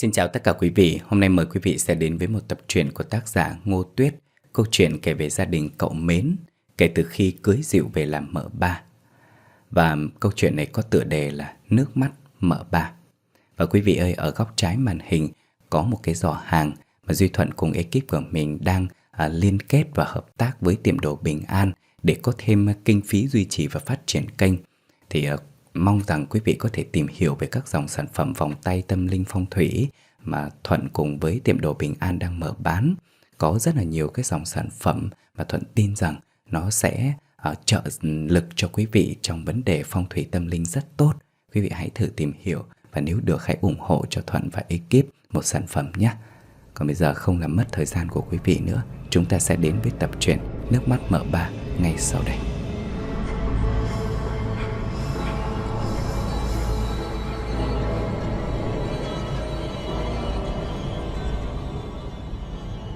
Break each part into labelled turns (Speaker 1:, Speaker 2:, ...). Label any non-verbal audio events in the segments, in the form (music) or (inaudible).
Speaker 1: Xin chào tất cả quý vị, hôm nay mời quý vị sẽ đến với một tập truyện của tác giả Ngô Tuyết. Câu chuyện kể về gia đình cậu Mến kể từ khi cưới Diệu về làm mợ ba. Và câu chuyện này có tựa đề là Nước mắt mợ ba. Và quý vị ơi, ở góc trái màn hình có một cái giỏ hàng mà Duy Thuận cùng ekip của mình đang à, liên kết và hợp tác với tiệm đồ Bình An để có thêm kinh phí duy trì và phát triển kênh. Thì à, mong rằng quý vị có thể tìm hiểu về các dòng sản phẩm vòng tay tâm linh phong thủy mà Thuận cùng với tiệm đồ Bình An đang mở bán. Có rất là nhiều cái dòng sản phẩm mà Thuận tin rằng nó sẽ uh, trợ lực cho quý vị trong vấn đề phong thủy tâm linh rất tốt. Quý vị hãy thử tìm hiểu và nếu được hãy ủng hộ cho Thuận và ekip một sản phẩm nhé. Còn bây giờ không làm mất thời gian của quý vị nữa, chúng ta sẽ đến với tập truyện Nước mắt mở ba ngay sau đây.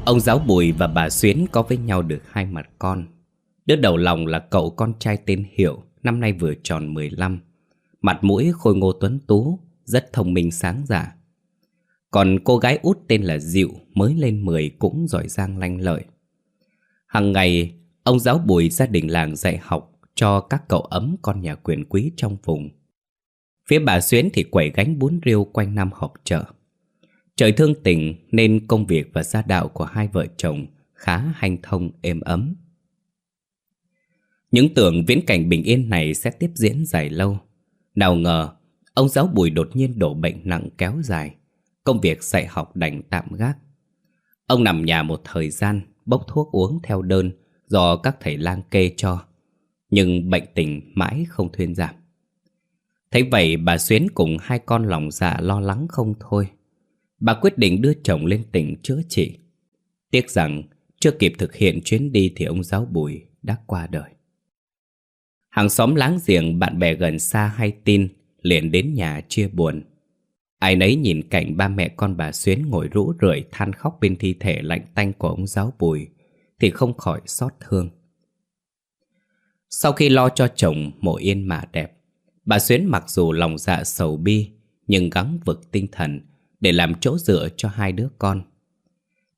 Speaker 1: Ông giáo Bùi và bà Xuyến có với nhau được hai mặt con. Đứa đầu lòng là cậu con trai tên Hiệu, năm nay vừa tròn 15. Mặt mũi khôi ngô tuấn tú, rất thông minh sáng giả. Còn cô gái út tên là Diệu, mới lên 10 cũng giỏi giang lanh lợi. Hằng ngày, ông giáo Bùi gia đình làng dạy học cho các cậu ấm con nhà quyền quý trong vùng. Phía bà Xuyến thì quẩy gánh bún riêu quanh năm họp chợ. Trời thương tình nên công việc và gia đạo của hai vợ chồng khá hanh thông êm ấm. Những tưởng viễn cảnh bình yên này sẽ tiếp diễn dài lâu. Nào ngờ, ông giáo bùi đột nhiên đổ bệnh nặng kéo dài. Công việc dạy học đành tạm gác. Ông nằm nhà một thời gian, bốc thuốc uống theo đơn do các thầy lang kê cho. Nhưng bệnh tình mãi không thuyên giảm. Thấy vậy bà Xuyến cùng hai con lòng dạ lo lắng không thôi. Bà quyết định đưa chồng lên tỉnh chữa trị. Tiếc rằng chưa kịp thực hiện chuyến đi thì ông giáo bùi đã qua đời. Hàng xóm láng giềng, bạn bè gần xa hay tin, liền đến nhà chia buồn. Ai nấy nhìn cảnh ba mẹ con bà Xuyến ngồi rũ rượi than khóc bên thi thể lạnh tanh của ông giáo bùi, thì không khỏi xót thương. Sau khi lo cho chồng mộ yên mà đẹp, bà Xuyến mặc dù lòng dạ sầu bi, nhưng gắng vực tinh thần để làm chỗ dựa cho hai đứa con.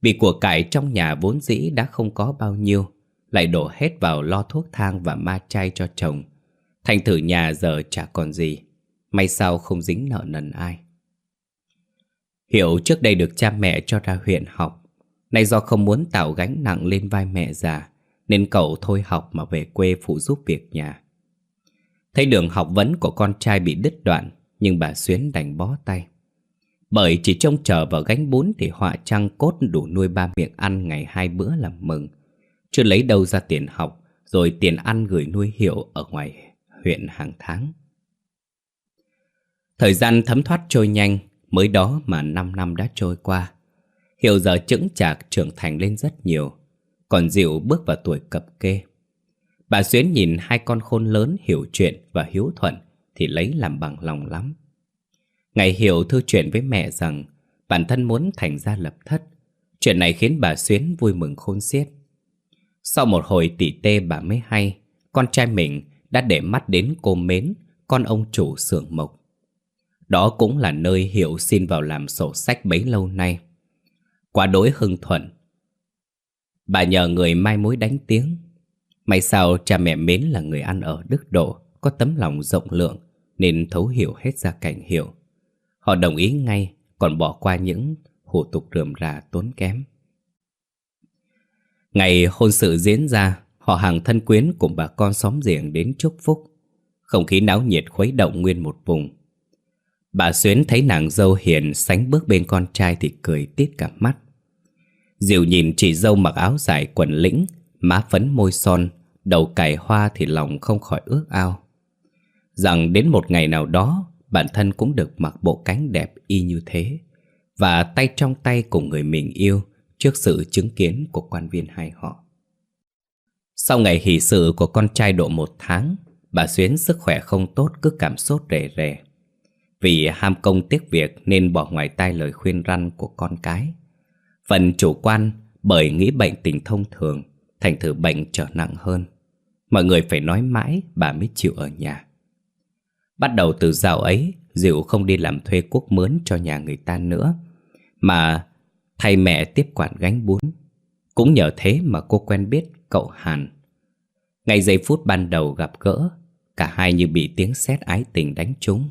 Speaker 1: Vì của cải trong nhà vốn dĩ đã không có bao nhiêu, lại đổ hết vào lo thuốc thang và ma chay cho chồng. Thành thử nhà giờ chả còn gì, may sao không dính nợ nần ai. Hiểu trước đây được cha mẹ cho ra huyện học, nay do không muốn tạo gánh nặng lên vai mẹ già, nên cậu thôi học mà về quê phụ giúp việc nhà. Thấy đường học vấn của con trai bị đứt đoạn, nhưng bà Xuyến đành bó tay. Bởi chỉ trông chờ vào gánh bún thì họa trăng cốt đủ nuôi ba miệng ăn ngày hai bữa là mừng. Chưa lấy đâu ra tiền học, rồi tiền ăn gửi nuôi hiệu ở ngoài huyện hàng tháng. Thời gian thấm thoát trôi nhanh, mới đó mà 5 năm đã trôi qua. Hiệu giờ chững chạc trưởng thành lên rất nhiều, còn Diệu bước vào tuổi cập kê. Bà Xuyến nhìn hai con khôn lớn hiểu chuyện và hiếu thuận thì lấy làm bằng lòng lắm. Ngày hiểu thư chuyện với mẹ rằng bản thân muốn thành gia lập thất. Chuyện này khiến bà Xuyến vui mừng khôn xiết. Sau một hồi tỉ tê bà mới hay, con trai mình đã để mắt đến cô Mến, con ông chủ xưởng mộc. Đó cũng là nơi Hiểu xin vào làm sổ sách bấy lâu nay. Quả đối hưng thuận. Bà nhờ người mai mối đánh tiếng. May sao cha mẹ Mến là người ăn ở đức độ, có tấm lòng rộng lượng, nên thấu hiểu hết gia cảnh Hiểu. Họ đồng ý ngay, còn bỏ qua những hủ tục rườm rà tốn kém. Ngày hôn sự diễn ra, họ hàng thân quyến cùng bà con xóm giềng đến chúc phúc. Không khí náo nhiệt khuấy động nguyên một vùng. Bà Xuyến thấy nàng dâu hiền sánh bước bên con trai thì cười tít cả mắt. Diệu nhìn chị dâu mặc áo dài quần lĩnh, má phấn môi son, đầu cài hoa thì lòng không khỏi ước ao. Rằng đến một ngày nào đó, bản thân cũng được mặc bộ cánh đẹp y như thế và tay trong tay cùng người mình yêu trước sự chứng kiến của quan viên hai họ. Sau ngày hỷ sự của con trai độ một tháng, bà Xuyến sức khỏe không tốt cứ cảm sốt rề rề. Vì ham công tiếc việc nên bỏ ngoài tai lời khuyên răn của con cái. Phần chủ quan bởi nghĩ bệnh tình thông thường, thành thử bệnh trở nặng hơn. Mọi người phải nói mãi bà mới chịu ở nhà. Bắt đầu từ dạo ấy, Diệu không đi làm thuê quốc mướn cho nhà người ta nữa, Mà thay mẹ tiếp quản gánh bún. Cũng nhờ thế mà cô quen biết cậu Hàn. Ngay giây phút ban đầu gặp gỡ Cả hai như bị tiếng sét ái tình đánh trúng.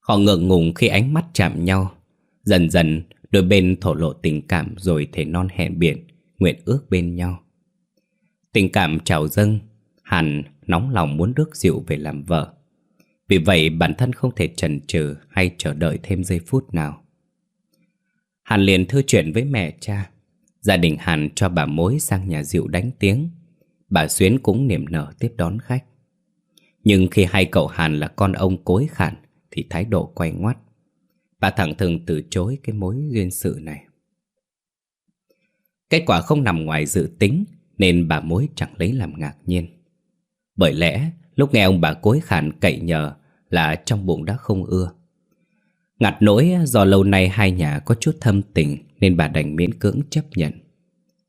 Speaker 1: Họ ngượng ngùng khi ánh mắt chạm nhau. Dần dần đôi bên thổ lộ tình cảm rồi thể non hẹn biển Nguyện ước bên nhau. Tình cảm trào dâng Hàn nóng lòng muốn rước Diệu về làm vợ. Vì vậy, bản thân không thể chần chừ hay chờ đợi thêm giây phút nào. Hàn liền thư chuyện với mẹ cha. Gia đình Hàn cho bà mối sang nhà Diệu đánh tiếng. Bà Xuyến cũng niềm nở tiếp đón khách. Nhưng khi hai cậu Hàn là con ông cối khản, Thì thái độ quay ngoắt. Bà thẳng thừng từ chối cái mối duyên sự này. Kết quả không nằm ngoài dự tính, Nên bà mối chẳng lấy làm ngạc nhiên. Bởi lẽ, lúc nghe ông bà cối khản cậy nhờ Là trong bụng đã không ưa. Ngặt nỗi do lâu nay hai nhà có chút thâm tình Nên bà đành miễn cưỡng chấp nhận.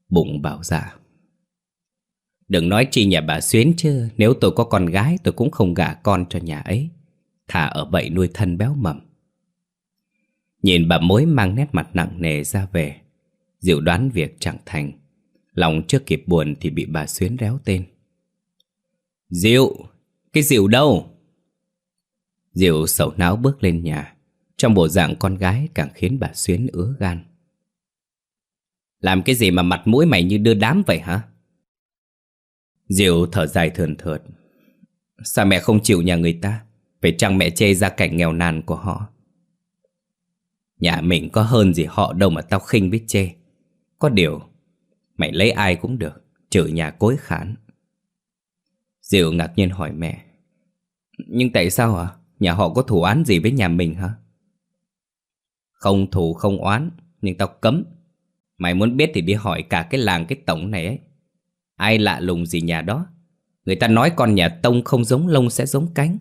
Speaker 1: Bụng bảo dạ. Đừng nói chi nhà bà Xuyến chứ, Nếu tôi có con gái tôi cũng không gả con cho nhà ấy. Thà ở bậy nuôi thân béo mầm. Nhìn bà mối mang nét mặt nặng nề ra về Diệu đoán việc chẳng thành, Lòng chưa kịp buồn thì bị bà Xuyến réo tên. Diệu, Cái Diệu đâu? Diệu sầu não bước lên nhà, Trong bộ dạng con gái càng khiến bà Xuyến ứa gan. Làm cái gì mà mặt mũi mày như đưa đám vậy hả? Diệu thở dài thườn thượt. Sao mẹ không chịu nhà người ta? Phải chăng mẹ chê ra cảnh nghèo nàn của họ? Nhà mình có hơn gì họ đâu mà tao khinh biết chê. Có điều, Mày lấy ai cũng được, Trừ nhà cối khán. Diệu ngạc nhiên hỏi mẹ. Nhưng tại sao hả Nhà họ có thủ án gì với nhà mình hả? Không thù không oán, Nhưng tao cấm. Mày muốn biết thì đi hỏi cả cái làng cái tổng này ấy. Ai lạ lùng gì nhà đó? Người ta nói con nhà Tông không giống lông sẽ giống cánh.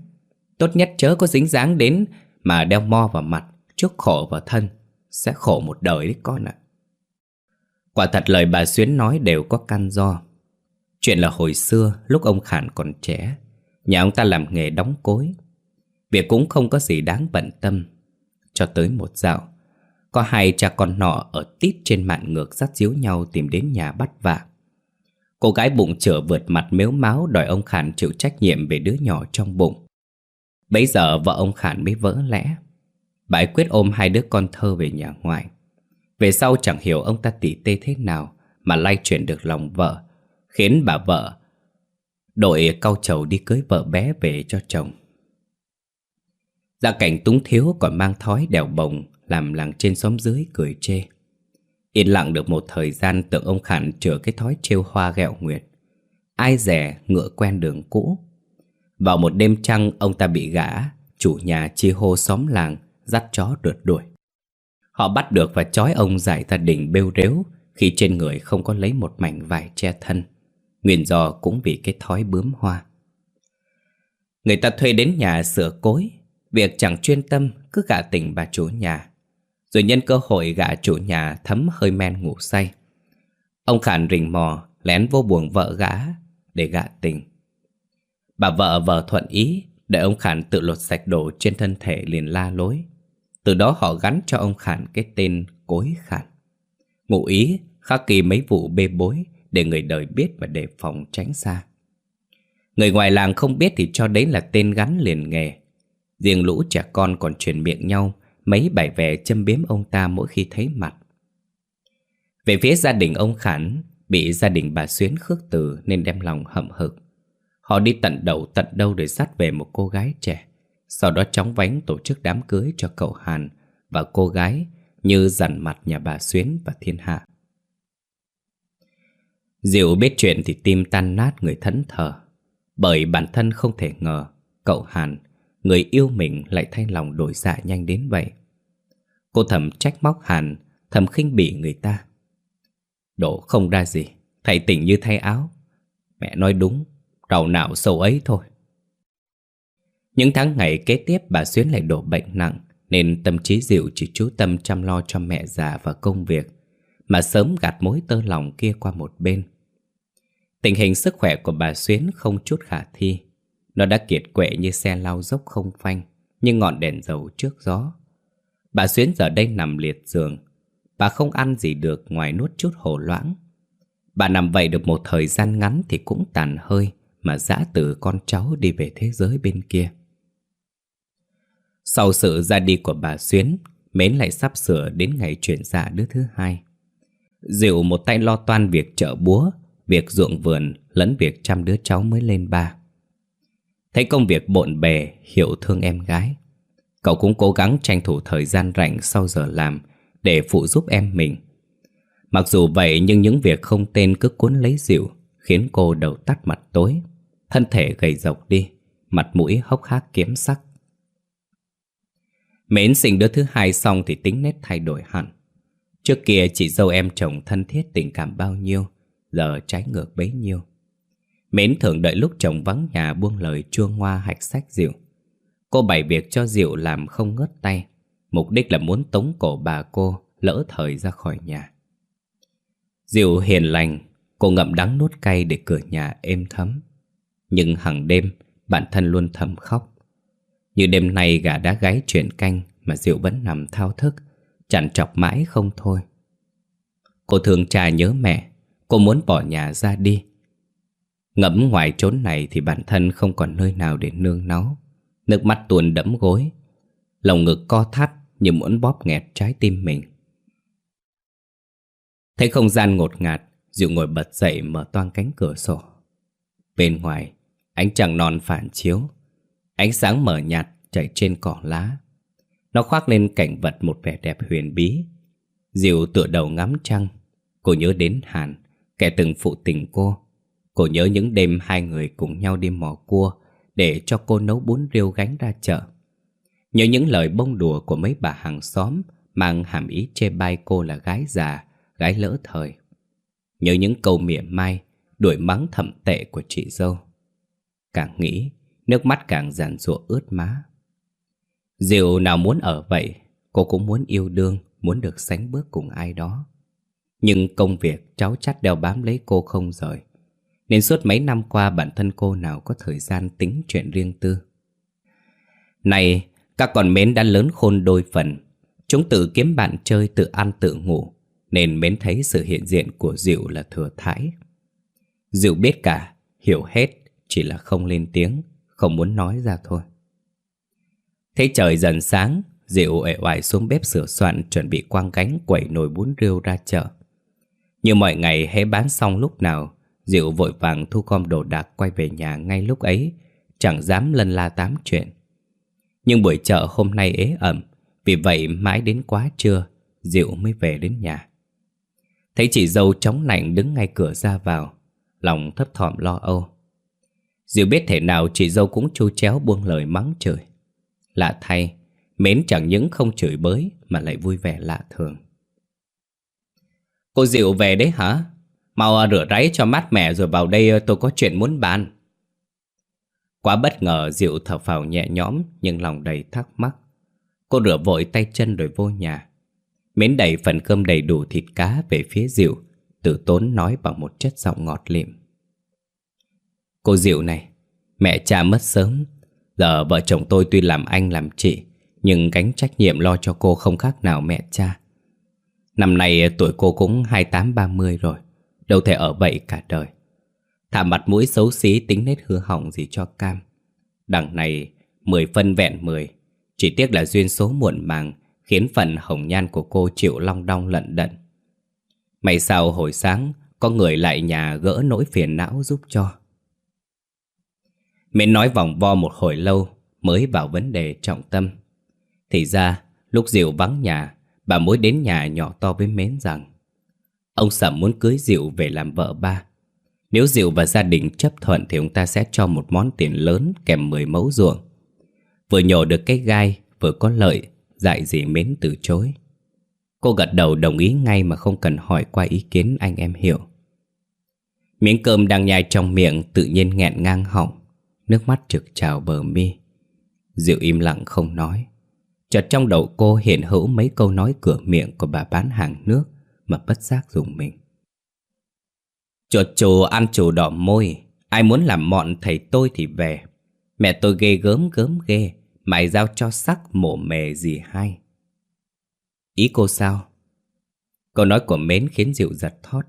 Speaker 1: Tốt nhất chớ có dính dáng đến Mà đeo mo vào mặt, Trước khổ vào thân, Sẽ khổ một đời đấy con ạ. Quả thật lời bà Xuyến nói đều có căn do. Chuyện là hồi xưa Lúc ông Khản còn trẻ Nhà ông ta làm nghề đóng cối Việc cũng không có gì đáng bận tâm Cho tới một dạo Có hai cha con nọ ở tít trên mạng ngược dắt díu nhau tìm đến nhà bắt vạ Cô gái bụng trở vượt mặt mếu máu đòi ông Khản chịu trách nhiệm về đứa nhỏ trong bụng. Bấy giờ vợ ông Khản mới vỡ lẽ. Bà ấy quyết ôm hai đứa con thơ về nhà ngoại. Về sau chẳng hiểu ông ta tỉ tê thế nào mà lay chuyển được lòng vợ, khiến bà vợ đội cau trầu đi cưới vợ bé về cho chồng. Gia cảnh túng thiếu còn mang thói đèo bồng làm làng trên xóm dưới cười chê. Yên lặng được một thời gian tưởng ông Khản chữa cái thói trêu hoa ghẹo nguyệt. Ai rẻ ngựa quen đường cũ. Vào một đêm trăng ông ta bị gã, chủ nhà chi hô xóm làng, dắt chó rượt đuổi. Họ bắt được và trói ông giải ra đỉnh bêu rếu khi trên người không có lấy một mảnh vải che thân. Nguyên do cũng vì cái thói bướm hoa. Người ta thuê đến nhà sửa cối, việc chẳng chuyên tâm cứ gả tình bà chủ nhà rồi nhân cơ hội gạ chủ nhà thấm hơi men ngủ say. Ông Khản rình mò, lén vô buồng vợ gã để gạ tình. Bà vợ vợ thuận ý để ông Khản tự lột sạch đồ trên thân thể liền la lối. Từ đó họ gắn cho ông Khản cái tên Cối Khản. Ngụ ý khắc kỳ mấy vụ bê bối để người đời biết và đề phòng tránh xa. Người ngoài làng không biết thì cho đấy là tên gắn liền nghề. Riêng lũ trẻ con còn truyền miệng nhau mấy bài vẽ châm biếm ông ta mỗi khi thấy mặt. Về phía gia đình ông Khản, bị gia đình bà Xuyến khước từ nên đem lòng hậm hực. Họ đi tận đầu tận đâu để dắt về một cô gái trẻ, sau đó chóng vánh tổ chức đám cưới cho cậu Hàn và cô gái như dằn mặt nhà bà Xuyến và thiên hạ. Diệu biết chuyện thì tim tan nát người thẫn thờ, bởi bản thân không thể ngờ cậu Hàn, người yêu mình lại thay lòng đổi dạ nhanh đến vậy. Cô thầm trách móc Hàn Thầm khinh bỉ người ta. Đổ không ra gì Thầy tỉnh như thay áo. Mẹ nói đúng Đầu não sâu ấy thôi. Những tháng ngày kế tiếp bà Xuyến lại đổ bệnh nặng Nên tâm trí diệu chỉ chú tâm chăm lo cho mẹ già và công việc. Mà sớm gạt mối tơ lòng kia qua một bên. Tình hình sức khỏe của bà Xuyến không chút khả thi. Nó đã kiệt quệ như xe lao dốc không phanh, Như ngọn đèn dầu trước gió. Bà Xuyến giờ đây nằm liệt giường. Bà không ăn gì được ngoài nuốt chút hồ loãng. Bà nằm vậy được một thời gian ngắn thì cũng tàn hơi Mà dã từ con cháu đi về thế giới bên kia. Sau sự ra đi của bà Xuyến, Mến lại sắp sửa đến ngày chuyển dạ đứa thứ hai. Diệu một tay lo toan việc chợ búa, Việc ruộng vườn lẫn việc chăm đứa cháu mới lên ba. Thấy công việc bộn bề Hiểu thương em gái. Cậu cũng cố gắng tranh thủ thời gian rảnh sau giờ làm Để phụ giúp em mình. Mặc dù vậy nhưng những việc không tên cứ cuốn lấy dịu, Khiến cô đầu tắt mặt tối. Thân thể gầy rộc đi, Mặt mũi hốc hác kiếm sắc. Mến sinh đứa thứ hai xong thì tính nét thay đổi hẳn. Trước kia chị dâu em chồng thân thiết tình cảm bao nhiêu, Giờ trái ngược bấy nhiêu. Mến thường đợi lúc chồng vắng nhà buông lời chua ngoa hạch sách Diệu. Cô bày việc cho Diệu làm không ngớt tay, Mục đích là muốn tống cổ bà cô lỡ thời ra khỏi nhà. Diệu hiền lành, Cô ngậm đắng nuốt cay để cửa nhà êm thấm. Nhưng hàng đêm, Bản thân luôn thầm khóc. Như đêm nay gà đã gái chuyển canh Mà Diệu vẫn nằm thao thức Chẳng chọc mãi không thôi. Cô thường trà nhớ mẹ, Cô muốn bỏ nhà ra đi. Ngẫm ngoài chốn này Thì bản thân không còn nơi nào để nương náu. Nước mắt tuôn đẫm gối, Lòng ngực co thắt Như muốn bóp nghẹt trái tim mình. Thấy không gian ngột ngạt, Diệu ngồi bật dậy mở toang cánh cửa sổ. Bên ngoài, Ánh trăng non phản chiếu. Ánh sáng mở nhạt chảy trên cỏ lá. Nó khoác lên cảnh vật một vẻ đẹp huyền bí. Diệu tựa đầu ngắm trăng. Cô nhớ đến Hàn, Kẻ từng phụ tình cô. Cô nhớ những đêm hai người cùng nhau đi mò cua Để cho cô nấu bún riêu gánh ra chợ. Nhớ những lời bông đùa của mấy bà hàng xóm Mang hàm ý chê bai cô là gái già, Gái lỡ thời. Nhớ những câu mỉa mai, Đuổi mắng thậm tệ của chị dâu. Càng nghĩ, Nước mắt càng giàn rụa ướt má. Diệu nào muốn ở vậy Cô cũng muốn yêu đương Muốn được sánh bước cùng ai đó. Nhưng công việc cháu chắt đeo bám lấy cô không rời Nên suốt mấy năm qua bản thân cô nào có thời gian tính chuyện riêng tư. Này các con mến đã lớn khôn đôi phần. Chúng tự kiếm bạn chơi tự ăn tự ngủ Nên mến thấy sự hiện diện của Diệu là thừa thãi. Diệu biết cả, hiểu hết Chỉ là không lên tiếng, không muốn nói ra thôi. Thấy trời dần sáng, Diệu uể oải xuống bếp sửa soạn, Chuẩn bị quang cánh quẩy nồi bún riêu ra chợ. Như mọi ngày hễ bán xong lúc nào, Diệu vội vàng thu gom đồ đạc quay về nhà ngay lúc ấy, Chẳng dám lân la tám chuyện. Nhưng buổi chợ hôm nay ế ẩm, Vì vậy mãi đến quá trưa, Diệu mới về đến nhà. Thấy chị dâu chống nạnh đứng ngay cửa ra vào, Lòng thấp thỏm lo âu. Diệu biết thể nào chị dâu cũng chu chéo buông lời mắng trời Lạ thay, Mến chẳng những không chửi bới Mà lại vui vẻ lạ thường. Cô Diệu về đấy hả? Mau à, rửa ráy cho mát mẻ rồi vào đây à, tôi có chuyện muốn bàn. Quá bất ngờ, Diệu thở phào nhẹ nhõm Nhưng lòng đầy thắc mắc. Cô rửa vội tay chân rồi vô nhà. Mến đẩy phần cơm đầy đủ thịt cá về phía Diệu Tử tốn nói bằng một chất giọng ngọt lịm. Cô Diệu này, Mẹ cha mất sớm Giờ vợ chồng tôi tuy làm anh làm chị, Nhưng gánh trách nhiệm lo cho cô không khác nào mẹ cha. Năm nay tuổi cô cũng 28-30 rồi, Đâu thể ở vậy cả đời. Thả mặt mũi xấu xí tính nết hư hỏng gì cho cam. Đằng này 10 phân vẹn 10 Chỉ tiếc là duyên số muộn màng, Khiến phần hồng nhan của cô chịu long đong lận đận. May sao hồi sáng, Có người lại nhà gỡ nỗi phiền não giúp cho. Mến nói vòng vo một hồi lâu Mới vào vấn đề trọng tâm. Thì ra, lúc Diệu vắng nhà, Bà mối đến nhà nhỏ to với Mến rằng, Ông Sầm muốn cưới Diệu về làm vợ ba. Nếu Diệu và gia đình chấp thuận Thì ông ta sẽ cho một món tiền lớn Kèm 10 mẫu ruộng. Vừa nhổ được cái gai, Vừa có lợi, Dại gì Mến từ chối. Cô gật đầu đồng ý ngay mà không cần hỏi qua ý kiến anh em hiểu. Miếng cơm đang nhai trong miệng tự nhiên nghẹn ngang họng. Nước mắt trực trào bờ mi. Diệu im lặng không nói. Chợt trong đầu cô hiện hữu mấy câu nói cửa miệng của bà bán hàng nước Mà bất giác dùng mình. Chuột chù ăn chù đỏ môi. Ai muốn làm mọn thầy tôi thì về. Mẹ tôi ghê gớm gớm ghê. Mày giao cho sắc mổ mề gì hay. Ý cô sao? Câu nói của Mến khiến Diệu giật thót.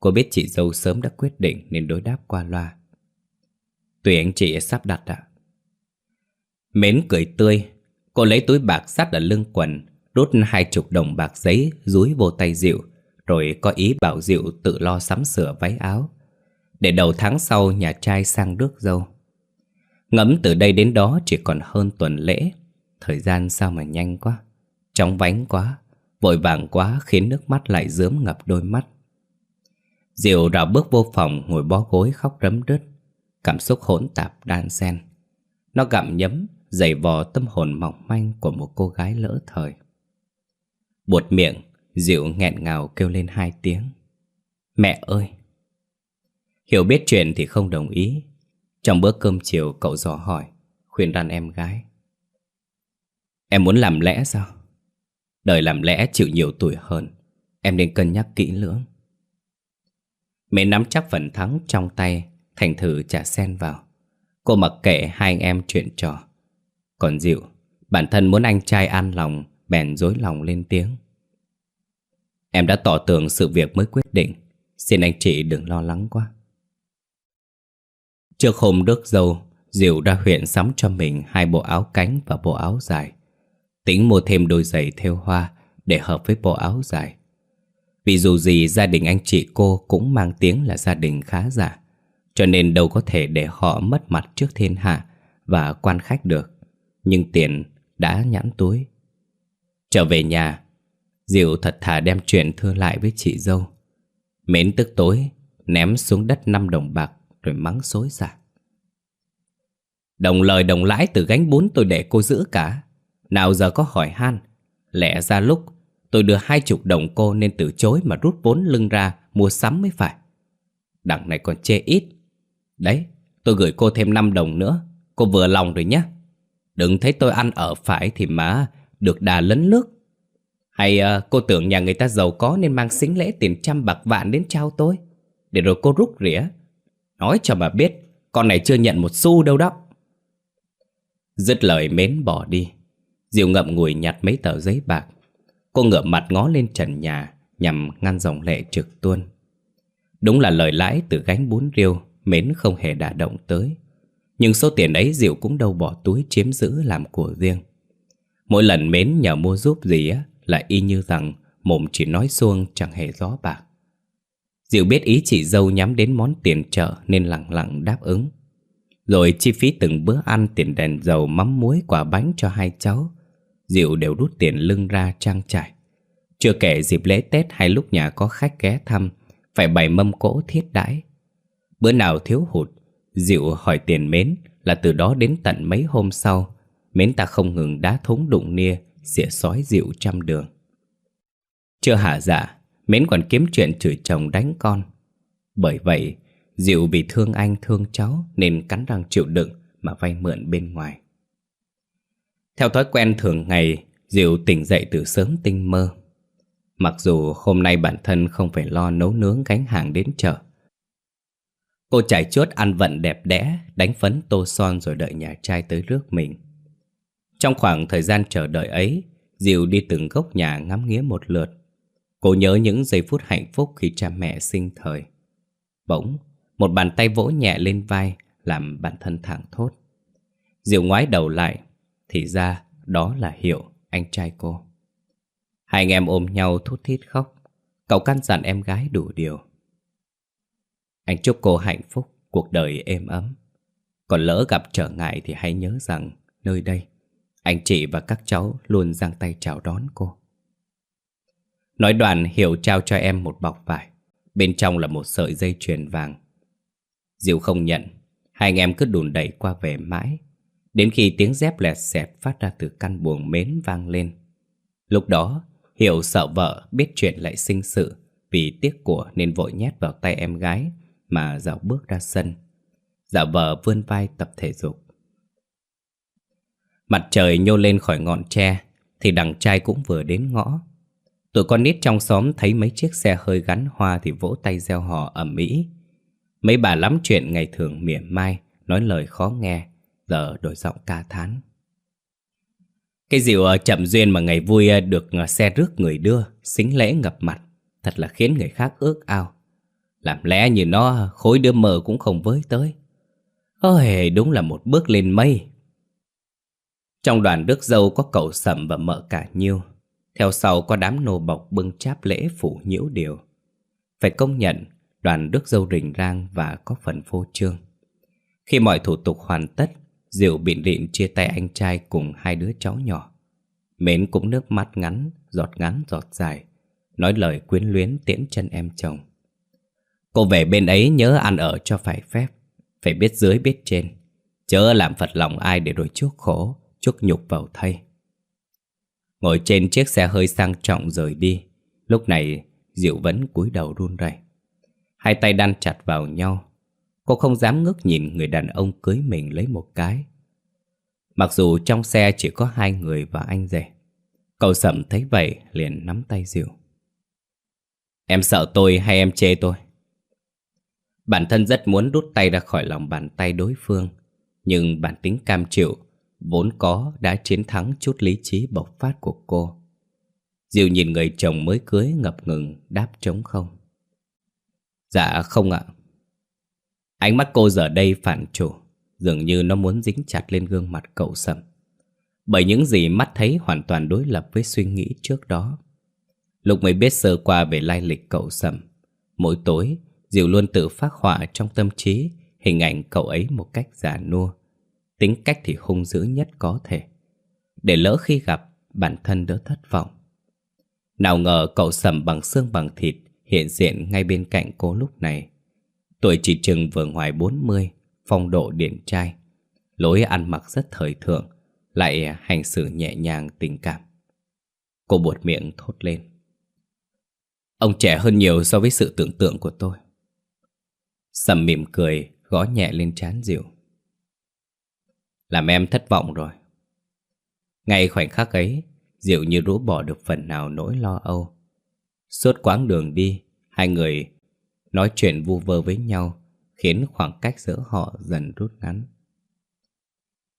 Speaker 1: Cô biết chị dâu sớm đã quyết định nên đối đáp qua loa. Tùy anh chị sắp đặt ạ. Mến cười tươi. Cô lấy túi bạc sắt ở lưng quần, đút hai chục đồng bạc giấy rúi vô tay Diệu, rồi có ý bảo Diệu tự lo sắm sửa váy áo. Để đầu tháng sau nhà trai sang rước dâu. Ngẫm từ đây đến đó chỉ còn hơn tuần lễ. Thời gian sao mà nhanh quá. Chóng vánh quá, vội vàng quá khiến nước mắt lại dướm ngập đôi mắt. Diệu rào bước vô phòng ngồi bó gối khóc rấm rứt. Cảm xúc hỗn tạp đan xen. Nó gặm nhấm, giày vò tâm hồn mỏng manh của một cô gái lỡ thời. Buột miệng, Diệu nghẹn ngào kêu lên hai tiếng. Mẹ ơi! Hiểu biết chuyện thì không đồng ý. Trong bữa cơm chiều cậu dò hỏi, khuyên răn em gái. Em muốn làm lẽ sao? Đời làm lẽ chịu nhiều tuổi hơn Em nên cân nhắc kỹ lưỡng Mẹ nắm chắc phần thắng trong tay Thành thử trả sen vào. Cô mặc kệ hai anh em chuyện trò. Còn Diệu Bản thân muốn anh trai an lòng Bèn dối lòng lên tiếng. Em đã tỏ tưởng sự việc mới quyết định. Xin anh chị đừng lo lắng quá. Trước hôm rước dâu Diệu ra huyện sắm cho mình hai bộ áo cánh và bộ áo dài. Tính mua thêm đôi giày theo hoa để hợp với bộ áo dài. Vì dù gì gia đình anh chị cô cũng mang tiếng là gia đình khá giả, cho nên đâu có thể để họ mất mặt trước thiên hạ và quan khách được. Nhưng tiền đã nhãn túi. Trở về nhà, Diệu thật thà đem chuyện thưa lại với chị dâu. Mến tức tối, ném xuống đất 5 đồng bạc rồi mắng xối xả. Đồng lời đồng lãi từ gánh bún tôi để cô giữ cả. Nào giờ có hỏi han Lẽ ra lúc tôi đưa hai chục đồng cô nên từ chối mà rút vốn lưng ra mua sắm mới phải. Đằng này còn chê ít. Đấy, tôi gửi cô thêm 5 đồng nữa. Cô vừa lòng rồi nhé. Đừng thấy tôi ăn ở phải thì mà được đà lấn nước. Hay à, cô tưởng nhà người ta giàu có nên mang xính lễ tiền trăm bạc vạn đến trao tôi. Để rồi cô rút rỉa. Nói cho bà biết, con này chưa nhận một xu đâu đó. Dứt lời mến bỏ đi. Diệu ngậm ngùi nhặt mấy tờ giấy bạc Cô ngửa mặt ngó lên trần nhà Nhằm ngăn dòng lệ trực tuôn Đúng là lời lãi từ gánh bún riêu Mến không hề đả động tới. Nhưng số tiền ấy Diệu cũng đâu bỏ túi chiếm giữ làm của riêng. Mỗi lần Mến nhờ mua giúp gì á, Lại y như rằng mồm chỉ nói xuông chẳng hề gió bạc. Diệu biết ý chị dâu nhắm đến món tiền chợ Nên lặng lặng đáp ứng. Rồi chi phí từng bữa ăn, tiền đèn dầu, mắm muối, quả bánh cho hai cháu, Diệu đều rút tiền lưng ra trang trải. Chưa kể dịp lễ Tết hay lúc nhà có khách ghé thăm, Phải bày mâm cỗ thiết đãi. Bữa nào thiếu hụt Diệu hỏi tiền mến Là từ đó đến tận mấy hôm sau Mến ta không ngừng đá thúng đụng nia Xỉa sói Diệu trăm đường Chưa hả dạ Mến còn kiếm chuyện chửi chồng đánh con Bởi vậy Diệu vì thương anh thương cháu Nên cắn răng chịu đựng Mà vay mượn bên ngoài theo thói quen thường ngày, Diệu tỉnh dậy từ sớm tinh mơ. Mặc dù hôm nay bản thân không phải lo nấu nướng gánh hàng đến chợ. Cô chạy chốt ăn vận đẹp đẽ, đánh phấn tô son rồi đợi nhà trai tới rước mình. Trong khoảng thời gian chờ đợi ấy, Diệu đi từng góc nhà ngắm nghía một lượt. Cô nhớ những giây phút hạnh phúc khi cha mẹ sinh thời. Bỗng, một bàn tay vỗ nhẹ lên vai làm bản thân thẳng thốt. Diệu ngoái đầu lại, thì ra đó là Hiệu, anh trai cô Hai anh em ôm nhau thút thít khóc Cậu căn dặn em gái đủ điều anh chúc cô hạnh phúc, cuộc đời êm ấm. Còn lỡ gặp trở ngại thì hãy nhớ rằng Nơi đây, anh chị và các cháu luôn giang tay chào đón cô. Nói đoàn Hiểu trao cho em một bọc vải Bên trong là một sợi dây chuyền vàng. Diệu không nhận Hai anh em cứ đùn đẩy qua về mãi. Đến khi tiếng dép lẹt xẹt phát ra từ căn buồng mến vang lên. Lúc đó Hiểu sợ vợ biết chuyện lại sinh sự Vì tiếc của nên vội nhét vào tay em gái. Mà dạo bước ra sân Dạo vợ vươn vai tập thể dục Mặt trời nhô lên khỏi ngọn tre Thì đằng trai cũng vừa đến ngõ Tụi con nít trong xóm thấy mấy chiếc xe hơi gắn hoa Thì vỗ tay gieo hò ầm ĩ. Mấy bà lắm chuyện ngày thường mỉa mai Nói lời khó nghe giờ đổi giọng ca thán. Cái dịu ờ, chậm duyên mà ngày vui ờ, được ờ, xe rước người đưa, xính lễ ngập mặt, thật là khiến người khác ước ao. Làm lẽ như nó khối đứa mờ cũng không với tới. Ôi, đúng là một bước lên mây. Trong đoàn rước dâu có cậu sầm và mợ cả nhiêu. Theo sau có đám nô bọc bưng cháp lễ phủ nhiễu điều. Phải công nhận, đoàn rước dâu rình rang và có phần phô trương. Khi mọi thủ tục hoàn tất, Diệu bịn rịn chia tay anh trai cùng hai đứa cháu nhỏ. Mến cũng nước mắt ngắn, giọt ngắn giọt dài, nói lời quyến luyến tiễn chân em chồng. Cô về bên ấy nhớ ăn ở cho phải phép, phải biết dưới biết trên, chớ làm phật lòng ai để rồi chuốc khổ, chuốc nhục vào thay. Ngồi trên chiếc xe hơi sang trọng rời đi, lúc này Diệu vẫn cúi đầu run rẩy. Hai tay đan chặt vào nhau, Cô không dám ngước nhìn người đàn ông cưới mình lấy một cái Mặc dù trong xe chỉ có hai người và anh rể Cậu sẩm thấy vậy liền nắm tay Diệu Em sợ tôi hay em chê tôi? Bản thân rất muốn rút tay ra khỏi lòng bàn tay đối phương, Nhưng bản tính cam chịu, Vốn có đã chiến thắng chút lý trí bộc phát của cô. Diệu nhìn người chồng mới cưới ngập ngừng, đáp trống không. Dạ không ạ. Ánh mắt cô giờ đây phản chủ, Dường như nó muốn dính chặt lên gương mặt cậu sầm Bởi những gì mắt thấy hoàn toàn đối lập với suy nghĩ trước đó. Lúc mới biết sơ qua về lai lịch cậu sầm Mỗi tối Diệu luôn tự phát họa trong tâm trí Hình ảnh cậu ấy một cách giả nua Tính cách thì hung dữ nhất có thể Để lỡ khi gặp Bản thân đỡ thất vọng Nào ngờ cậu sầm bằng xương bằng thịt Hiện diện ngay bên cạnh cô lúc này Tuổi chỉ chừng vừa ngoài 40, phong độ điển trai. Lối ăn mặc rất thời thượng, lại hành xử nhẹ nhàng tình cảm. Cô buột miệng thốt lên. Ông trẻ hơn nhiều so với sự tưởng tượng của tôi. Sầm mỉm cười, gõ nhẹ lên trán Diệu. Làm em thất vọng rồi. Ngay khoảnh khắc ấy, Diệu như rũ bỏ được phần nào nỗi lo âu. Suốt quãng đường đi, hai người Nói chuyện vu vơ với nhau Khiến khoảng cách giữa họ dần rút ngắn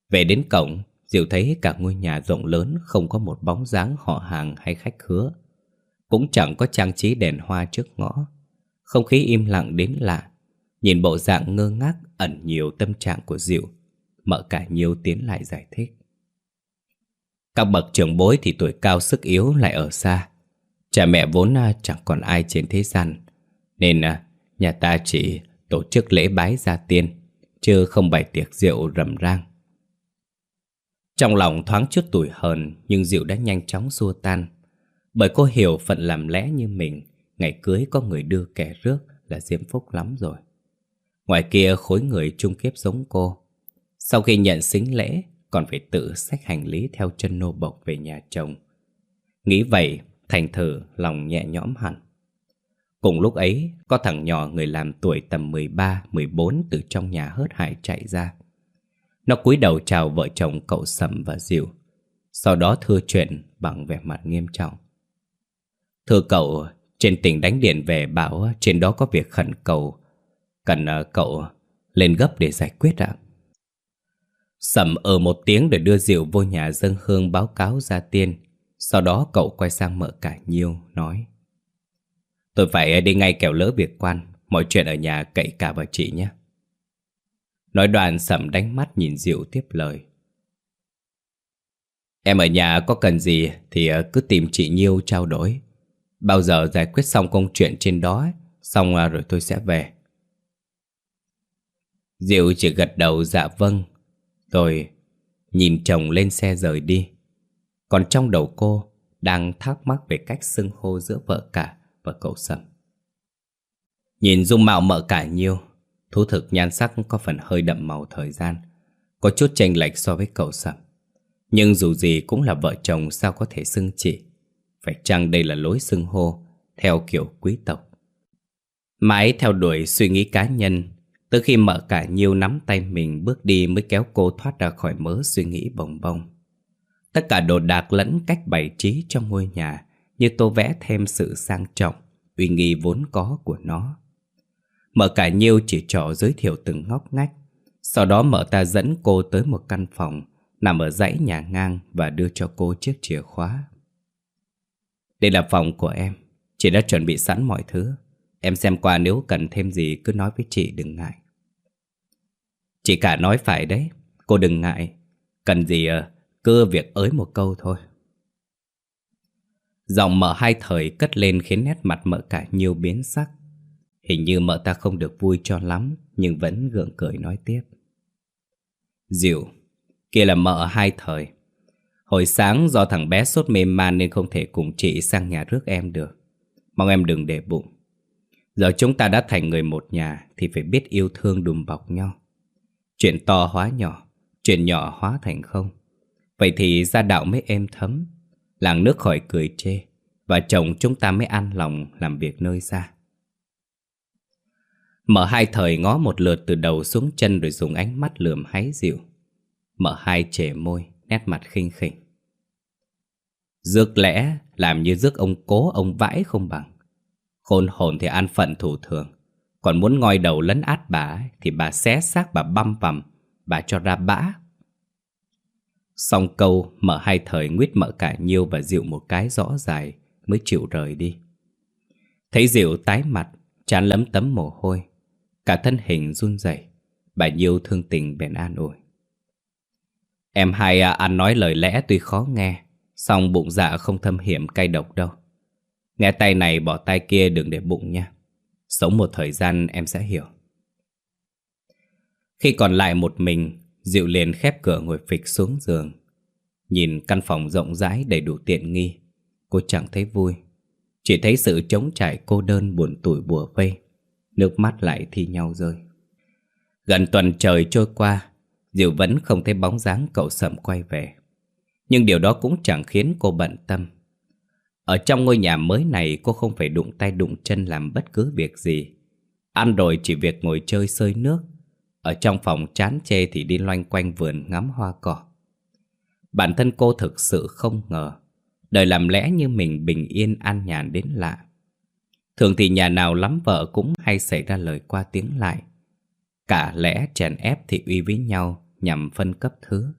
Speaker 1: Về đến cổng Diệu thấy cả ngôi nhà rộng lớn Không có một bóng dáng họ hàng hay khách khứa Cũng chẳng có trang trí đèn hoa trước ngõ Không khí im lặng đến lạ Nhìn bộ dạng ngơ ngác ẩn nhiều tâm trạng của Diệu, Mợ cả nhiều tiến lại giải thích. Các bậc trưởng bối thì tuổi cao sức yếu lại ở xa. Cha mẹ vốn à, chẳng còn ai trên thế gian, Nên à, Nhà ta chỉ tổ chức lễ bái gia tiên, Chứ không bày tiệc rượu rầm rang. Trong lòng thoáng chút tủi hờn, Nhưng diệu đã nhanh chóng xua tan. Bởi cô hiểu phận làm lẽ như mình, Ngày cưới có người đưa kẻ rước Là diễm phúc lắm rồi. Ngoài kia khối người chung kiếp giống cô Sau khi nhận xính lễ Còn phải tự xách hành lý theo chân nô bộc về nhà chồng Nghĩ vậy Thành thử lòng nhẹ nhõm hẳn Cùng lúc ấy, có thằng nhỏ người làm tuổi tầm 13-14 từ trong nhà hớt hải chạy ra. Nó cúi đầu chào vợ chồng cậu Sầm và Diệu. Sau đó thưa chuyện bằng vẻ mặt nghiêm trọng. Thưa cậu, trên tỉnh đánh điện về bảo trên đó có việc khẩn cầu. Cần ờ, cậu lên gấp để giải quyết ạ. Sầm ở một tiếng để đưa Diệu vô nhà dân hương báo cáo ra tiên. Sau đó cậu quay sang mợ cả nhiêu, nói. Tôi phải ờ, đi ngay kẻo lỡ việc quan Mọi chuyện ở nhà cậy cả vào chị nhé Nói đoạn sầm đánh mắt nhìn Diệu tiếp lời Em ở nhà có cần gì thì cứ tìm chị Nhiêu trao đổi Bao giờ giải quyết xong công chuyện trên đó Xong rồi tôi sẽ về Diệu chỉ gật đầu dạ vâng Rồi nhìn chồng lên xe rời đi Còn trong đầu cô Đang thắc mắc về cách xưng hô giữa vợ cả và cậu sầm. Nhìn dung mạo mợ cả nhiêu, thú thực nhan sắc có phần hơi đậm màu thời gian, có chút chênh lệch so với cậu sầm. Nhưng dù gì cũng là vợ chồng sao có thể xưng chị, phải chăng đây là lối xưng hô theo kiểu quý tộc. Mãi theo đuổi suy nghĩ cá nhân, từ khi mở cả nhiêu nắm tay mình bước đi mới kéo cô thoát ra khỏi mớ suy nghĩ bồng bông. Tất cả đồ đạc lẫn cách bày trí trong ngôi nhà như tô vẽ thêm sự sang trọng, uy nghi vốn có của nó. Mở cả nhiêu chỉ trỏ giới thiệu từng ngóc ngách, sau đó mở ta dẫn cô tới một căn phòng Nằm ở dãy nhà ngang Và đưa cho cô chiếc chìa khóa Đây là phòng của em Chị đã chuẩn bị sẵn mọi thứ Em xem qua nếu cần thêm gì cứ nói với chị đừng ngại. Chị cả nói phải đấy Cô đừng ngại. Cần gì à, cứ việc ới một câu thôi. Giọng mợ hai thời cất lên khiến nét mặt mợ cả nhiều biến sắc. Hình như mợ ta không được vui cho lắm Nhưng vẫn gượng cười nói tiếp. Diệu Kia là mợ hai thời. Hồi sáng do thằng bé sốt mê man Nên không thể cùng chị sang nhà rước em được. Mong em đừng để bụng. Giờ chúng ta đã thành người một nhà Thì phải biết yêu thương đùm bọc nhau Chuyện to hóa nhỏ Chuyện nhỏ hóa thành không Vậy thì gia đạo mới êm thấm Làng nước khỏi cười chê Và chồng chúng ta mới an lòng làm việc nơi xa Mở hai thời ngó một lượt từ đầu xuống chân rồi dùng ánh mắt lườm hái dịu. Mở hai trẻ môi, nét mặt khinh khỉnh. dược lẽ làm như rước ông cố ông vãi không bằng. Khôn hồn thì an phận thủ thường. Còn muốn ngoi đầu lấn át bà thì bà xé xác bà băm vằm, bà cho ra bã. Xong câu mở hai thời nguyết mở cả nhiêu và dịu một cái rõ dài mới chịu rời đi. Thấy dịu tái mặt, chán lấm tấm mồ hôi. Cả thân hình run rẩy Bà Nhiêu thương tình bèn an ủi Em hai à, ăn nói lời lẽ tuy khó nghe song bụng dạ không thâm hiểm cay độc đâu Nghe tay này bỏ tay kia đừng để bụng nha. Sống một thời gian em sẽ hiểu. Khi còn lại một mình, Diệu liền khép cửa ngồi phịch xuống giường. Nhìn căn phòng rộng rãi đầy đủ tiện nghi, Cô chẳng thấy vui. Chỉ thấy sự trống trải cô đơn buồn tủi bùa vây, Nước mắt lại thi nhau rơi. Gần tuần trời trôi qua, Diệu vẫn không thấy bóng dáng cậu sậm quay về. Nhưng điều đó cũng chẳng khiến cô bận tâm. Ở trong ngôi nhà mới này cô không phải đụng tay đụng chân làm bất cứ việc gì Ăn rồi chỉ việc ngồi chơi sơi nước Ở trong phòng chán chê thì đi loanh quanh vườn ngắm hoa cỏ Bản thân cô thực sự không ngờ Đời làm lẽ như mình bình yên an nhàn đến lạ Thường thì nhà nào lắm vợ cũng hay xảy ra lời qua tiếng lại. Cả lẽ chèn ép thị uy với nhau nhằm phân cấp thứ.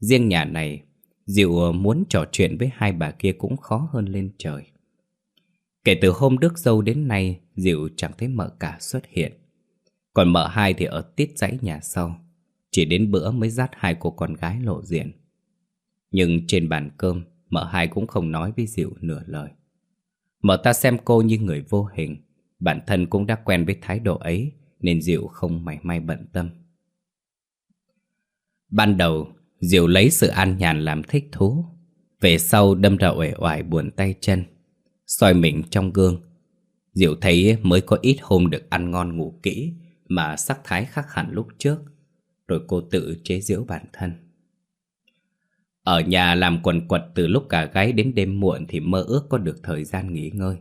Speaker 1: Riêng nhà này, Diệu ờ, muốn trò chuyện với hai bà kia cũng khó hơn lên trời. Kể từ hôm Đức Dâu đến nay, Diệu chẳng thấy mợ cả xuất hiện. Còn mợ hai thì ở tít dãy nhà sau. Chỉ đến bữa mới dắt hai cô con gái lộ diện. Nhưng trên bàn cơm, mợ hai cũng không nói với Diệu nửa lời. mợ ta xem cô như người vô hình Bản thân cũng đã quen với thái độ ấy Nên Diệu không mảy may bận tâm Ban đầu Diệu lấy sự an nhàn làm thích thú Về sau đâm ra uể oải buồn tay chân, soi mình trong gương Diệu thấy mới có ít hôm được ăn ngon ngủ kỹ Mà sắc thái khác hẳn lúc trước, Rồi cô tự chế giễu bản thân ở nhà làm quần quật từ lúc cả gái đến đêm muộn thì mơ ước có được thời gian nghỉ ngơi.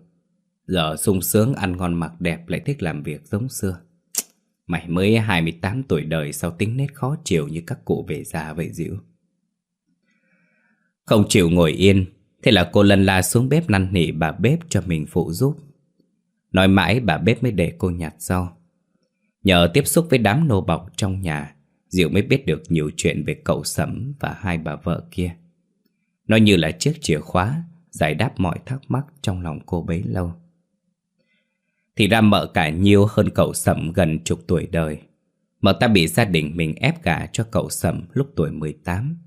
Speaker 1: Giờ sung sướng ăn ngon mặc đẹp lại thích làm việc giống xưa. Mày mới 28 tuổi đời sao tính nết khó chịu như các cụ về già vậy dịu. Không chịu ngồi yên, thế là cô lần la xuống bếp năn nỉ bà bếp cho mình phụ giúp. Nói mãi bà bếp mới để cô nhặt rau. Nhờ tiếp xúc với đám nô bọc trong nhà Diệu mới biết được nhiều chuyện về cậu Sẩm và hai bà vợ kia. Nó như là chiếc chìa khóa giải đáp mọi thắc mắc trong lòng cô bấy lâu. Thì ra mợ cả nhiều hơn cậu Sẩm gần chục tuổi đời. Mợ ta bị gia đình mình ép gả cho cậu Sẩm lúc tuổi 18.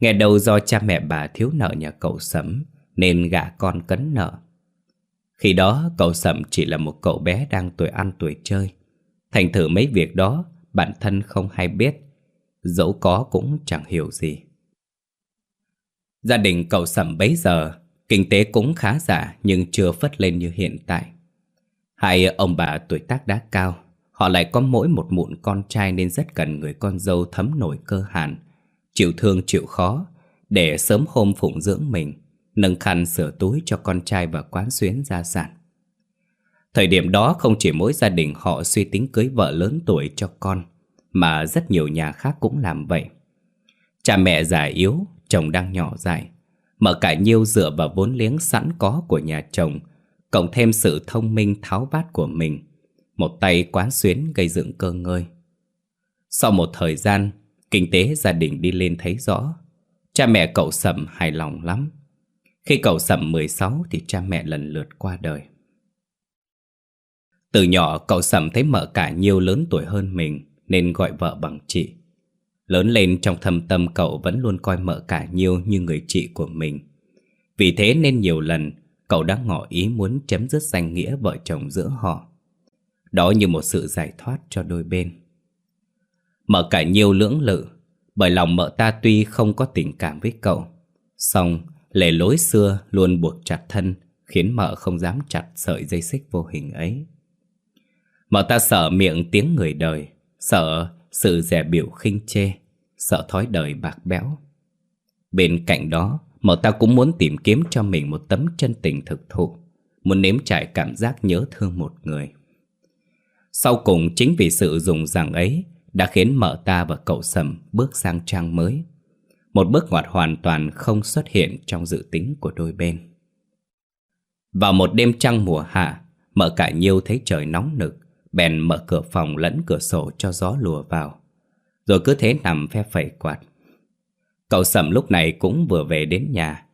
Speaker 1: Nghe đầu do cha mẹ bà thiếu nợ nhà cậu Sẩm nên gả con cấn nợ. Khi đó cậu Sẩm chỉ là một cậu bé đang tuổi ăn tuổi chơi. Thành thử mấy việc đó bản thân không hay biết, dẫu có cũng chẳng hiểu gì. Gia đình cậu sầm bấy giờ, kinh tế cũng khá giả nhưng chưa phất lên như hiện tại. Hai ông bà tuổi tác đã cao, họ lại có mỗi một mụn con trai nên rất cần người con dâu thấm nổi cơ hàn, chịu thương chịu khó, để sớm hôm phụng dưỡng mình, nâng khăn sửa túi cho con trai và quán xuyến gia sản. Thời điểm đó không chỉ mỗi gia đình họ suy tính cưới vợ lớn tuổi cho con, mà rất nhiều nhà khác cũng làm vậy. Cha mẹ già yếu, chồng đang nhỏ dại. Mở cả nhiêu dựa vào vốn liếng sẵn có của nhà chồng, cộng thêm sự thông minh tháo bát của mình. Một tay quán xuyến gây dựng cơ ngơi. Sau một thời gian, Kinh tế gia đình đi lên thấy rõ Cha mẹ cậu Sầm hài lòng lắm Khi cậu Sầm 16 thì cha mẹ lần lượt qua đời Từ nhỏ cậu Sầm thấy mợ cả nhiều lớn tuổi hơn mình Nên gọi vợ bằng chị Lớn lên trong thâm tâm cậu vẫn luôn coi mợ cả nhiêu như người chị của mình Vì thế nên nhiều lần cậu đã ngỏ ý muốn chấm dứt danh nghĩa vợ chồng giữa họ. Đó như một sự giải thoát cho đôi bên. Mợ cả nhiều lưỡng lự, Bởi lòng mợ ta tuy không có tình cảm với cậu, song lề lối xưa luôn buộc chặt thân, Khiến mợ không dám chặt sợi dây xích vô hình ấy. Mợ ta sợ miệng tiếng người đời, Sợ sự rẻ biểu khinh chê, Sợ thói đời bạc bẽo. Bên cạnh đó mà ta cũng muốn tìm kiếm cho mình một tấm chân tình thực thụ. Muốn nếm trải cảm giác nhớ thương một người. Sau cùng, chính vì sự dùng rằng ấy, Đã khiến mợ ta và cậu Sầm bước sang trang mới. Một bước ngoặt hoàn toàn không xuất hiện trong dự tính của đôi bên. Vào một đêm trăng mùa hạ, Mợ cả nhiêu thấy trời nóng nực, Bèn mở cửa phòng lẫn cửa sổ cho gió lùa vào. Rồi cứ thế nằm phe phẩy quạt. Cậu Sầm lúc này cũng vừa về đến nhà.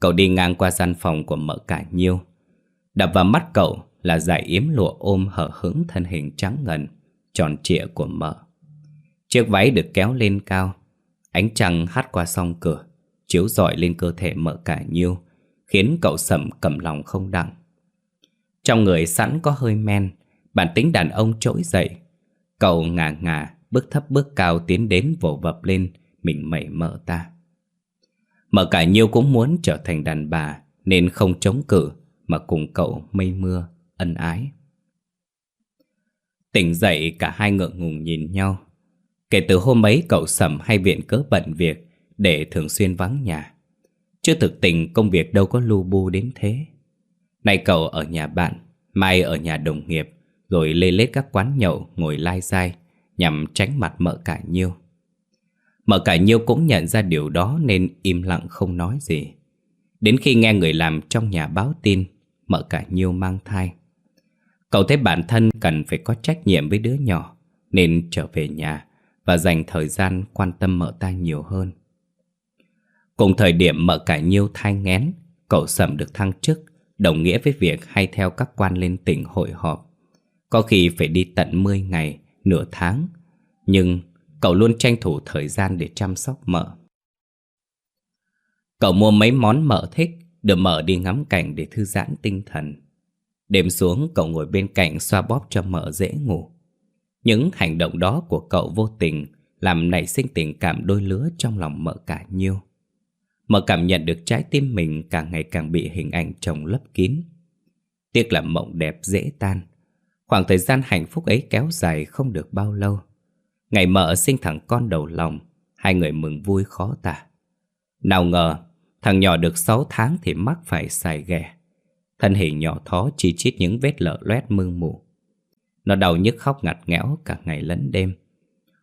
Speaker 1: Cậu đi ngang qua gian phòng của mợ cả nhiêu. Đập vào mắt cậu là dải yếm lụa ôm hở hững thân hình trắng ngần, Tròn trịa của mợ. Chiếc váy được kéo lên cao, Ánh trăng hắt qua song cửa, Chiếu rọi lên cơ thể mợ cả nhiêu, Khiến cậu Sầm cầm lòng không đặng. Trong người sẵn có hơi men, Bản tính đàn ông trỗi dậy. Cậu ngà ngà Bước thấp bước cao tiến đến vồ vập lên mình mẩy mợ ta. Mợ cả nhiêu cũng muốn trở thành đàn bà, Nên không chống cự, Mà cùng cậu mây mưa, ân ái. Tỉnh dậy, cả hai ngượng ngùng nhìn nhau. Kể từ hôm ấy, cậu sầm hay viện cớ bận việc Để thường xuyên vắng nhà. Chứ thực tình, công việc đâu có lu bu đến thế. Nay cậu ở nhà bạn, Mai ở nhà đồng nghiệp, rồi lê lết các quán nhậu, ngồi lai dai, Nhằm tránh mặt mợ cả nhiêu. Mợ cả nhiêu cũng nhận ra điều đó Nên im lặng không nói gì. Đến khi nghe người làm trong nhà báo tin Mợ cả nhiêu mang thai. Cậu thấy bản thân cần phải có trách nhiệm với đứa nhỏ Nên trở về nhà Và dành thời gian quan tâm mợ ta nhiều hơn. Cùng thời điểm mợ cả nhiêu thai ngén Cậu sầm được thăng chức Đồng nghĩa với việc hay theo các quan lên tỉnh hội họp. Có khi phải đi tận 10 ngày, nửa tháng. Nhưng cậu luôn tranh thủ thời gian để chăm sóc mợ. Cậu mua mấy món mợ thích Đưa mợ đi ngắm cảnh để thư giãn tinh thần. Đêm xuống, cậu ngồi bên cạnh xoa bóp cho mợ dễ ngủ. Những hành động đó của cậu vô tình Làm nảy sinh tình cảm đôi lứa trong lòng mợ cả nhiêu. Mợ cảm nhận được trái tim mình càng ngày càng bị hình ảnh chồng lấp kín. Tiếc là mộng đẹp dễ tan. Khoảng thời gian hạnh phúc ấy kéo dài không được bao lâu. Ngày mợ sinh thằng con đầu lòng, hai người mừng vui khó tả. Nào ngờ, thằng nhỏ được 6 tháng thì mắc phải xài ghẻ. Thân hình nhỏ thó chỉ chít những vết lở loét mương mù. Nó đau nhức khóc ngặt nghẽo cả ngày lẫn đêm.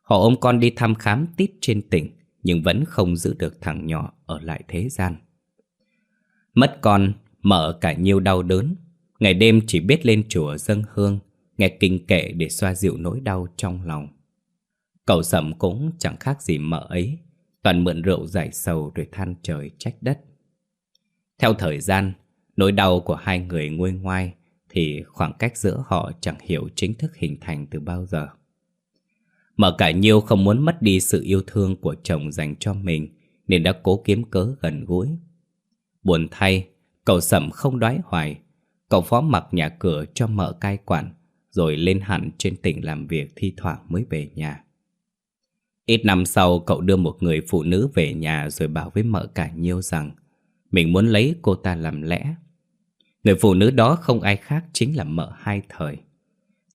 Speaker 1: Họ ôm con đi thăm khám tít trên tỉnh, nhưng vẫn không giữ được thằng nhỏ ở lại thế gian. Mất con, mở cả nhiêu đau đớn, ngày đêm chỉ biết lên chùa dâng hương, nghe kinh kệ để xoa dịu nỗi đau trong lòng. Cậu sầm cũng chẳng khác gì mợ ấy, toàn mượn rượu giải sầu rồi than trời trách đất. Theo thời gian, nỗi đau của hai người nguôi ngoai thì khoảng cách giữa họ chẳng hiểu chính thức hình thành từ bao giờ. mợ cả nhiêu không muốn mất đi sự yêu thương của chồng dành cho mình nên đã cố kiếm cớ gần gũi. Buồn thay, cậu sầm không đoái hoài, cậu phó mặc nhà cửa cho mợ cai quản rồi lên hẳn trên tỉnh làm việc thi thoảng mới về nhà. Ít năm sau, cậu đưa một người phụ nữ về nhà rồi bảo với mợ cả nhiêu rằng, mình muốn lấy cô ta làm lẽ. Người phụ nữ đó không ai khác chính là mợ hai thời.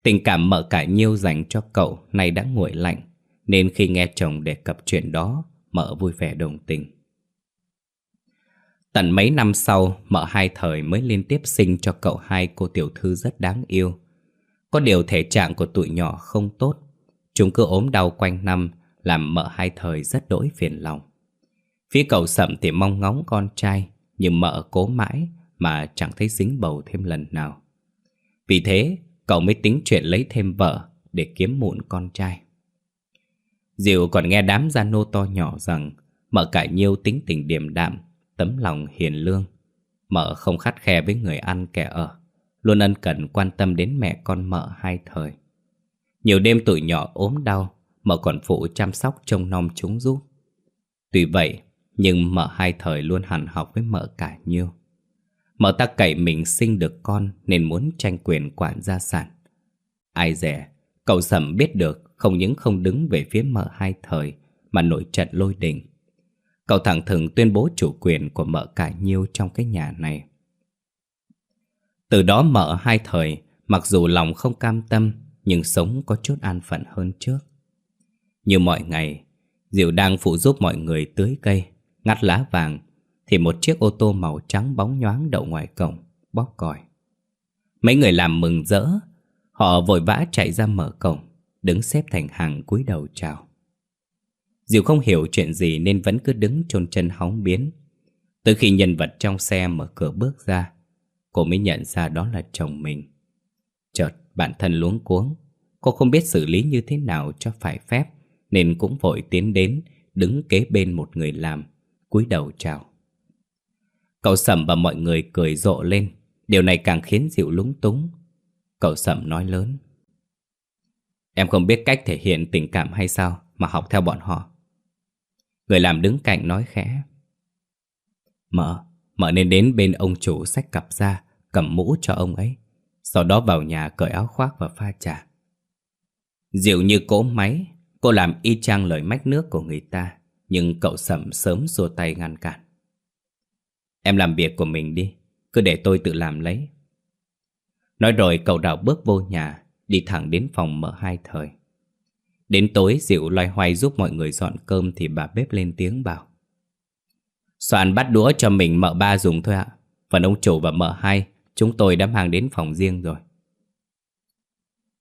Speaker 1: Tình cảm mợ cả nhiêu dành cho cậu nay đã nguội lạnh, nên khi nghe chồng đề cập chuyện đó, mợ vui vẻ đồng tình. Tận mấy năm sau, mợ hai thời mới liên tiếp sinh cho cậu hai cô tiểu thư rất đáng yêu có điều thể trạng của tụi nhỏ không tốt Chúng cứ ốm đau quanh năm làm mợ hai thời rất đỗi phiền lòng. Phía cậu sậm thì mong ngóng con trai, Nhưng mợ cố mãi Mà chẳng thấy dính bầu thêm lần nào. Vì thế, cậu mới tính chuyện lấy thêm vợ Để kiếm mụn con trai. Diệu còn nghe đám gia nô to nhỏ rằng Mợ cải nhiêu tính tình điềm đạm, Tấm lòng hiền lương. Mợ không khắt khe với người ăn kẻ ở, Luôn ân cần quan tâm đến mẹ con mợ hai thời. Nhiều đêm tụi nhỏ ốm đau Mợ còn phụ chăm sóc trông nom chúng giúp. Tuy vậy, Nhưng mợ hai thời luôn hằn học với mợ cả nhiêu. Mợ ta cậy mình sinh được con Nên muốn tranh quyền quản gia sản. Ai dè, Cậu sầm biết được Không những không đứng về phía mợ hai thời Mà nổi trận lôi đình. Cậu thẳng thừng tuyên bố chủ quyền của mợ cả nhiêu trong cái nhà này. Từ đó mợ hai thời, Mặc dù lòng không cam tâm, Nhưng sống có chút an phận hơn trước. Như mọi ngày, Diệu đang phụ giúp mọi người tưới cây, Ngắt lá vàng, Thì một chiếc ô tô màu trắng bóng nhoáng đậu ngoài cổng, Bóp còi. Mấy người làm mừng rỡ, Họ vội vã chạy ra mở cổng, Đứng xếp thành hàng cúi đầu chào. Diệu không hiểu chuyện gì nên vẫn cứ đứng chôn chân hóng biến. Tới khi nhân vật trong xe mở cửa bước ra, Cô mới nhận ra đó là chồng mình. Chợt bản thân luống cuống, Cô không biết xử lý như thế nào cho phải phép. Nên cũng vội tiến đến, Đứng kế bên một người làm, cúi đầu chào. Cậu Sầm và mọi người cười rộ lên, Điều này càng khiến Diệu lúng túng. Cậu Sầm nói lớn, Em không biết cách thể hiện tình cảm hay sao Mà học theo bọn họ. Người làm đứng cạnh nói khẽ, Mợ Mợ nên đến bên ông chủ xách cặp ra Cầm mũ cho ông ấy, Sau đó vào nhà cởi áo khoác và pha trà. Diệu như cỗ máy Cô làm y chang lời mách nước của người ta, Nhưng cậu sầm sớm xua tay ngăn cản. Em làm việc của mình đi, Cứ để tôi tự làm lấy. Nói rồi cậu đào bước vô nhà, Đi thẳng đến phòng mở hai thời. Đến tối Diệu loay hoay giúp mọi người dọn cơm Thì bà bếp lên tiếng bảo. Soạn bắt đũa cho mình, mợ ba dùng thôi ạ. Phần ông chủ và mợ hai, Chúng tôi đã mang đến phòng riêng rồi.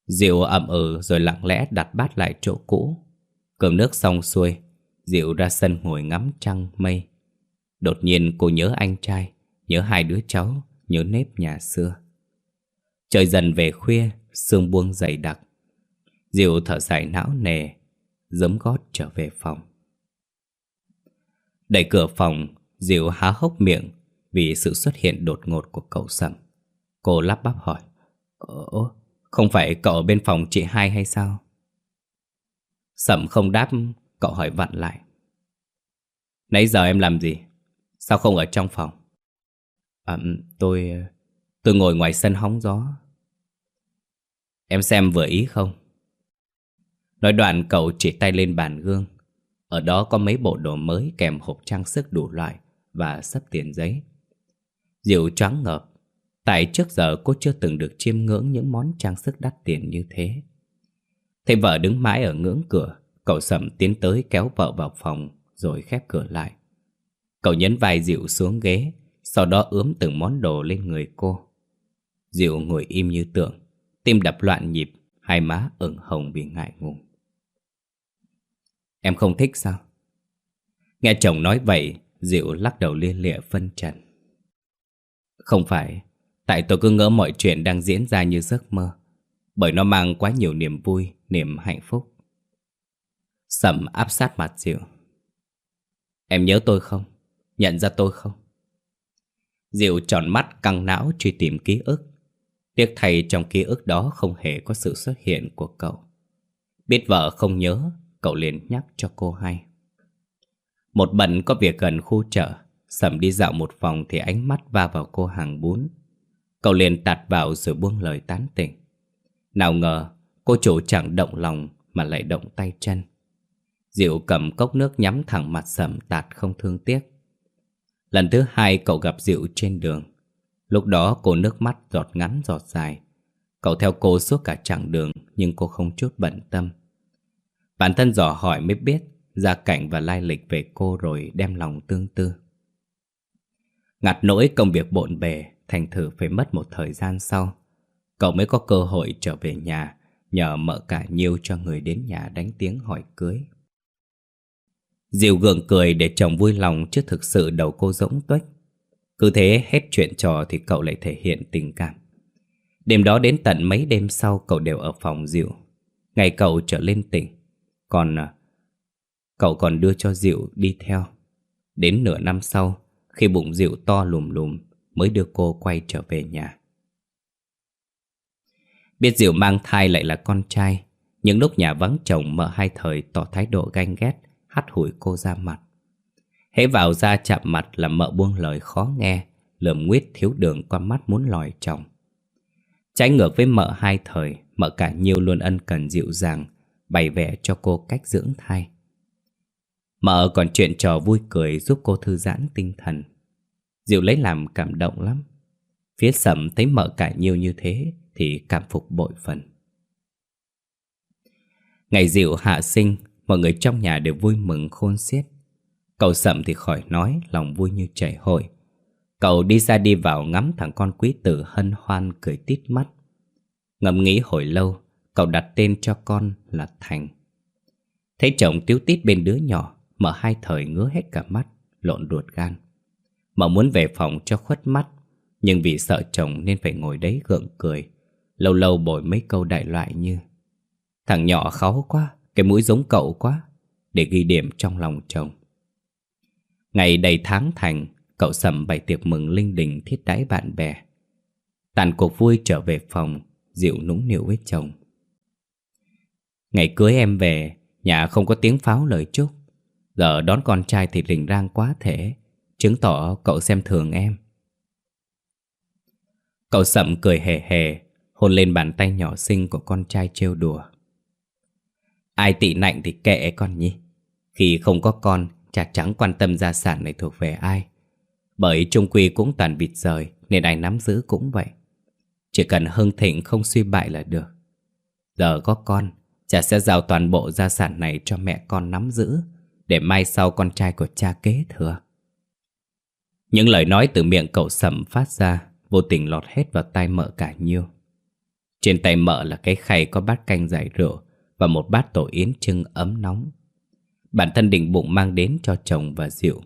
Speaker 1: Diệu ậm ừ rồi lặng lẽ đặt bát lại chỗ cũ. Cơm nước xong xuôi Diệu ra sân ngồi ngắm trăng mây. Đột nhiên cô nhớ anh trai Nhớ hai đứa cháu Nhớ nếp nhà xưa. Trời dần về khuya Sương buông dày đặc. Diệu thở dài não nề Giấm gót trở về phòng. Đẩy cửa phòng Diệu há hốc miệng Vì sự xuất hiện đột ngột của cậu Sầm. Cô lắp bắp hỏi Ồ, không phải cậu ở bên phòng chị hai hay sao? Sầm không đáp Cậu hỏi vặn lại Nãy giờ em làm gì? Sao không ở trong phòng? À, ừ, tôi... Tôi ngồi ngoài sân hóng gió Em xem vừa ý không? Nói đoạn cậu chỉ tay lên bàn gương Ở đó có mấy bộ đồ mới kèm hộp trang sức đủ loại Và sấp tiền giấy Diệu choáng ngợp Tại trước giờ cô chưa từng được chiêm ngưỡng những món trang sức đắt tiền như thế. Thấy vợ đứng mãi ở ngưỡng cửa, Cậu sầm tiến tới kéo vợ vào phòng, Rồi khép cửa lại. Cậu nhấn vai Diệu xuống ghế, Sau đó ướm từng món đồ lên người cô. Diệu ngồi im như tượng, Tim đập loạn nhịp, Hai má ửng hồng vì ngại ngùng. Em không thích sao? Nghe chồng nói vậy, Diệu lắc đầu lia lịa phân trần. Không phải Tại tôi cứ ngỡ mọi chuyện đang diễn ra như giấc mơ. Bởi nó mang quá nhiều niềm vui, Niềm hạnh phúc. Sầm áp sát mặt Diệu. Em nhớ tôi không? Nhận ra tôi không? Diệu tròn mắt căng não truy tìm ký ức. Tiếc thay trong ký ức đó không hề có sự xuất hiện của cậu. Biết vợ không nhớ, Cậu liền nhắc cho cô hay. Một bận có việc gần khu chợ, Sầm đi dạo một vòng thì ánh mắt va vào cô hàng bún. Cậu liền tạt vào rồi buông lời tán tỉnh. Nào ngờ, cô chủ chẳng động lòng mà lại động tay chân. Diệu cầm cốc nước nhắm thẳng mặt sầm tạt không thương tiếc. Lần thứ hai cậu gặp Diệu trên đường. Lúc đó cô nước mắt giọt ngắn giọt dài. Cậu theo cô suốt cả chặng đường Nhưng cô không chút bận tâm. Bản thân dò hỏi mới biết Gia cảnh và lai lịch về cô rồi đem lòng tương tư. Ngặt nỗi công việc bộn bề Thành thử phải mất một thời gian sau. Cậu mới có cơ hội trở về nhà, Nhờ mợ cả nhiêu cho người đến nhà đánh tiếng hỏi cưới. Diệu gượng cười để chồng vui lòng Chứ thực sự đầu cô rỗng tuếch. Cứ thế hết chuyện trò thì cậu lại thể hiện tình cảm. Đêm đó đến tận mấy đêm sau cậu đều ở phòng Diệu. Ngày cậu trở lên tỉnh, Còn à, Cậu còn đưa cho Diệu đi theo. Đến nửa năm sau, Khi bụng Diệu to lùm lùm Mới đưa cô quay trở về nhà. Biết Diệu mang thai lại là con trai Những lúc nhà vắng chồng mợ hai thời tỏ thái độ ganh ghét, Hắt hủi cô ra mặt. Hễ vào ra chạm mặt là mợ buông lời khó nghe, Lườm nguyết thiếu đường qua mắt muốn lòi chồng. Trái ngược với mợ hai thời, Mợ cả nhiều luôn ân cần dịu dàng, Bày vẽ cho cô cách dưỡng thai. Mợ còn chuyện trò vui cười giúp cô thư giãn tinh thần. Diệu lấy làm cảm động lắm. Phía sầm thấy mợ cải nhiều như thế Thì cảm phục bội phần. Ngày Diệu hạ sinh, Mọi người trong nhà đều vui mừng khôn xiết. Cậu sầm thì khỏi nói, Lòng vui như chảy hội. Cậu đi ra đi vào ngắm thằng con quý tử hân hoan cười tít mắt. Ngẫm nghĩ hồi lâu, Cậu đặt tên cho con là Thành. Thấy chồng tiếu tít bên đứa nhỏ, Mở hai thời ngứa hết cả mắt, Lộn ruột gan mà muốn về phòng cho khuất mắt. Nhưng vì sợ chồng nên phải ngồi đấy gượng cười. Lâu lâu bồi mấy câu đại loại như, Thằng nhỏ kháu quá, Cái mũi giống cậu quá, Để ghi điểm trong lòng chồng. Ngày đầy tháng thành, Cậu sầm bày tiệc mừng linh đình thiết đái bạn bè. Tàn cuộc vui trở về phòng Dịu nũng nịu với chồng. Ngày cưới em về, Nhà không có tiếng pháo lời chúc. Giờ đón con trai thì rình rang quá thể. Chứng tỏ cậu xem thường em. Cậu sậm cười hề hề, Hôn lên bàn tay nhỏ xinh của con trai trêu đùa. Ai tị nạnh thì kệ con nhỉ. Khi không có con, Chả trắng quan tâm gia sản này thuộc về ai. Bởi trung quy cũng toàn bịt rời, Nên ai nắm giữ cũng vậy. Chỉ cần hưng thịnh không suy bại là được. Giờ có con Cha sẽ giao toàn bộ gia sản này cho mẹ con nắm giữ, Để mai sau con trai của cha kế thừa. Những lời nói từ miệng cậu sầm phát ra, Vô tình lọt hết vào tai mợ cả nhiêu. Trên tay mợ là cái khay có bát canh giải rượu Và một bát tổ yến trưng ấm nóng. Bản thân định bụng mang đến cho chồng và Diệu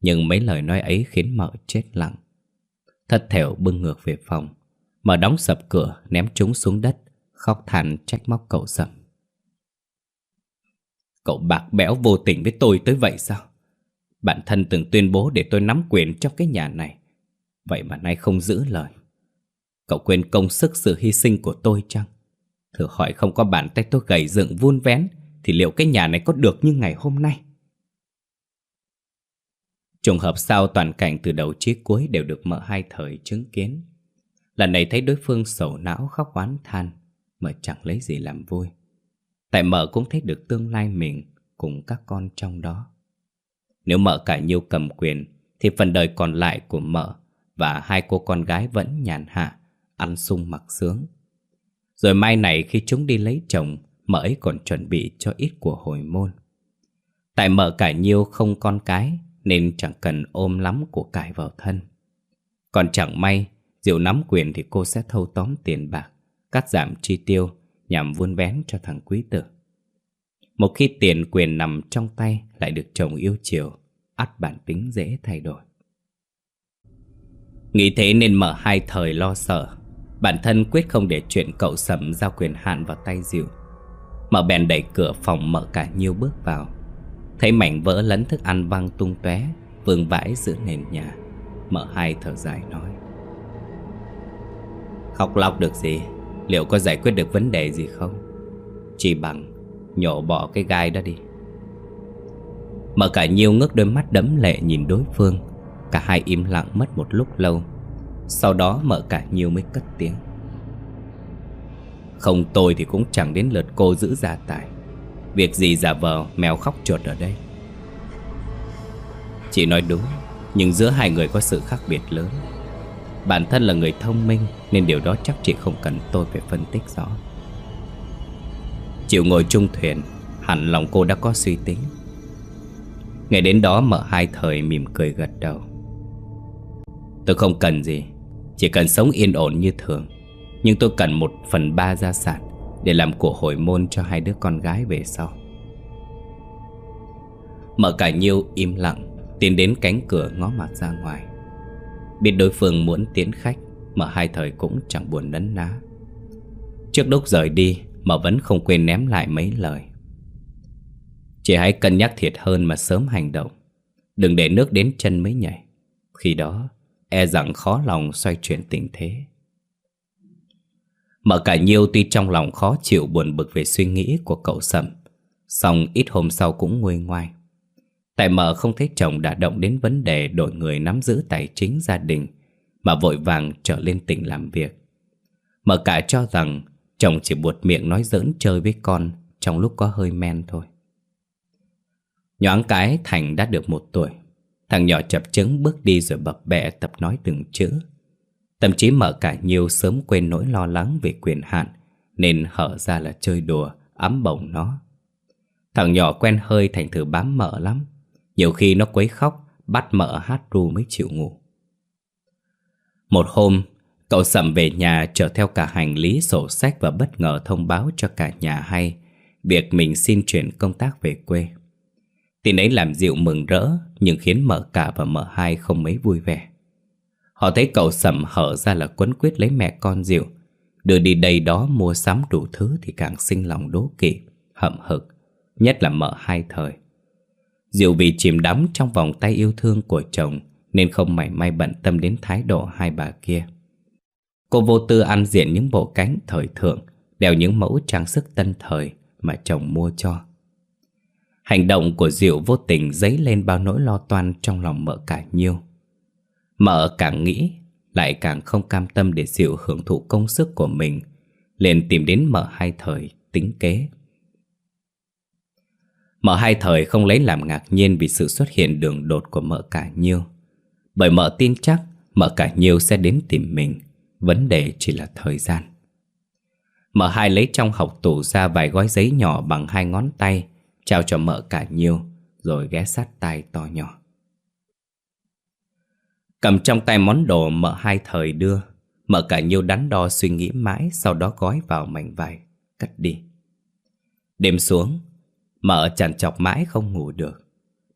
Speaker 1: Nhưng mấy lời nói ấy khiến mợ chết lặng. Thất thểu bưng ngược về phòng, Mợ đóng sập cửa, ném chúng xuống đất, Khóc than trách móc cậu sầm Cậu bạc bẽo vô tình với tôi tới vậy sao? Bản thân từng tuyên bố để tôi nắm quyền trong cái nhà này. Vậy mà nay không giữ lời. Cậu quên công sức sự hy sinh của tôi chăng? Thử hỏi không có bàn tay tôi gầy dựng vun vén, thì liệu cái nhà này có được như ngày hôm nay? Trùng hợp sao toàn cảnh từ đầu chí cuối đều được mợ hai thời chứng kiến. Lần này thấy đối phương sầu não, khóc oán than, mà chẳng lấy gì làm vui. Tại mợ cũng thấy được tương lai mình cùng các con trong đó. Nếu mợ cả nhiêu cầm quyền thì phần đời còn lại của mợ và hai cô con gái vẫn nhàn hạ, ăn sung mặc sướng. Rồi mai này khi chúng đi lấy chồng, mợ ấy còn chuẩn bị cho ít của hồi môn. Tại mợ cả nhiêu không con cái nên chẳng cần ôm lắm của cải vào thân. Còn chẳng may, Diệu nắm quyền thì cô sẽ thâu tóm tiền bạc, cắt giảm chi tiêu nhằm vun vén cho thằng quý tử. Một khi tiền quyền nằm trong tay lại được chồng yêu chiều, ắt bản tính dễ thay đổi. Nghĩ thế nên mở hai thời lo sợ, bản thân quyết không để chuyện cậu sầm giao quyền hạn vào tay Diệu. Mở bèn đẩy cửa phòng mở cả nhiêu bước vào. Thấy mảnh vỡ lẫn thức ăn văng tung tóe vương vãi giữa nền nhà. Mở hai thở dài nói. Khóc lóc được gì Liệu có giải quyết được vấn đề gì không Chỉ bằng Nhổ bỏ cái gai đó đi. Mở cả nhiêu ngước đôi mắt đấm lệ nhìn đối phương, Cả hai im lặng mất một lúc lâu. Sau đó mở cả nhiêu mới cất tiếng. Không tôi thì cũng chẳng đến lượt cô giữ gia tài. Việc gì giả vờ mèo khóc chuột ở đây? Chị nói đúng, Nhưng giữa hai người có sự khác biệt lớn. Bản thân là người thông minh, Nên điều đó chắc chị không cần tôi phải phân tích rõ. Chịu ngồi chung thuyền, Hẳn lòng cô đã có suy tính. Ngày đến đó mở hai thời mỉm cười gật đầu. Tôi không cần gì, Chỉ cần sống yên ổn như thường. Nhưng tôi cần một phần ba gia sản Để làm của hồi môn cho hai đứa con gái về sau. Mở cả nhiêu im lặng, Tiến đến cánh cửa ngó mặt ra ngoài. Biết đối phương muốn tiến khách mở hai thời cũng chẳng buồn nấn ná. Trước lúc rời đi mà vẫn không quên ném lại mấy lời. Chị hãy cân nhắc thiệt hơn mà sớm hành động. Đừng để nước đến chân mới nhảy. Khi đó E rằng khó lòng xoay chuyển tình thế. Mở cả nhiêu tuy trong lòng khó chịu buồn bực về suy nghĩ của cậu Sầm Xong ít hôm sau cũng nguôi ngoai. Tại mở không thấy chồng đã động đến vấn đề đổi người nắm giữ tài chính gia đình, Mà vội vàng trở lên tỉnh làm việc. Mở cả cho rằng chồng chỉ buột miệng nói giỡn chơi với con trong lúc có hơi men thôi. Nhoáng cái Thành đã được một tuổi. Thằng nhỏ chập chững bước đi rồi bập bẹ tập nói từng chữ. Thậm chí mở cả nhiều sớm quên nỗi lo lắng về quyền hạn Nên hở ra là chơi đùa, ấm bồng nó. Thằng nhỏ quen hơi thành thử bám mợ lắm. Nhiều khi nó quấy khóc, bắt mợ hát ru mới chịu ngủ. Một hôm, cậu sầm về nhà chở theo cả hành lý sổ sách và bất ngờ thông báo cho cả nhà hay. Việc mình xin chuyển công tác về quê. Tin ấy làm Diệu mừng rỡ, Nhưng khiến mợ cả và mợ hai không mấy vui vẻ. Họ thấy cậu sầm hở ra là quấn quyết lấy mẹ con Diệu Đưa đi đây đó mua sắm đủ thứ Thì càng sinh lòng đố kỵ, Hậm hực, Nhất là mợ hai thời. Diệu vì chìm đắm trong vòng tay yêu thương của chồng, Nên không mảy may bận tâm đến thái độ hai bà kia. Cô vô tư ăn diện những bộ cánh thời thượng Đeo những mẫu trang sức tân thời Mà chồng mua cho Hành động của Diệu vô tình dấy lên bao nỗi lo toan trong lòng mợ cả nhiêu. Mợ càng nghĩ, lại càng không cam tâm để Diệu hưởng thụ công sức của mình, liền tìm đến mợ hai thời tính kế. Mợ hai thời không lấy làm ngạc nhiên vì sự xuất hiện đường đột của mợ cả nhiêu. Bởi mợ tin chắc mợ cả nhiêu sẽ đến tìm mình, vấn đề chỉ là thời gian. Mợ hai lấy trong học tủ ra vài gói giấy nhỏ bằng hai ngón tay, Trao cho mợ cả nhiêu Rồi ghé sát tay to nhỏ. Cầm trong tay món đồ mợ hai thời đưa Mợ cả nhiêu đắn đo suy nghĩ mãi Sau đó gói vào mảnh vải cắt đi. Đêm xuống Mợ chằn chọc mãi không ngủ được.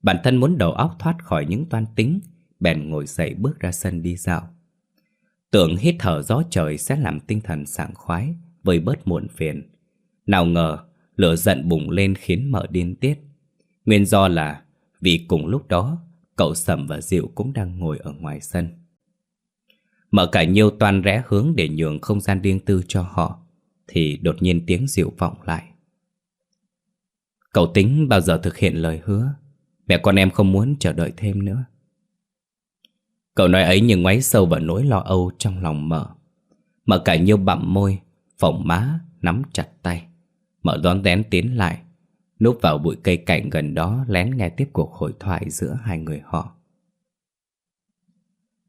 Speaker 1: Bản thân muốn đầu óc thoát khỏi những toan tính Bèn ngồi dậy bước ra sân đi dạo. Tưởng hít thở gió trời sẽ làm tinh thần sảng khoái Vơi bớt muộn phiền. Nào ngờ, Lửa giận bùng lên khiến mợ điên tiết. Nguyên do là Vì cùng lúc đó, Cậu Sầm và Diệu cũng đang ngồi ở ngoài sân. Mở cả nhiêu toan rẽ hướng để nhường không gian riêng tư cho họ, Thì đột nhiên tiếng Diệu vọng lại. Cậu tính bao giờ thực hiện lời hứa? Mẹ con em không muốn chờ đợi thêm nữa. Cậu nói ấy nhưng ngoáy sâu vào nỗi lo âu trong lòng mở Mở cả nhiêu bặm môi, Phỏng má, Nắm chặt tay. Mở đón đén tiến lại, Núp vào bụi cây cạnh gần đó, Lén nghe tiếp cuộc hội thoại giữa hai người họ.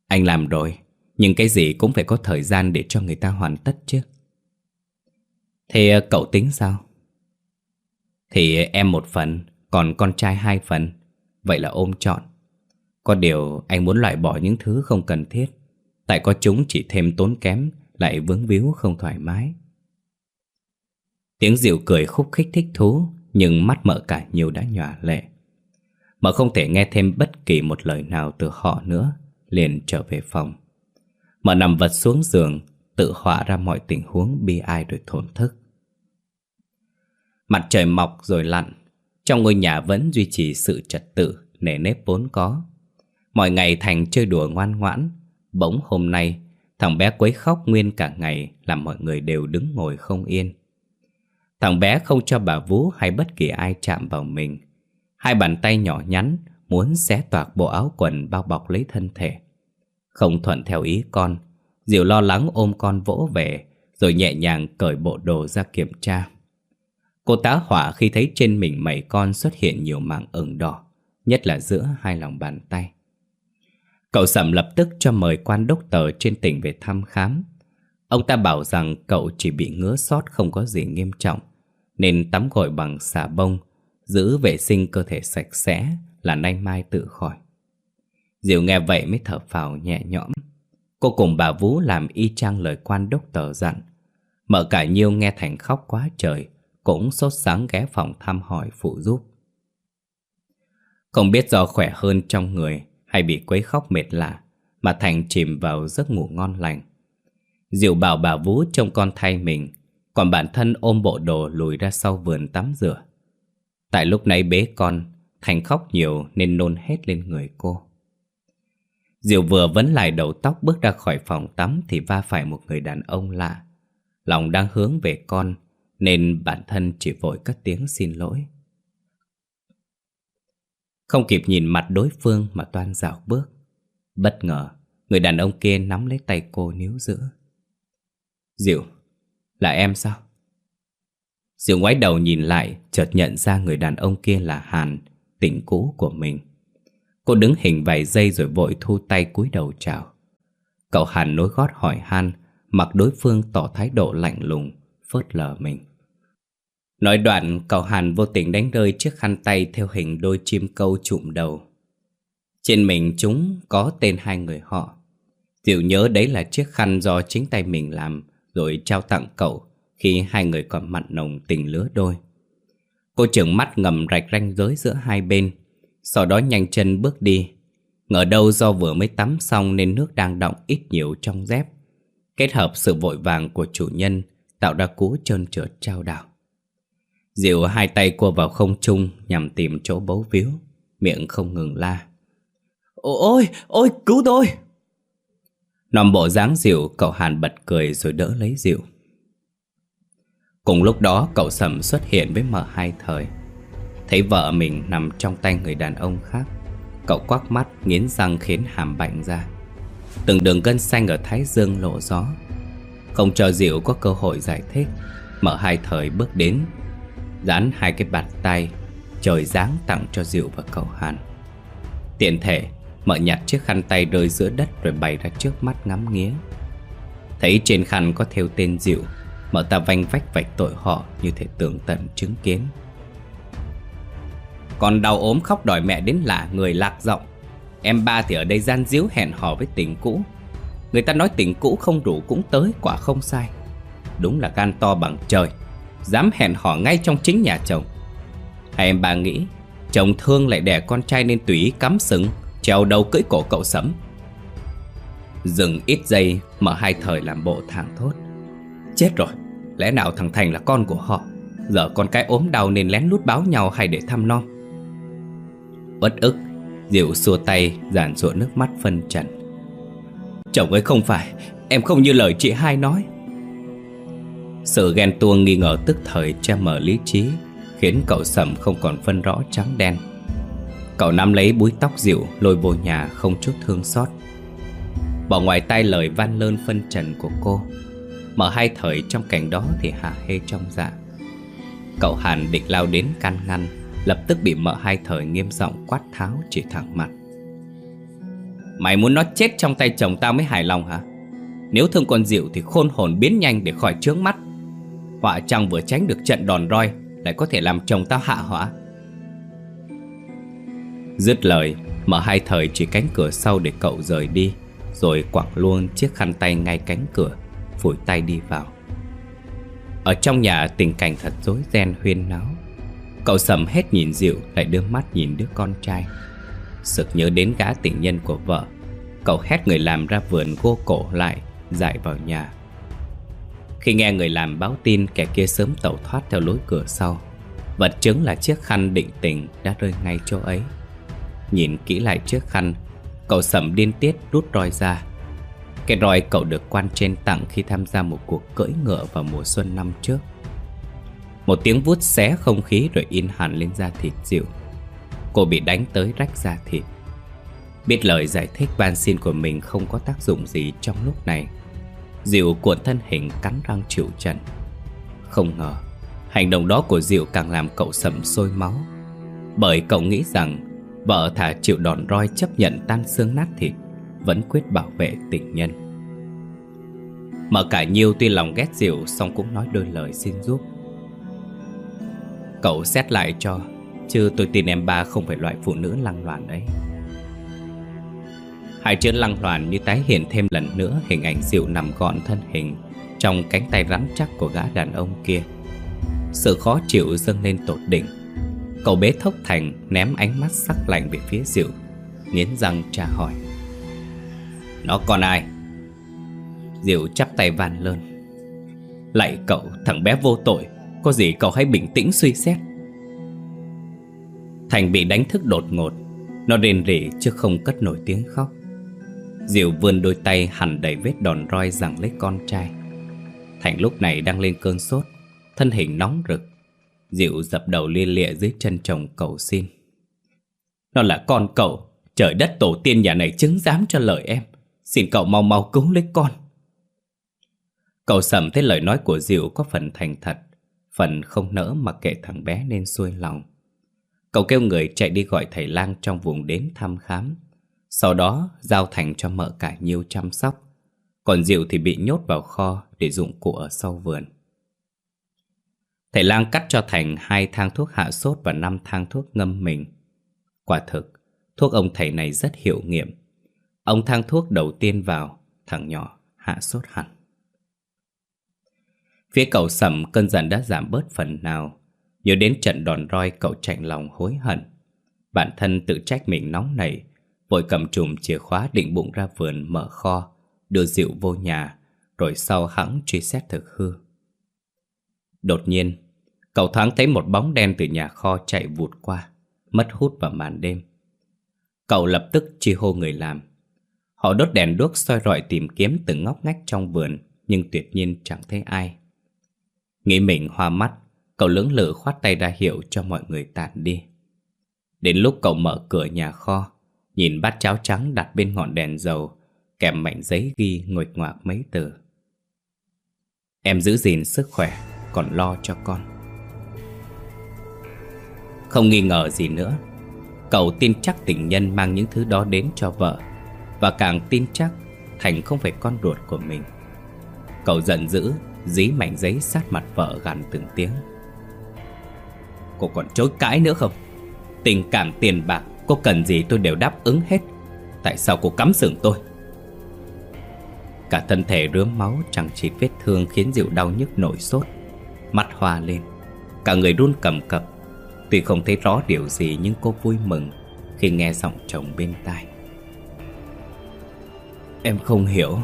Speaker 1: Anh làm rồi, Nhưng cái gì cũng phải có thời gian Để cho người ta hoàn tất chứ. Thế ờ, cậu tính sao? Thì ờ, em một phần, Còn con trai hai phần. Vậy là ôm chọn có điều anh muốn loại bỏ những thứ không cần thiết. Tại có chúng chỉ thêm tốn kém, Lại vướng víu không thoải mái. Tiếng dịu cười khúc khích thích thú, Nhưng mắt mợ cả nhiều đã nhòa lệ. Mợ không thể nghe thêm bất kỳ một lời nào từ họ nữa, Liền trở về phòng. Mợ nằm vật xuống giường, Tự họa ra mọi tình huống bi ai rồi thổn thức. Mặt trời mọc rồi lặn, Trong ngôi nhà vẫn duy trì sự trật tự Nề nếp vốn có. Mọi ngày Thành chơi đùa ngoan ngoãn Bỗng hôm nay Thằng bé quấy khóc nguyên cả ngày Làm mọi người đều đứng ngồi không yên Thằng bé không cho bà Vú hay bất kỳ ai chạm vào mình. Hai bàn tay nhỏ nhắn muốn xé toạc bộ áo quần bao bọc lấy thân thể. Không thuận theo ý con, Diệu lo lắng ôm con vỗ về rồi nhẹ nhàng cởi bộ đồ ra kiểm tra. Cô tá hỏa khi thấy trên mình mẩy con xuất hiện nhiều mảng ửng đỏ, nhất là giữa hai lòng bàn tay. Cậu sẩm lập tức cho mời quan đốc tờ trên tỉnh về thăm khám. Ông ta bảo rằng cậu chỉ bị ngứa sót không có gì nghiêm trọng, nên tắm gội bằng xà bông, giữ vệ sinh cơ thể sạch sẽ là nay mai tự khỏi. Diệu nghe vậy mới thở phào nhẹ nhõm. Cô cùng bà Vũ làm y chang lời quan đốc tờ dặn. Mợ cả nhiêu nghe Thành khóc quá trời, cũng sốt sáng ghé phòng thăm hỏi phụ giúp. Không biết do khỏe hơn trong người hay bị quấy khóc mệt lạ, mà Thành chìm vào giấc ngủ ngon lành. Diệu bảo bà Vú trông con thay mình còn bản thân ôm bộ đồ lùi ra sau vườn tắm rửa. Tại lúc nãy bế con Thành khóc nhiều nên nôn hết lên người cô. Diệu vừa vấn lại đầu tóc bước ra khỏi phòng tắm Thì va phải một người đàn ông lạ. Lòng đang hướng về con Nên bản thân chỉ vội cất tiếng xin lỗi. Không kịp nhìn mặt đối phương mà toan dạo bước. Bất ngờ, Người đàn ông kia nắm lấy tay cô níu giữ. Diệu, Là em sao? Diệu ngoái đầu nhìn lại, Chợt nhận ra người đàn ông kia là Hàn Tỉnh cũ của mình. Cô đứng hình vài giây rồi vội thu tay cúi đầu chào. Cậu Hàn nối gót hỏi Han Mặc đối phương tỏ thái độ lạnh lùng, Phớt lờ mình. Nói đoạn, cậu Hàn vô tình đánh rơi chiếc khăn tay Theo hình đôi chim câu trụm đầu. Trên mình chúng có tên hai người họ. Diệu nhớ đấy là chiếc khăn do chính tay mình làm, Rồi trao tặng cậu, Khi hai người còn mặn nồng tình lứa đôi. Cô trưởng mắt ngầm rạch ranh giới giữa hai bên, Sau đó nhanh chân bước đi. Ngờ đâu do vừa mới tắm xong Nên nước đang động ít nhiều trong dép. Kết hợp sự vội vàng của chủ nhân, Tạo ra cú trơn trượt trao đảo. Diệu hai tay cua vào không trung Nhằm tìm chỗ bấu víu. Miệng không ngừng la. Ôi, ôi, cứu tôi! Nằm bộ dáng Diệu Cậu Hàn bật cười rồi đỡ lấy Diệu Cùng lúc đó cậu Sầm xuất hiện với mở hai thời. Thấy vợ mình nằm trong tay người đàn ông khác Cậu quắc mắt nghiến răng khiến hàm bệnh ra. Từng đường gân xanh ở thái dương lộ gió. Không cho Diệu có cơ hội giải thích Mở hai thời bước đến Dán hai cái bàn tay, Trời dáng tặng cho Diệu và cậu Hàn. Tiện thể, Mở nhặt chiếc khăn tay rơi giữa đất Rồi bày ra trước mắt ngắm nghía. Thấy trên khăn có theo tên Diệu, Mở ta vanh vách vạch tội họ Như thể tưởng tận chứng kiến. Còn đau ốm khóc đòi mẹ đến lạ người lạc giọng. Em ba thì ở đây gian díu hẹn hò với tình cũ. Người ta nói tình cũ không đủ cũng tới, quả không sai. Đúng là gan to bằng trời. Dám hẹn hò ngay trong chính nhà chồng. Hai em bà nghĩ, Chồng thương lại đẻ con trai nên tùy ý cắm sừng, trèo đầu cưỡi cổ cậu sẫm. Dừng ít giây, Mở hai thời làm bộ thẳng thốt. Chết rồi, Lẽ nào thằng Thành là con của họ? Giờ con cái ốm đau nên lén lút báo nhau hay để thăm non? Bất ức, Diệu xua tay giản rụa nước mắt phân trần. Chồng ấy không phải, Em không như lời chị hai nói. Sự ghen tuông nghi ngờ tức thời che mờ lý trí, Khiến cậu sầm không còn phân rõ trắng đen. Cậu nắm lấy búi tóc Diệu Lôi vô nhà không chút thương xót. Bỏ ngoài tay lời van lơn phân trần của cô Mở hai thời trong cảnh đó thì hả hê trong dạ. Cậu Hàn định lao đến can ngăn, Lập tức bị mở hai thời nghiêm giọng quát tháo chỉ thẳng mặt. Mày muốn nó chết trong tay chồng tao mới hài lòng hả? Nếu thương con Diệu thì khôn hồn biến nhanh để khỏi trướng mắt. Họa chàng vừa tránh được trận đòn roi, Lại có thể làm chồng tao hạ hỏa. Dứt lời, Mở hai thời chỉ cánh cửa sau để cậu rời đi, Rồi quẳng luôn chiếc khăn tay ngay cánh cửa, phủi tay đi vào. Ở trong nhà, tình cảnh thật rối ren huyên náo. Cậu sầm hết nhìn Diệu lại đưa mắt nhìn đứa con trai. Sực nhớ đến gã tình nhân của vợ, Cậu hét người làm ra vườn gô cổ lại, Dại vào nhà. Khi nghe người làm báo tin, kẻ kia sớm tẩu thoát theo lối cửa sau. Vật chứng là chiếc khăn định tình đã rơi ngay chỗ ấy. Nhìn kỹ lại chiếc khăn, Cậu sầm điên tiết rút roi ra. Cái roi cậu được quan trên tặng khi tham gia một cuộc cưỡi ngựa vào mùa xuân năm trước. Một tiếng vuốt xé không khí rồi in hẳn lên da thịt dịu. Cô bị đánh tới rách da thịt. Biết lời giải thích van xin của mình không có tác dụng gì trong lúc này. Diệu cuộn thân hình cắn răng chịu trận. Không ngờ, Hành động đó của Diệu càng làm cậu sầm sôi máu. Bởi cậu nghĩ rằng, Vợ thả chịu đòn roi chấp nhận tan xương nát thịt vẫn quyết bảo vệ tình nhân. Mở cả nhiêu tuy lòng ghét Diệu Xong cũng nói đôi lời xin giúp. Cậu xét lại cho, Chứ tôi tin em ba không phải loại phụ nữ lăng loạn đấy Hai chữ lăng loạn như tái hiện thêm lần nữa Hình ảnh Diệu nằm gọn thân hình Trong cánh tay rắn chắc của gã đàn ông kia. Sự khó chịu dâng lên tột đỉnh. Cậu bé thốc thành ném ánh mắt sắc lạnh về phía Diệu Nghiến răng tra hỏi. Nó còn ai? Diệu chắp tay van lơn. Lạy cậu, thằng bé vô tội, Có gì cậu hãy bình tĩnh suy xét. Thành bị đánh thức đột ngột, Nó rên rỉ chứ không cất nổi tiếng khóc. Diệu vươn đôi tay hẳn đầy vết đòn roi rằng lấy con trai. Thành lúc này đang lên cơn sốt, Thân hình nóng rực. Diệu dập đầu liên lịa dưới chân chồng cầu xin. Nó là con cậu, Trời đất tổ tiên nhà này chứng giám cho lời em. Xin cậu mau mau cứu lấy con. Cậu sầm thấy lời nói của Diệu có phần thành thật, Phần không nỡ mà kệ thằng bé nên xuôi lòng. Cậu kêu người chạy đi gọi thầy lang trong vùng đến thăm khám. Sau đó giao thành cho mợ cả nhiêu chăm sóc. Còn Diệu thì bị nhốt vào kho để dụng cụ ở sau vườn. Thầy lang cắt cho Thành hai thang thuốc hạ sốt và năm thang thuốc ngâm mình. Quả thực, thuốc ông thầy này rất hiệu nghiệm. Ông thang thuốc đầu tiên vào, thằng nhỏ hạ sốt hẳn. Phía cậu sầm cơn giận đã giảm bớt phần nào. Nhớ đến trận đòn roi cậu chạy lòng hối hận. Bản thân tự trách mình nóng nảy Vội cầm chùm chìa khóa định bụng ra vườn mở kho, Đưa rượu vô nhà, Rồi sau hãng truy xét thực hư. Đột nhiên, Cậu thoáng thấy một bóng đen từ nhà kho chạy vụt qua, Mất hút vào màn đêm. Cậu lập tức chi hô người làm. Họ đốt đèn đuốc soi rọi tìm kiếm từng ngóc ngách trong vườn, Nhưng tuyệt nhiên chẳng thấy ai. Nghĩ mình hoa mắt, Cậu lưỡng lự khoát tay ra hiệu cho mọi người tản đi. Đến lúc cậu mở cửa nhà kho Nhìn bát cháo trắng đặt bên ngọn đèn dầu, Kèm mảnh giấy ghi nguệch ngoạc mấy từ. Em giữ gìn sức khỏe, Còn lo cho con. Không nghi ngờ gì nữa, Cậu tin chắc tình nhân mang những thứ đó đến cho vợ, Và càng tin chắc Thành không phải con ruột của mình. Cậu giận dữ, Dí mảnh giấy sát mặt vợ gằn từng tiếng. Cô còn chối cãi nữa không? Tình cảm tiền bạc Cô cần gì tôi đều đáp ứng hết. Tại sao cô cắm sừng tôi? Cả thân thể rướm máu chẳng chịt vết thương khiến Diệu đau nhức nổi sốt. Mắt hoa lên, Cả người run cầm cập. Tuy không thấy rõ điều gì nhưng cô vui mừng Khi nghe giọng chồng bên tai. Em không hiểu.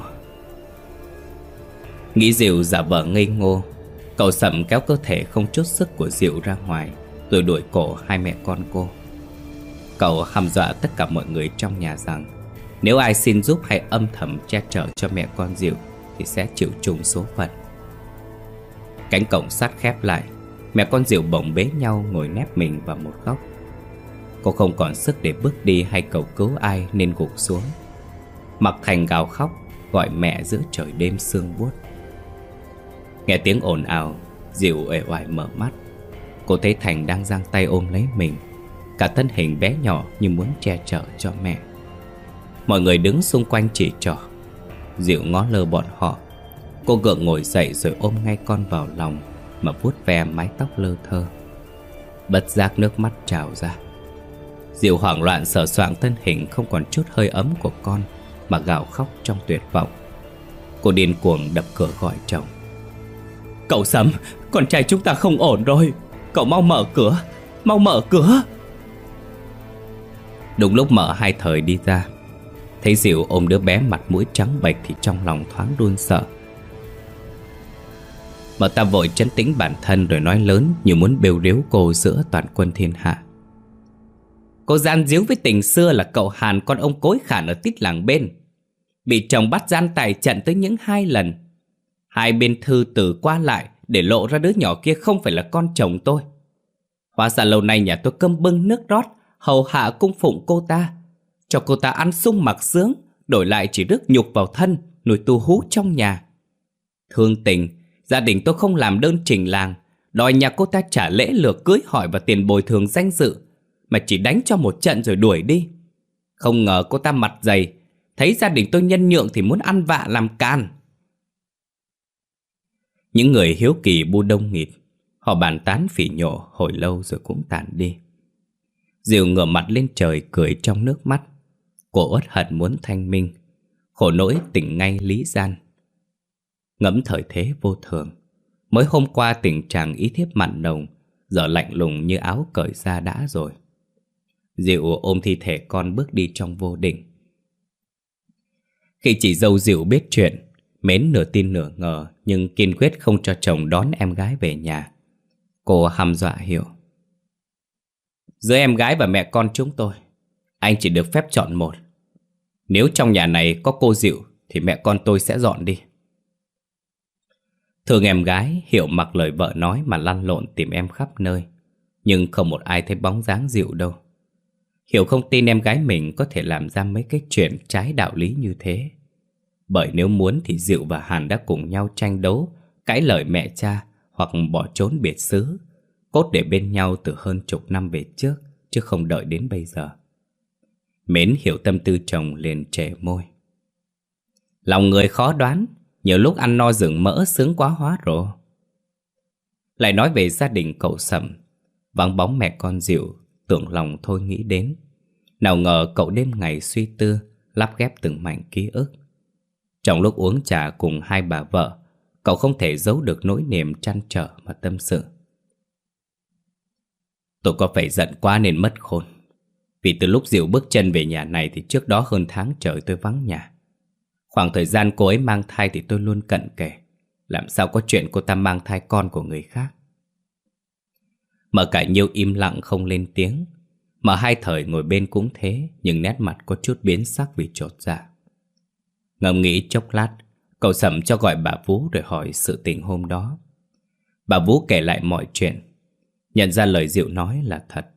Speaker 1: Nghĩ Diệu giả vờ ngây ngô, Cậu sầm kéo cơ thể không chút sức của Diệu ra ngoài, Rồi đuổi cổ hai mẹ con cô. Cậu hăm dọa tất cả mọi người trong nhà rằng, Nếu ai xin giúp hay âm thầm che chở cho mẹ con Diệu Thì sẽ chịu chung số phận. Cánh cổng sắt khép lại, Mẹ con Diệu bồng bế nhau ngồi nép mình vào một góc. Cô không còn sức để bước đi hay cầu cứu ai nên gục xuống. Mặc Thành gào khóc, Gọi mẹ giữa trời đêm sương buốt. Nghe tiếng ồn ào Diệu uể oải mở mắt. Cô thấy Thành đang giang tay ôm lấy mình. Cả thân hình bé nhỏ như muốn che chở cho mẹ. Mọi người đứng xung quanh chỉ trỏ. Diệu ngó lơ bọn họ. Cô gượng ngồi dậy rồi ôm ngay con vào lòng, Mà vuốt ve mái tóc lơ thơ. Bất giác nước mắt trào ra. Diệu hoảng loạn sờ soạng thân hình không còn chút hơi ấm của con, Mà gào khóc trong tuyệt vọng. Cô điên cuồng đập cửa gọi chồng. Cậu Sấm, Con trai chúng ta không ổn rồi. Cậu mau mở cửa, Mau mở cửa. Đúng lúc mở hai thời đi ra, Thấy Diệu ôm đứa bé mặt mũi trắng bệch Thì trong lòng thoáng run sợ. Mở ta vội chấn tĩnh bản thân Rồi nói lớn như muốn bêu riếu cô Giữa toàn quân thiên hạ. Cô gian díu với tình xưa là cậu Hàn, Con ông cối khản ở tít làng bên. Bị chồng bắt gian tài trận tới những hai lần. Hai bên thư từ qua lại Để lộ ra đứa nhỏ kia không phải là con chồng tôi. Hóa ra lâu nay nhà tôi cơm bưng nước rót Hầu hạ cung phụng cô ta. Cho cô ta ăn sung mặc sướng, Đổi lại chỉ rước nhục vào thân, Nuôi tu hú trong nhà. Thương tình, Gia đình tôi không làm đơn trình làng. Đòi nhà cô ta trả lễ lược cưới hỏi Và tiền bồi thường danh dự, Mà chỉ đánh cho một trận rồi đuổi đi. Không ngờ cô ta mặt dày, Thấy gia đình tôi nhân nhượng thì muốn ăn vạ làm can những người hiếu kỳ bu đông nghịt, Họ bàn tán phỉ nhổ, hồi lâu rồi cũng tàn đi. Diệu ngửa mặt lên trời cười trong nước mắt. Cô uất hận muốn thanh minh. Khổ nỗi tỉnh ngay lý gian. Ngẫm thời thế vô thường. Mới hôm qua tình trạng ý thiếp mặn nồng, Giờ lạnh lùng như áo cởi ra đã rồi. Diệu ôm thi thể con bước đi trong vô định. Khi chị dâu Diệu biết chuyện, Mến nửa tin nửa ngờ, Nhưng kiên quyết không cho chồng đón em gái về nhà. Cô hăm dọa hiểu. Giữa em gái và mẹ con chúng tôi, Anh chỉ được phép chọn một. Nếu trong nhà này có cô dịu Thì mẹ con tôi sẽ dọn đi. Thường em gái hiểu mặc lời vợ nói Mà lăn lộn tìm em khắp nơi, Nhưng không một ai thấy bóng dáng dịu đâu. Hiểu không tin em gái mình Có thể làm ra mấy cái chuyện trái đạo lý như thế. Bởi nếu muốn thì Diệu và Hàn đã cùng nhau tranh đấu, Cãi lời mẹ cha Hoặc bỏ trốn biệt xứ Cốt để bên nhau từ hơn chục năm về trước, Chứ không đợi đến bây giờ. Mến hiểu tâm tư chồng liền trẻ môi. Lòng người khó đoán, Nhiều lúc ăn no rừng mỡ sướng quá hóa rồi Lại nói về gia đình cậu sầm Vắng bóng mẹ con dịu, Tưởng lòng thôi nghĩ đến. Nào ngờ cậu đêm ngày suy tư, Lắp ghép từng mảnh ký ức. Trong lúc uống trà cùng hai bà vợ, Cậu không thể giấu được nỗi niềm chăn trở mà tâm sự. Tôi có phải giận quá nên mất khôn. Vì từ lúc Diệu bước chân về nhà này Thì trước đó hơn tháng trời tôi vắng nhà. Khoảng thời gian cô ấy mang thai Thì tôi luôn cận kề. Làm sao có chuyện cô ta mang thai con của người khác? Mở cả nhiêu im lặng không lên tiếng. Mở hai thời ngồi bên cũng thế, Nhưng nét mặt có chút biến sắc vì trột dạ. Ngầm nghĩ chốc lát, Cậu sầm cho gọi bà Vũ rồi hỏi sự tình hôm đó. Bà Vũ kể lại mọi chuyện. Nhận ra lời Diệu nói là thật,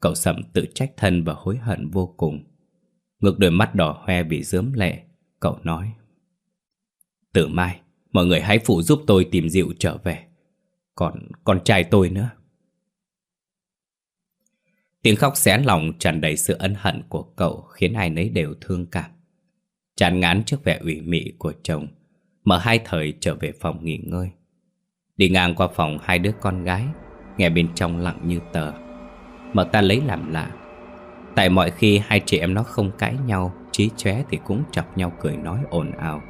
Speaker 1: Cậu sậm tự trách thân và hối hận vô cùng. Ngược đôi mắt đỏ hoe vì dớm lệ, Cậu nói Từ mai, Mọi người hãy phụ giúp tôi tìm Diệu trở về. Còn con trai tôi nữa. Tiếng khóc xé lòng tràn đầy sự ân hận của cậu Khiến ai nấy đều thương cảm. Chán ngán trước vẻ ủy mị của chồng, Mở hai thời trở về phòng nghỉ ngơi. Đi ngang qua phòng hai đứa con gái Nghe bên trong lặng như tờ. Mở ta lấy làm lạ. Tại mọi khi hai chị em nó không cãi nhau Trí chóe thì cũng chọc nhau cười nói ồn ào.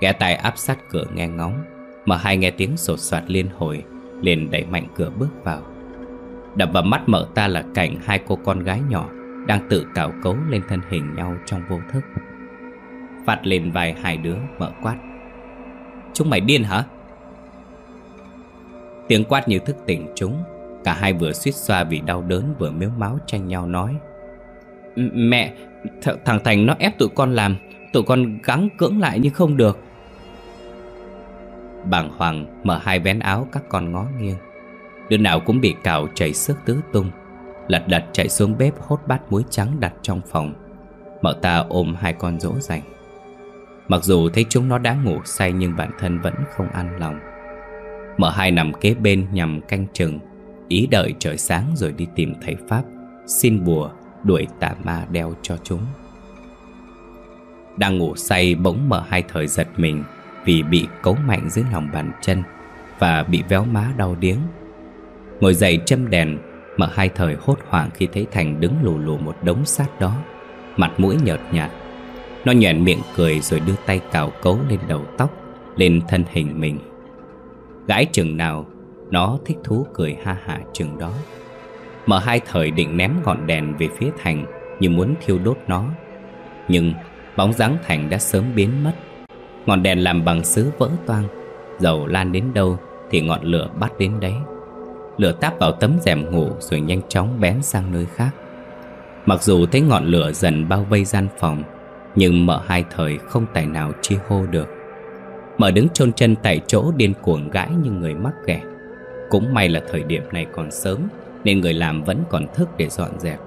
Speaker 1: Ghé tay áp sát cửa nghe ngóng mở hai nghe tiếng sột soạt liên hồi, Liền đẩy mạnh cửa bước vào. Đập vào mắt mở ta là cảnh hai cô con gái nhỏ Đang tự cào cấu lên thân hình nhau trong vô thức. Phạt lên vài hai đứa mở quát. Chúng mày điên hả? Tiếng quát như thức tỉnh chúng. Cả hai vừa suýt xoa vì đau đớn vừa miếu máu tranh nhau nói. Mẹ, th thằng Thành nó ép tụi con làm. Tụi con gắng cưỡng lại nhưng không được. Bàng hoàng mở hai vén áo các con ngó nghiêng. Đứa nào cũng bị cào chảy sức tứ tung. Lật đật chạy xuống bếp hốt bát muối trắng đặt trong phòng. Mợ ta ôm hai con dỗ dành. Mặc dù thấy chúng nó đã ngủ say nhưng bản thân vẫn không an lòng. Mở hai nằm kế bên nhằm canh chừng. Ý đợi trời sáng rồi đi tìm thầy Pháp. Xin bùa, đuổi tà ma đeo cho chúng. Đang ngủ say bỗng mở hai thời giật mình Vì bị cấu mạnh dưới lòng bàn chân Và bị véo má đau điếng. Ngồi dậy châm đèn, Mở hai thời hốt hoảng khi thấy Thành đứng lù lù một đống sát đó, Mặt mũi nhợt nhạt. Nó nhoẻn miệng cười rồi đưa tay cào cấu lên đầu tóc, Lên thân hình mình. Gái chừng nào, Nó thích thú cười ha hả chừng đó. Mở hai thời định ném ngọn đèn về phía Thành Như muốn thiêu đốt nó. Nhưng bóng dáng Thành đã sớm biến mất. Ngọn đèn làm bằng sứ vỡ toang, Dầu lan đến đâu Thì ngọn lửa bắt đến đấy. Lửa táp vào tấm rèm ngủ Rồi nhanh chóng bén sang nơi khác. Mặc dù thấy ngọn lửa dần bao vây gian phòng, Nhưng mợ hai thời không tài nào chi hô được. Mở đứng chôn chân tại chỗ điên cuồng gãi như người mắc ghẻ Cũng may là thời điểm này còn sớm, Nên người làm vẫn còn thức để dọn dẹp.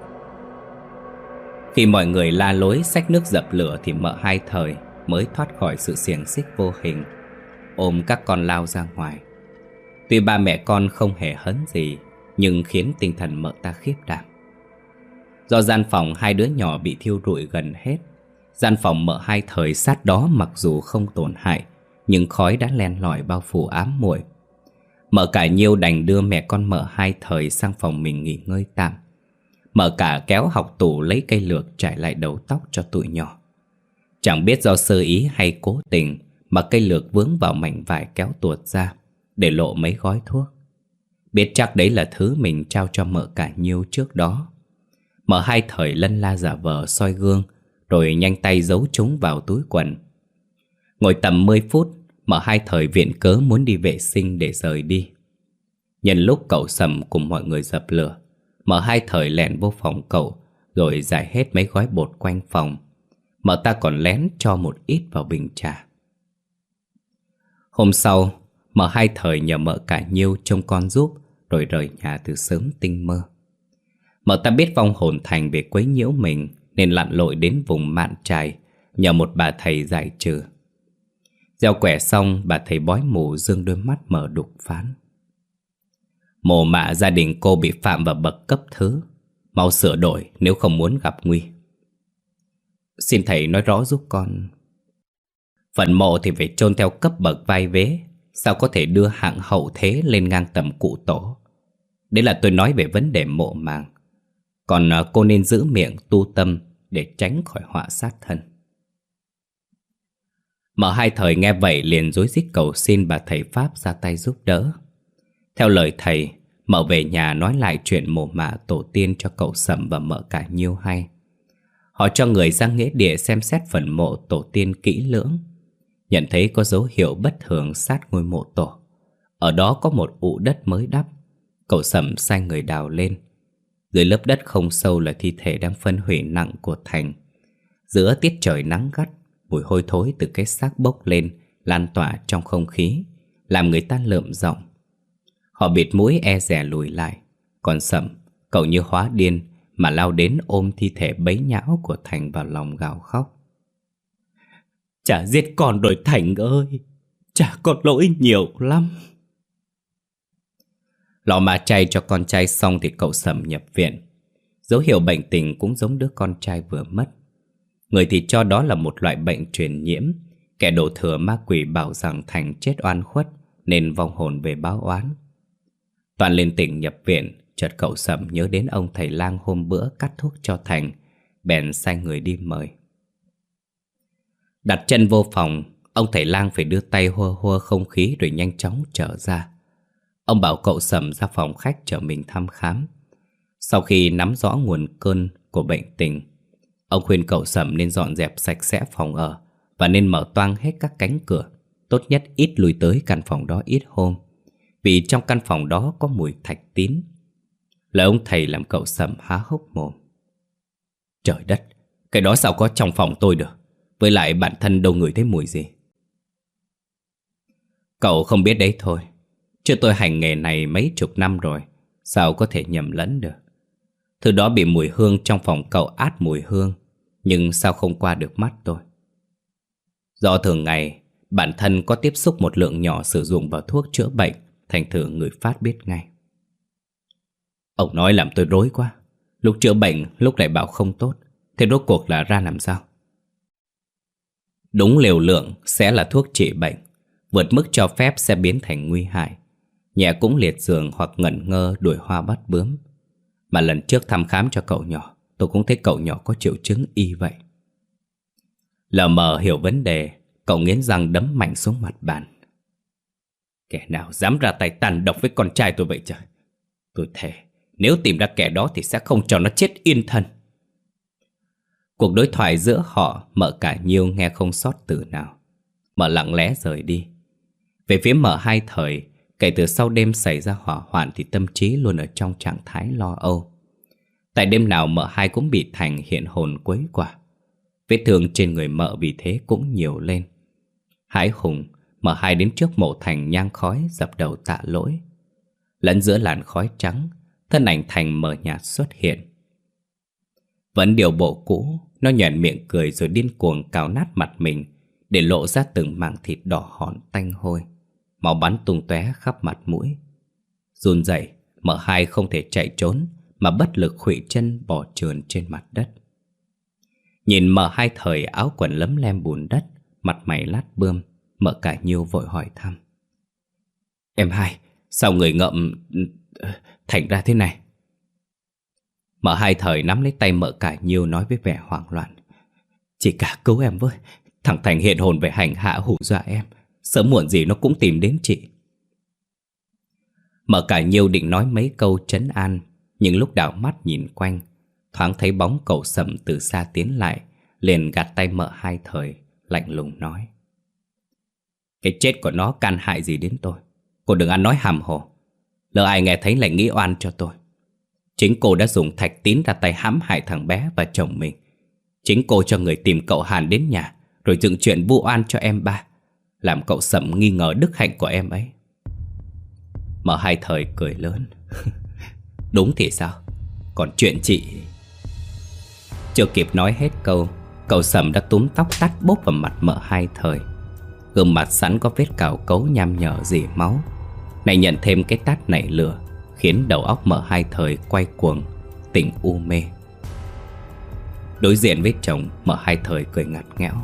Speaker 1: Khi mọi người la lối xách nước dập lửa Thì mợ hai thời mới thoát khỏi sự xiềng xích vô hình, Ôm các con lao ra ngoài. Tuy ba mẹ con không hề hấn gì, Nhưng khiến tinh thần mợ ta khiếp đảm. Do gian phòng hai đứa nhỏ bị thiêu rụi gần hết, Gian phòng mợ hai thời sát đó mặc dù không tổn hại nhưng khói đã len lỏi bao phủ ám muội. Mợ cả nhiêu đành đưa mẹ con mợ hai thời sang phòng mình nghỉ ngơi tạm. Mợ cả kéo học tủ lấy cây lược trải lại đầu tóc cho tụi nhỏ. Chẳng biết do sơ ý hay cố tình Mà cây lược vướng vào mảnh vải kéo tuột ra Để lộ mấy gói thuốc. Biết chắc đấy là thứ mình trao cho mợ cả nhiêu trước đó. Mợ hai thời lân la giả vờ soi gương, Rồi nhanh tay giấu chúng vào túi quần. Ngồi tầm 10 phút Mở hai thời viện cớ muốn đi vệ sinh để rời đi. Nhân lúc cậu sầm cùng mọi người dập lửa Mở hai thời lẹn vô phòng cậu, Rồi giải hết mấy gói bột quanh phòng Mở ta còn lén cho một ít vào bình trà. Hôm sau Mở hai thời nhờ mợ cả nhiêu trông con giúp, Rồi rời nhà từ sớm tinh mơ. Mở ta biết vong hồn thành về quấy nhiễu mình, Nên lặn lội đến vùng mạn trài, Nhờ một bà thầy giải trừ. Gieo quẻ xong, bà thầy bói mù dương đôi mắt mở đục phán. Mồ mạ gia đình cô bị phạm vào bậc cấp thứ. Mau sửa đổi, nếu không muốn gặp nguy. Xin thầy nói rõ giúp con. Phần mộ thì phải chôn theo cấp bậc vai vế. Sao có thể đưa hạng hậu thế lên ngang tầm cụ tổ? Đấy là tôi nói về vấn đề mộ màng. Còn à, cô nên giữ miệng tu tâm Để tránh khỏi họa sát thân. Mở hai thời nghe vậy liền dối rít cầu xin bà thầy Pháp ra tay giúp đỡ. Theo lời thầy, Mở về nhà nói lại chuyện mồ mạ tổ tiên cho cậu Sầm và mợ cả nhiêu hay. Họ cho người ra nghĩa địa xem xét phần mộ tổ tiên kỹ lưỡng. Nhận thấy có dấu hiệu bất thường sát ngôi mộ tổ. Ở đó có một ụ đất mới đắp. Cậu Sầm sai người đào lên. Dưới lớp đất không sâu là thi thể đang phân hủy nặng của Thành. Giữa tiết trời nắng gắt Mùi hôi thối từ cái xác bốc lên Lan tỏa trong không khí Làm người ta lợm giọng. Họ bịt mũi e rẻ lùi lại Còn sậm, cậu như hóa điên Mà lao đến ôm thi thể bấy nhão của Thành vào lòng gào khóc. Chả giết con rồi Thành ơi Chả có lỗi nhiều lắm. Lọ mà chay cho con trai xong thì cậu Sầm nhập viện. Dấu hiệu bệnh tình cũng giống đứa con trai vừa mất. Người thì cho đó là một loại bệnh truyền nhiễm. Kẻ đổ thừa ma quỷ bảo rằng Thành chết oan khuất, Nên vong hồn về báo oán. Toàn lên tỉnh nhập viện, Chợt cậu sầm nhớ đến ông thầy lang hôm bữa cắt thuốc cho Thành, Bèn sai người đi mời. Đặt chân vô phòng, Ông thầy lang phải đưa tay hua hua không khí Rồi nhanh chóng trở ra. Ông bảo cậu sầm ra phòng khách chờ mình thăm khám. Sau khi nắm rõ nguồn cơn của bệnh tình Ông khuyên cậu sầm nên dọn dẹp sạch sẽ phòng ở Và nên mở toang hết các cánh cửa. Tốt nhất ít lùi tới căn phòng đó ít hôm, Vì trong căn phòng đó có mùi thạch tín. Lời ông thầy làm cậu sầm há hốc mồm. Trời đất, Cái đó sao có trong phòng tôi được? Với lại bản thân đâu ngửi thấy mùi gì? Cậu không biết đấy thôi. Chứ tôi hành nghề này mấy chục năm rồi, Sao có thể nhầm lẫn được? Thứ đó bị mùi hương trong phòng cậu át mùi hương. Nhưng sao không qua được mắt tôi? Do thường ngày, Bản thân có tiếp xúc một lượng nhỏ sử dụng vào thuốc chữa bệnh, Thành thử người phát biết ngay. Ông nói làm tôi rối quá. Lúc chữa bệnh, lúc lại bảo không tốt. Thế rốt cuộc là ra làm sao? Đúng liều lượng sẽ là thuốc trị bệnh. Vượt mức cho phép sẽ biến thành nguy hại. Nhẹ cũng liệt giường hoặc ngẩn ngơ đuổi hoa bắt bướm. Mà lần trước thăm khám cho cậu nhỏ Tôi cũng thấy cậu nhỏ có triệu chứng y vậy. Lờ mờ hiểu vấn đề, Cậu nghiến răng đấm mạnh xuống mặt bàn. Kẻ nào dám ra tay tàn độc với con trai tôi vậy trời? Tôi thề, Nếu tìm ra kẻ đó thì sẽ không cho nó chết yên thân. Cuộc đối thoại giữa họ Mợ cả nhiêu nghe không sót từ nào. Mợ lặng lẽ rời đi. Về phía mợ hai thời, Kể từ sau đêm xảy ra hỏa hoạn Thì tâm trí luôn ở trong trạng thái lo âu. Tại đêm nào mợ hai cũng bị Thành hiện hồn quấy quả. Vết thương trên người mợ vì thế cũng nhiều lên. Hải hùng, Mợ hai đến trước mộ Thành nhang khói Dập đầu tạ lỗi. Lẫn giữa làn khói trắng, Thân ảnh Thành mờ nhạt xuất hiện. Vẫn điều bộ cũ, Nó nhoẻn miệng cười rồi điên cuồng cào nát mặt mình, Để lộ ra từng mảng thịt đỏ hòn tanh hôi. Máu bắn tung tóe khắp mặt mũi. Run rẩy, Mợ hai không thể chạy trốn mà bất lực khuỵu chân bỏ trườn trên mặt đất. Nhìn mở hai thời áo quần lấm lem bùn đất, Mặt mày lát bươm, mở cả nhiêu vội hỏi thăm. Em hai, Sao người ngậm ừ, Thành ra thế này? Mở hai thời nắm lấy tay mở cả nhiêu Nói với vẻ hoảng loạn. Chỉ cả cứu em với, Thằng Thành hiện hồn về hành hạ hù dọa em, Sớm muộn gì nó cũng tìm đến chị. Mở cả nhiêu định nói mấy câu trấn an nhưng lúc đảo mắt nhìn quanh, Thoáng thấy bóng cậu sầm từ xa tiến lại, Liền gạt tay mợ hai thời, Lạnh lùng nói. Cái chết của nó can hại gì đến tôi? Cô đừng ăn nói hàm hồ. Lỡ ai nghe thấy lại nghĩ oan cho tôi. Chính cô đã dùng thạch tín ra tay hãm hại thằng bé và chồng mình. Chính cô cho người tìm cậu Hàn đến nhà, Rồi dựng chuyện vu oan cho em ba, Làm cậu sầm nghi ngờ đức hạnh của em ấy. Mở hai thời cười lớn. (laughs) Đúng thì sao? Còn chuyện chị Chưa kịp nói hết câu, Cậu sầm đã túm tóc tắt bốp vào mặt mợ hai thời. Gương mặt sẵn có vết cào cấu nham nhở dì máu. Này nhận thêm cái tát nảy lửa, Khiến đầu óc mợ hai thời quay cuồng, Tỉnh u mê. Đối diện với chồng, Mợ hai thời cười ngặt nghẽo.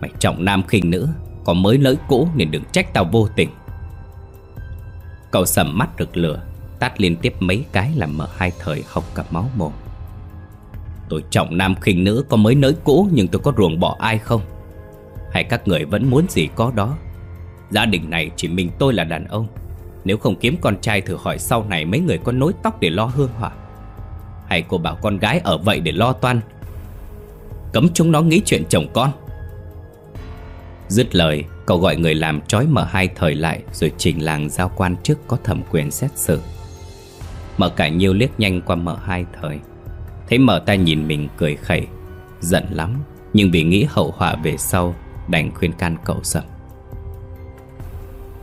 Speaker 1: Mày trọng nam khinh nữ Còn mới lỗi cũ nên đừng trách tao vô tình. Cậu sầm mắt rực lửa Tát liên tiếp mấy cái làm mở hai thời hộc cả máu mồm. Tôi trọng nam khinh nữ có mới nới cũ Nhưng tôi có ruồng bỏ ai không? Hay các người vẫn muốn gì có đó? Gia đình này chỉ mình tôi là đàn ông. Nếu không kiếm con trai thử hỏi sau này Mấy người có nối tóc để lo hương hỏa? Hay cô bảo con gái ở vậy để lo toan? Cấm chúng nó nghĩ chuyện chồng con. Dứt lời, Cậu gọi người làm trói mở hai thời lại, Rồi trình làng giao quan trước có thẩm quyền xét xử. Mở cả nhiêu liếc nhanh qua mở hai thời. Thấy mở ta nhìn mình cười khẩy, Giận lắm, Nhưng vì nghĩ hậu họa về sau, Đành khuyên can cậu sầm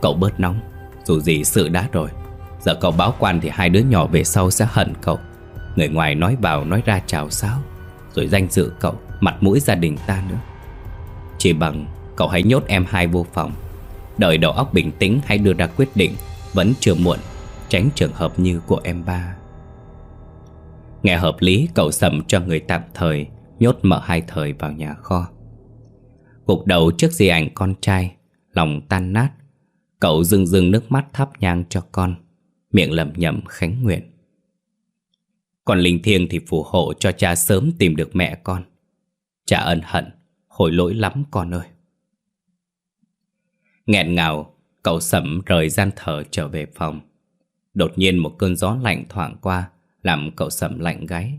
Speaker 1: Cậu bớt nóng, Dù gì sự đã rồi, Giờ cậu báo quan thì hai đứa nhỏ về sau sẽ hận cậu. Người ngoài nói vào nói ra chào sao Rồi danh dự cậu Mặt mũi gia đình ta nữa. Chỉ bằng cậu hãy nhốt em hai vô phòng. Đợi đầu óc bình tĩnh hãy đưa ra quyết định, Vẫn chưa muộn. Tránh trường hợp như của em ba. Nghe hợp lý, cậu sầm cho người tạm thời, Nhốt mở hai thời vào nhà kho. Gục đầu trước di ảnh con trai, Lòng tan nát. Cậu rưng rưng nước mắt thắp nhang cho con, Miệng lẩm nhẩm khánh nguyện. Còn linh thiêng thì phù hộ cho cha sớm tìm được mẹ con. Cha ân hận Hồi lỗi lắm con ơi. Nghẹn ngào, Cậu sẩm rời gian thờ trở về phòng. Đột nhiên một cơn gió lạnh thoảng qua làm cậu sầm lạnh gáy.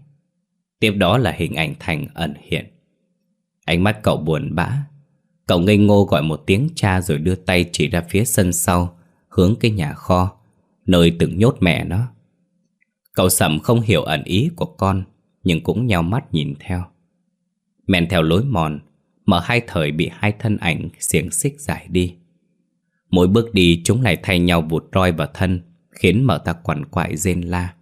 Speaker 1: Tiếp đó là hình ảnh Thành ẩn hiện. Ánh mắt cậu buồn bã. Cậu ngây ngô gọi một tiếng cha rồi đưa tay chỉ ra phía sân sau, hướng cái nhà kho, nơi từng nhốt mẹ nó. Cậu sầm không hiểu ẩn ý của con, nhưng cũng nheo mắt nhìn theo. Men theo lối mòn, mở hai thời bị hai thân ảnh xiềng xích giải đi. Mỗi bước đi chúng lại thay nhau vụt roi vào thân, khiến mở ta quằn quại rên la.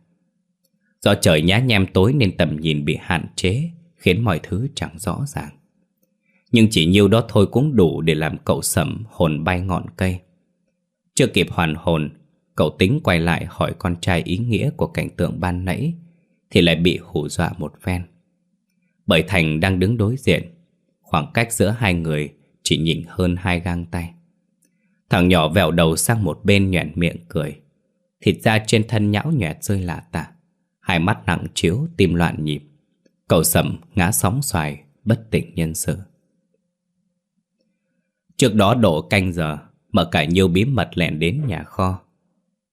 Speaker 1: Do trời nhá nhem tối nên tầm nhìn bị hạn chế, Khiến mọi thứ chẳng rõ ràng. Nhưng chỉ nhiêu đó thôi cũng đủ để làm cậu sẩm hồn bay ngọn cây. Chưa kịp hoàn hồn, Cậu tính quay lại hỏi con trai ý nghĩa của cảnh tượng ban nãy, Thì lại bị hù dọa một phen. Bởi Thành đang đứng đối diện, Khoảng cách giữa hai người chỉ nhỉnh hơn hai gang tay. Thằng nhỏ vẹo đầu sang một bên nhoẻn miệng cười. Thịt da trên thân nhão nhẹt rơi lạ tả. Hai mắt nặng chiếu, tim loạn nhịp. Cậu sầm ngã sóng xoài, Bất tỉnh nhân sự. Trước đó đổ canh giờ Mở cả nhiều bí mật lẻn đến nhà kho.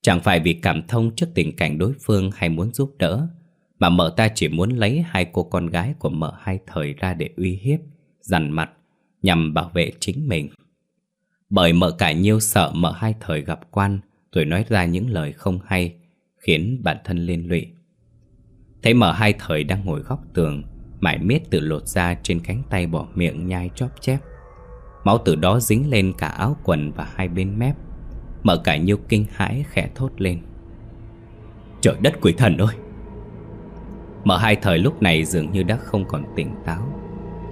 Speaker 1: Chẳng phải vì cảm thông trước tình cảnh đối phương hay muốn giúp đỡ, Mà mợ ta chỉ muốn lấy hai cô con gái của mợ hai thời ra để uy hiếp, Dằn mặt, Nhằm bảo vệ chính mình. Bởi mợ cả nhiêu sợ mợ hai thời gặp quan rồi nói ra những lời không hay, Khiến bản thân liên lụy. Thấy mở hai thời đang ngồi góc tường, Mải miết tự lột ra trên cánh tay bỏ miệng nhai chóp chép. Máu từ đó dính lên cả áo quần và hai bên mép. Mở cả nhiêu kinh hãi khẽ thốt lên. Trời đất quỷ thần ơi! Mở hai thời lúc này dường như đã không còn tỉnh táo.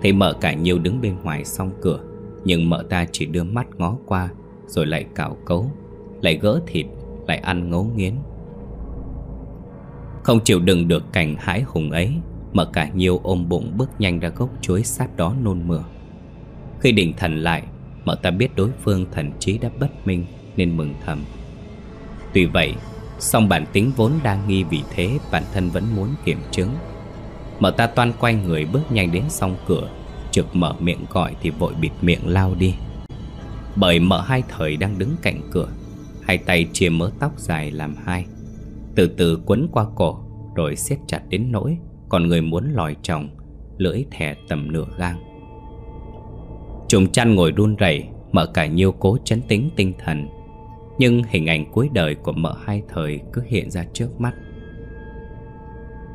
Speaker 1: Thấy mở cả nhiêu đứng bên ngoài song cửa, Nhưng mở ta chỉ đưa mắt ngó qua, Rồi lại cào cấu. Lại gỡ thịt, Lại ăn ngấu nghiến. Không chịu đựng được cảnh hãi hùng ấy, Mà cả nhiều ôm bụng bước nhanh ra gốc chuối sát đó nôn mửa. Khi định thần lại Mợ ta biết đối phương thần trí đã bất minh Nên mừng thầm. Tuy vậy, song bản tính vốn đa nghi vì thế Bản thân vẫn muốn kiểm chứng. Mợ ta toan quay người bước nhanh đến song cửa Trực mở miệng gọi thì vội bịt miệng lao đi. Bởi mợ hai thời đang đứng cạnh cửa Hai tay chia mớ tóc dài làm hai. Từ từ quấn qua cổ, Rồi siết chặt đến nỗi Còn người muốn lòi chồng Lưỡi thẻ tầm nửa gang. Trùng chăn ngồi run rẩy mợ cả nhiêu cố chấn tính tinh thần. Nhưng hình ảnh cuối đời của mợ hai thời cứ hiện ra trước mắt.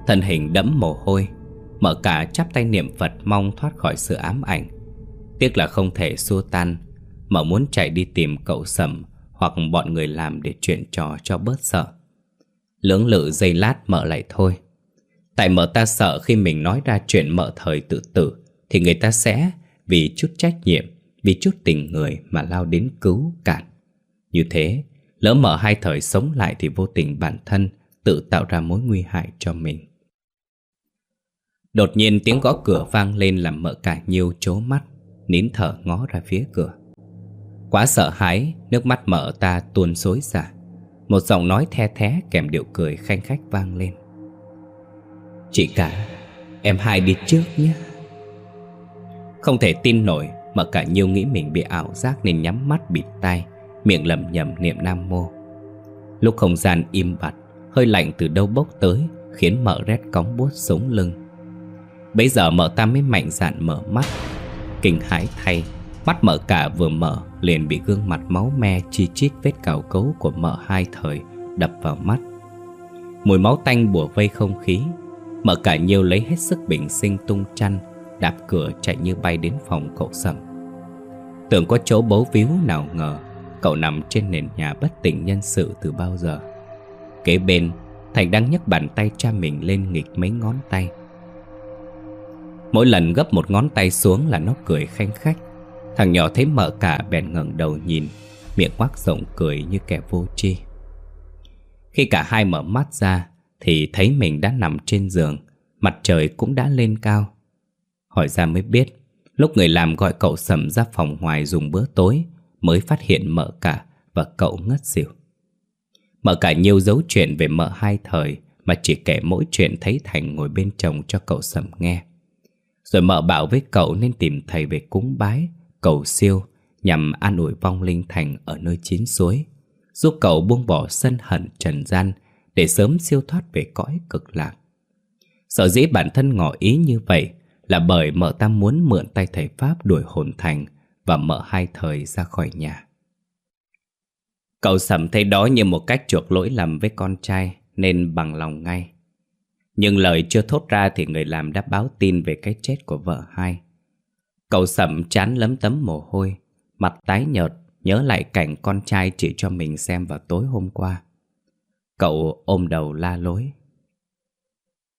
Speaker 1: Thân hình đẫm mồ hôi, mợ cả chắp tay niệm Phật mong thoát khỏi sự ám ảnh. Tiếc là không thể xua tan, mợ muốn chạy đi tìm cậu sầm hoặc bọn người làm để chuyện trò cho bớt sợ. Lưỡng lự giây lát mở lại thôi. Tại mở ta sợ khi mình nói ra chuyện mợ thời tự tử, Thì người ta sẽ, vì chút trách nhiệm, Vì chút tình người mà lao đến cứu cản. Như thế, Lỡ mở hai thời sống lại thì vô tình bản thân Tự tạo ra mối nguy hại cho mình. Đột nhiên tiếng gõ cửa vang lên làm mợ cả nhiêu chố mắt, Nín thở ngó ra phía cửa. Quá sợ hãi, Nước mắt mợ ta tuôn xối xả Một giọng nói the thé kèm điệu cười khanh khách vang lên. Chị cả, Em hai đi trước nhé. Không thể tin nổi mà cả nhiêu nghĩ mình bị ảo giác Nên nhắm mắt bịt tai, Miệng lầm nhầm niệm nam mô. Lúc không gian im bặt, Hơi lạnh từ đâu bốc tới, Khiến mợ rét cóng bút sống lưng. Bây giờ mợ ta mới mạnh dạn mở mắt, Kinh hãi thay. Mắt mợ cả vừa mở, Liền bị gương mặt máu me chi chít vết cào cấu của mợ hai thời Đập vào mắt. Mùi máu tanh bùa vây không khí, Mợ cả nhiều lấy hết sức bình sinh tung chăn, Đạp cửa chạy như bay đến phòng cậu sầm. Tưởng có chỗ bấu víu nào ngờ, Cậu nằm trên nền nhà bất tỉnh nhân sự từ bao giờ. Kế bên, Thành đang nhấc bàn tay cha mình lên nghịch mấy ngón tay. Mỗi lần gấp một ngón tay xuống là nó cười khanh khách. Thằng nhỏ thấy mợ cả bèn ngẩng đầu nhìn, Miệng quắc rộng cười như kẻ vô tri. Khi cả hai mở mắt ra Thì thấy mình đã nằm trên giường, Mặt trời cũng đã lên cao. Hỏi ra mới biết, Lúc người làm gọi cậu sầm ra phòng ngoài dùng bữa tối, Mới phát hiện mợ cả và cậu ngất xỉu. Mợ cả nhiều dấu chuyện về mợ hai thời, Mà chỉ kể mỗi chuyện thấy Thành ngồi bên chồng cho cậu sầm nghe. Rồi mợ bảo với cậu nên tìm thầy về cúng bái Cầu siêu nhằm an ủi vong linh Thành ở nơi chín suối, Giúp cậu buông bỏ sân hận trần gian Để sớm siêu thoát về cõi cực lạc. Sở dĩ bản thân ngỏ ý như vậy Là bởi mợ ta muốn mượn tay thầy Pháp đuổi hồn Thành Và mợ hai thời ra khỏi nhà. Cậu sầm thấy đó như một cách chuộc lỗi lầm với con trai Nên bằng lòng ngay. Nhưng lời chưa thốt ra thì người làm đã báo tin về cái chết của vợ hai. Cậu sẩm chán lấm tấm mồ hôi, Mặt tái nhợt, Nhớ lại cảnh con trai chỉ cho mình xem vào tối hôm qua. Cậu ôm đầu la lối.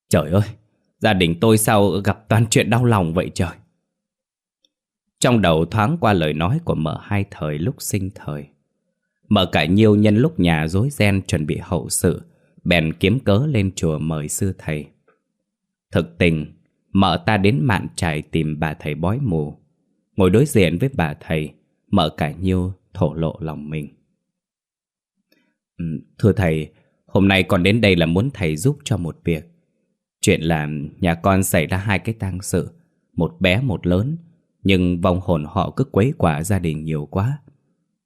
Speaker 1: Trời ơi, Gia đình tôi sao gặp toàn chuyện đau lòng vậy trời? Trong đầu thoáng qua lời nói của mợ hai thời lúc sinh thời, Mợ cả nhiều nhân lúc nhà rối ren chuẩn bị hậu sự, Bèn kiếm cớ lên chùa mời sư thầy. Thực tình Mợ ta đến mạn trải tìm bà thầy bói mù. Ngồi đối diện với bà thầy Mợ cả nhiêu thổ lộ lòng mình. Thưa thầy, Hôm nay con đến đây là muốn thầy giúp cho một việc. Chuyện là nhà con xảy ra hai cái tang sự, Một bé một lớn, Nhưng vong hồn họ cứ quấy quả gia đình nhiều quá.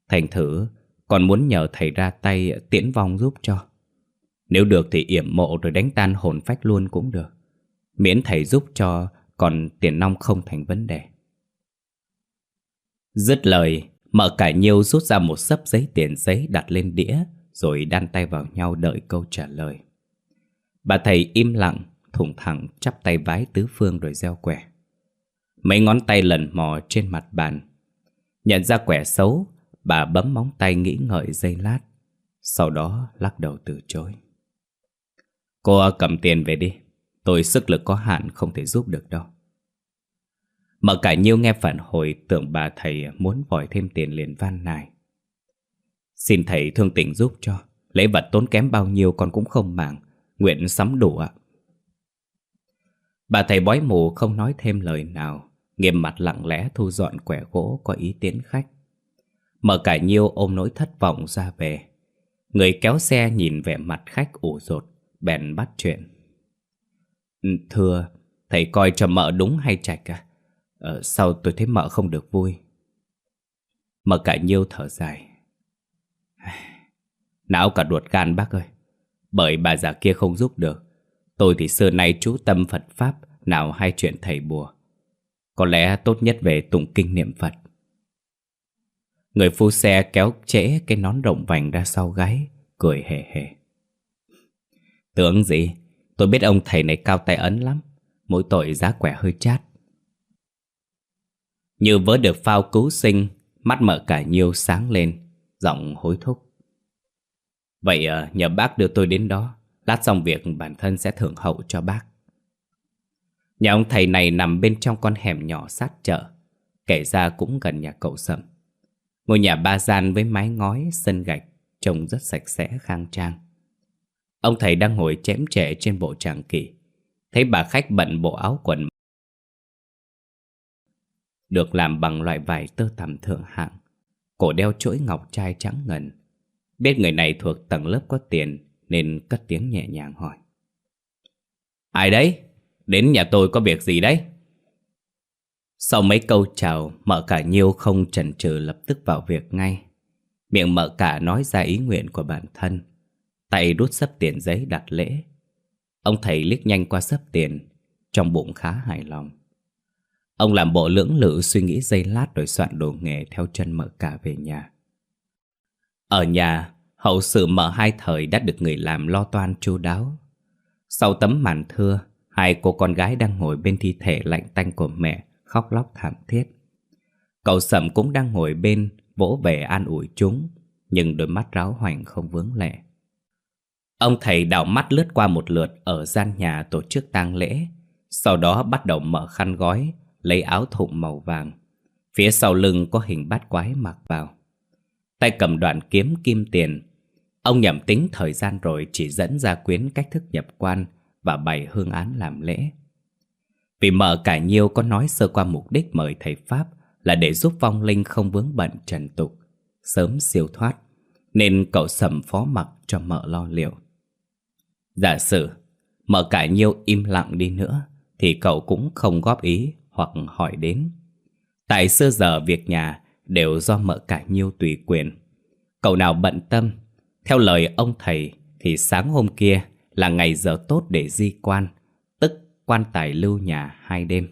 Speaker 1: Thành thử, Con muốn nhờ thầy ra tay tiễn vong giúp cho. Nếu được thì yểm mộ rồi đánh tan hồn phách luôn cũng được. Miễn thầy giúp cho Còn tiền nong không thành vấn đề. Dứt lời Mở cả nhiêu rút ra một sấp giấy tiền giấy đặt lên đĩa, Rồi đan tay vào nhau đợi câu trả lời. Bà thầy im lặng Thủng thẳng chắp tay vái tứ phương rồi gieo quẻ. Mấy ngón tay lần mò trên mặt bàn. Nhận ra quẻ xấu, Bà bấm móng tay nghĩ ngợi giây lát, Sau đó lắc đầu từ chối. Cô cầm tiền về đi. Tôi sức lực có hạn không thể giúp được đâu. Mở cả nhiêu nghe phản hồi tưởng bà thầy muốn vòi thêm tiền liền van nài. Xin thầy thương tình giúp cho, Lễ vật tốn kém bao nhiêu con cũng không màng, Nguyện sắm đủ ạ. Bà thầy bói mù không nói thêm lời nào, Nghiêm mặt lặng lẽ thu dọn quẻ gỗ có ý tiến khách. Mở cải nhiêu ôm nỗi thất vọng ra về. Người kéo xe nhìn vẻ mặt khách ủ rột, Bèn bắt chuyện. Ừ, thưa, thầy coi cho mợ đúng hay trạch à? Ờ, sao tôi thấy mợ không được vui? Mợ cả nhiêu thở dài. Não cả ruột gan bác ơi. Bởi bà già kia không giúp được. Tôi thì xưa nay chú tâm Phật Pháp, nào hay chuyện thầy bùa. Có lẽ tốt nhất về tụng kinh niệm Phật. Người phu xe kéo trễ cái nón rộng vành ra sau gáy, cười hề hề. Tưởng gì, Tôi biết ông thầy này cao tay ấn lắm Mỗi tội giá quẻ hơi chát. Như vớ được phao cứu sinh Mắt mở cả nhiêu sáng lên Giọng hối thúc. Vậy ờ, nhờ bác đưa tôi đến đó Lát xong việc bản thân sẽ thưởng hậu cho bác. Nhà ông thầy này nằm bên trong con hẻm nhỏ sát chợ Kể ra cũng gần nhà cậu Sầm Ngôi nhà ba gian với mái ngói, sân gạch Trông rất sạch sẽ khang trang. Ông thầy đang ngồi chém trẻ trên bộ tràng kỳ. Thấy bà khách bận bộ áo quần. Được làm bằng loại vải tơ tằm thượng hạng. Cổ đeo chuỗi ngọc trai trắng ngần. Biết người này thuộc tầng lớp có tiền, Nên cất tiếng nhẹ nhàng hỏi. Ai đấy? Đến nhà tôi có việc gì đấy? Sau mấy câu chào, Mợ cả nhiêu không chần chừ lập tức vào việc ngay. Miệng mợ cả nói ra ý nguyện của bản thân. Tay đút sấp tiền giấy đặt lễ Ông thầy liếc nhanh qua sấp tiền Trong bụng khá hài lòng Ông làm bộ lưỡng lự suy nghĩ giây lát rồi soạn đồ nghề theo chân mợ cả về nhà. Ở nhà, hậu sự mở hai thời đã được người làm lo toan chu đáo. Sau tấm màn thưa, hai cô con gái đang ngồi bên thi thể lạnh tanh của mẹ, khóc lóc thảm thiết. Cậu sẩm cũng đang ngồi bên, vỗ về an ủi chúng, nhưng đôi mắt ráo hoành không vướng lệ. Ông thầy đảo mắt lướt qua một lượt ở gian nhà tổ chức tang lễ, sau đó bắt đầu mở khăn gói, lấy áo thụng màu vàng. Phía sau lưng có hình bát quái mặc vào. Tay cầm đoạn kiếm kim tiền. Ông nhẩm tính thời gian rồi chỉ dẫn ra quyến cách thức nhập quan và bày hương án làm lễ. Vì mợ cả nhiêu có nói sơ qua mục đích mời thầy Pháp là để giúp vong linh không vướng bận trần tục, sớm siêu thoát, nên cậu sầm phó mặc cho mợ lo liệu. Giả sử, mợ cả nhiêu im lặng đi nữa, thì cậu cũng không góp ý hoặc hỏi đến. Tại xưa giờ việc nhà đều do mợ cả nhiêu tùy quyền. Cậu nào bận tâm, theo lời ông thầy thì sáng hôm kia là ngày giờ tốt để di quan, tức quan tài lưu nhà hai đêm.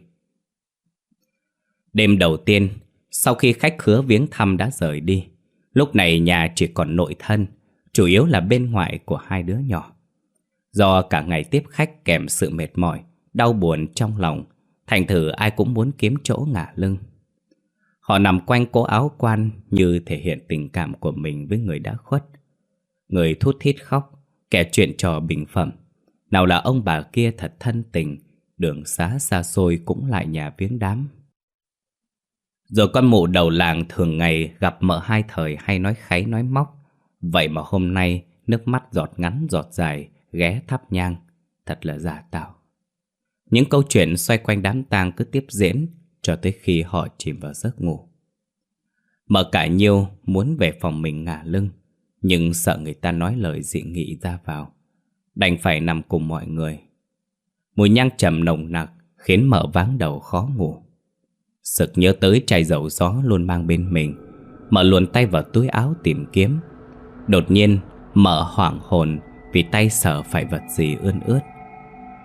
Speaker 1: Đêm đầu tiên, sau khi khách khứa viếng thăm đã rời đi, lúc này nhà chỉ còn nội thân, chủ yếu là bên ngoại của hai đứa nhỏ. Do cả ngày tiếp khách kèm sự mệt mỏi, đau buồn trong lòng, Thành thử ai cũng muốn kiếm chỗ ngả lưng. Họ nằm quanh cố áo quan Như thể hiện tình cảm của mình với người đã khuất. Người thút thít khóc Kẻ chuyện trò bình phẩm. Nào là ông bà kia thật thân tình Đường xá xa xôi cũng lại nhà viếng đám. Rồi con mụ đầu làng thường ngày gặp mợ hai thời hay nói kháy nói móc. Vậy mà hôm nay nước mắt giọt ngắn giọt dài ghé thắp nhang Thật là giả tạo những câu chuyện xoay quanh đám tang cứ tiếp diễn cho tới khi họ chìm vào giấc ngủ. Mở cả nhiêu muốn về phòng mình ngả lưng, nhưng sợ người ta nói lời dị nghị ra vào. Đành phải nằm cùng mọi người. Mùi nhang trầm nồng nặc khiến mợ váng đầu khó ngủ. Sực nhớ tới chai dầu gió luôn mang bên mình, mợ luồn tay vào túi áo tìm kiếm. Đột nhiên, mợ hoảng hồn vì tay sợ phải vật gì ươn ướt.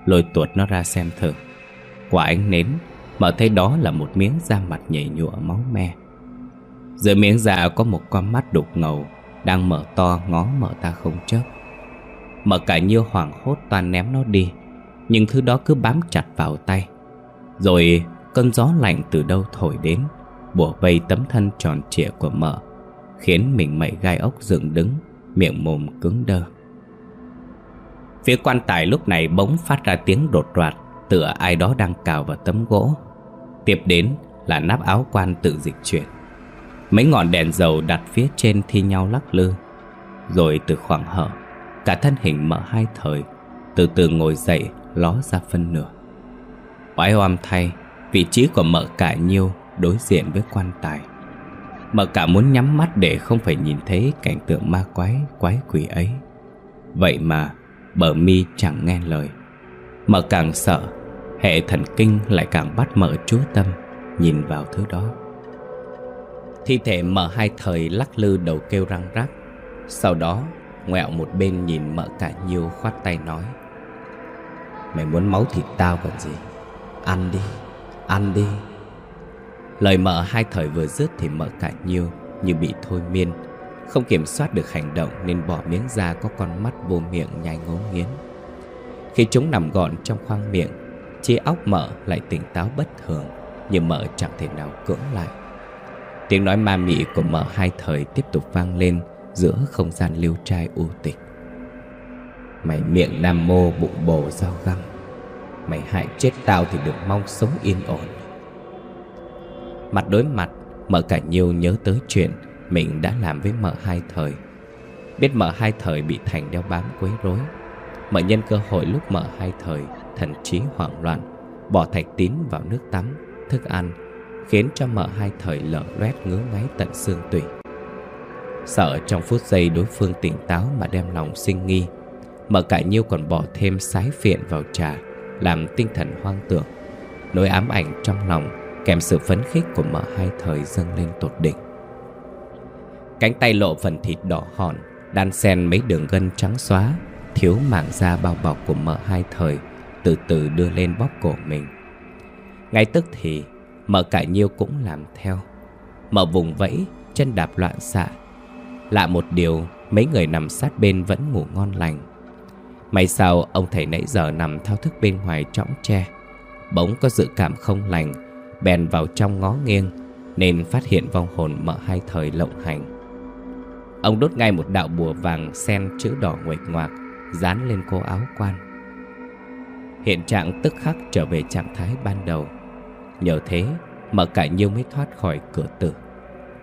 Speaker 1: Lôi tuột nó ra xem thử. Quả ánh nến Mở thấy đó là một miếng da mặt nhảy nhụa máu me. Dưới miếng da có một con mắt đục ngầu, Đang mở to, ngó mở ta không chớp. Mở cả nhiêu hoảng hốt toàn ném nó đi, Nhưng thứ đó cứ bám chặt vào tay. Rồi cơn gió lạnh từ đâu thổi đến Bủa vây tấm thân tròn trịa của mợ, Khiến mình mẩy gai ốc dựng đứng, Miệng mồm cứng đơ. Phía quan tài lúc này bỗng phát ra tiếng đột đoạt Tựa ai đó đang cào vào tấm gỗ. Tiếp đến là nắp áo quan tự dịch chuyển. Mấy ngọn đèn dầu đặt phía trên thi nhau lắc lư. Rồi từ khoảng hở Cả thân hình mở hai thời Từ từ ngồi dậy ló ra phân nửa. Oái oam thay Vị trí của mợ cả nhiêu đối diện với quan tài. Mợ cả muốn nhắm mắt để không phải nhìn thấy cảnh tượng ma quái, quái quỷ ấy. Vậy mà Bờ mi chẳng nghe lời. Mà càng sợ, Hệ thần kinh lại càng bắt mở chú tâm, Nhìn vào thứ đó. Thi thể mở hai thời lắc lư đầu kêu răng rắc Sau đó Ngoẹo một bên nhìn mợ cả nhiêu khoát tay nói, Mày muốn máu thịt tao còn gì? Ăn đi Ăn đi. Lời mợ hai thời vừa dứt thì mợ cả nhiêu Như bị thôi miên không kiểm soát được hành động nên bỏ miếng da có con mắt vô miệng nhai ngấu nghiến. Khi chúng nằm gọn trong khoang miệng Chi óc mở lại tỉnh táo bất thường Nhưng mở chẳng thể nào cưỡng lại. Tiếng nói ma mị của mợ hai thời tiếp tục vang lên Giữa không gian liêu trai u tịch. Mày miệng nam mô bụng bồ dao găm, Mày hại chết tao thì được mong sống yên ổn. Mặt đối mặt, Mợ cả nhiều nhớ tới chuyện mình đã làm với mợ hai thời. Biết mợ hai thời bị Thành đeo bám quấy rối. Mợ nhân cơ hội lúc mợ hai thời, Thần trí hoảng loạn, Bỏ thạch tín vào nước tắm, Thức ăn, Khiến cho mợ hai thời lở loét ngứa ngáy tận xương tủy. Sợ trong phút giây đối phương tỉnh táo mà đem lòng sinh nghi, Mợ cải nhiêu còn bỏ thêm sái phiện vào trà, Làm tinh thần hoang tưởng. Nỗi ám ảnh trong lòng Kèm sự phấn khích của mợ hai thời dâng lên tột đỉnh. Cánh tay lộ phần thịt đỏ hòn, Đan xen mấy đường gân trắng xóa, Thiếu mảng da bao bọc của mợ hai thời, Từ từ đưa lên bóp cổ mình. Ngay tức thì, Mợ cả nhiêu cũng làm theo. Mợ vùng vẫy, Chân đạp loạn xạ. Lạ một điều, Mấy người nằm sát bên vẫn ngủ ngon lành. May sao ông thầy nãy giờ nằm thao thức bên ngoài trõng tre. Bỗng có dự cảm không lành, Bèn vào trong ngó nghiêng, Nên phát hiện vong hồn mợ hai thời lộng hành. Ông đốt ngay một đạo bùa vàng sen chữ đỏ nguệch ngoạc, Dán lên cô áo quan. Hiện trạng tức khắc trở về trạng thái ban đầu. Nhờ thế mà cả nhiêu mới thoát khỏi cửa tử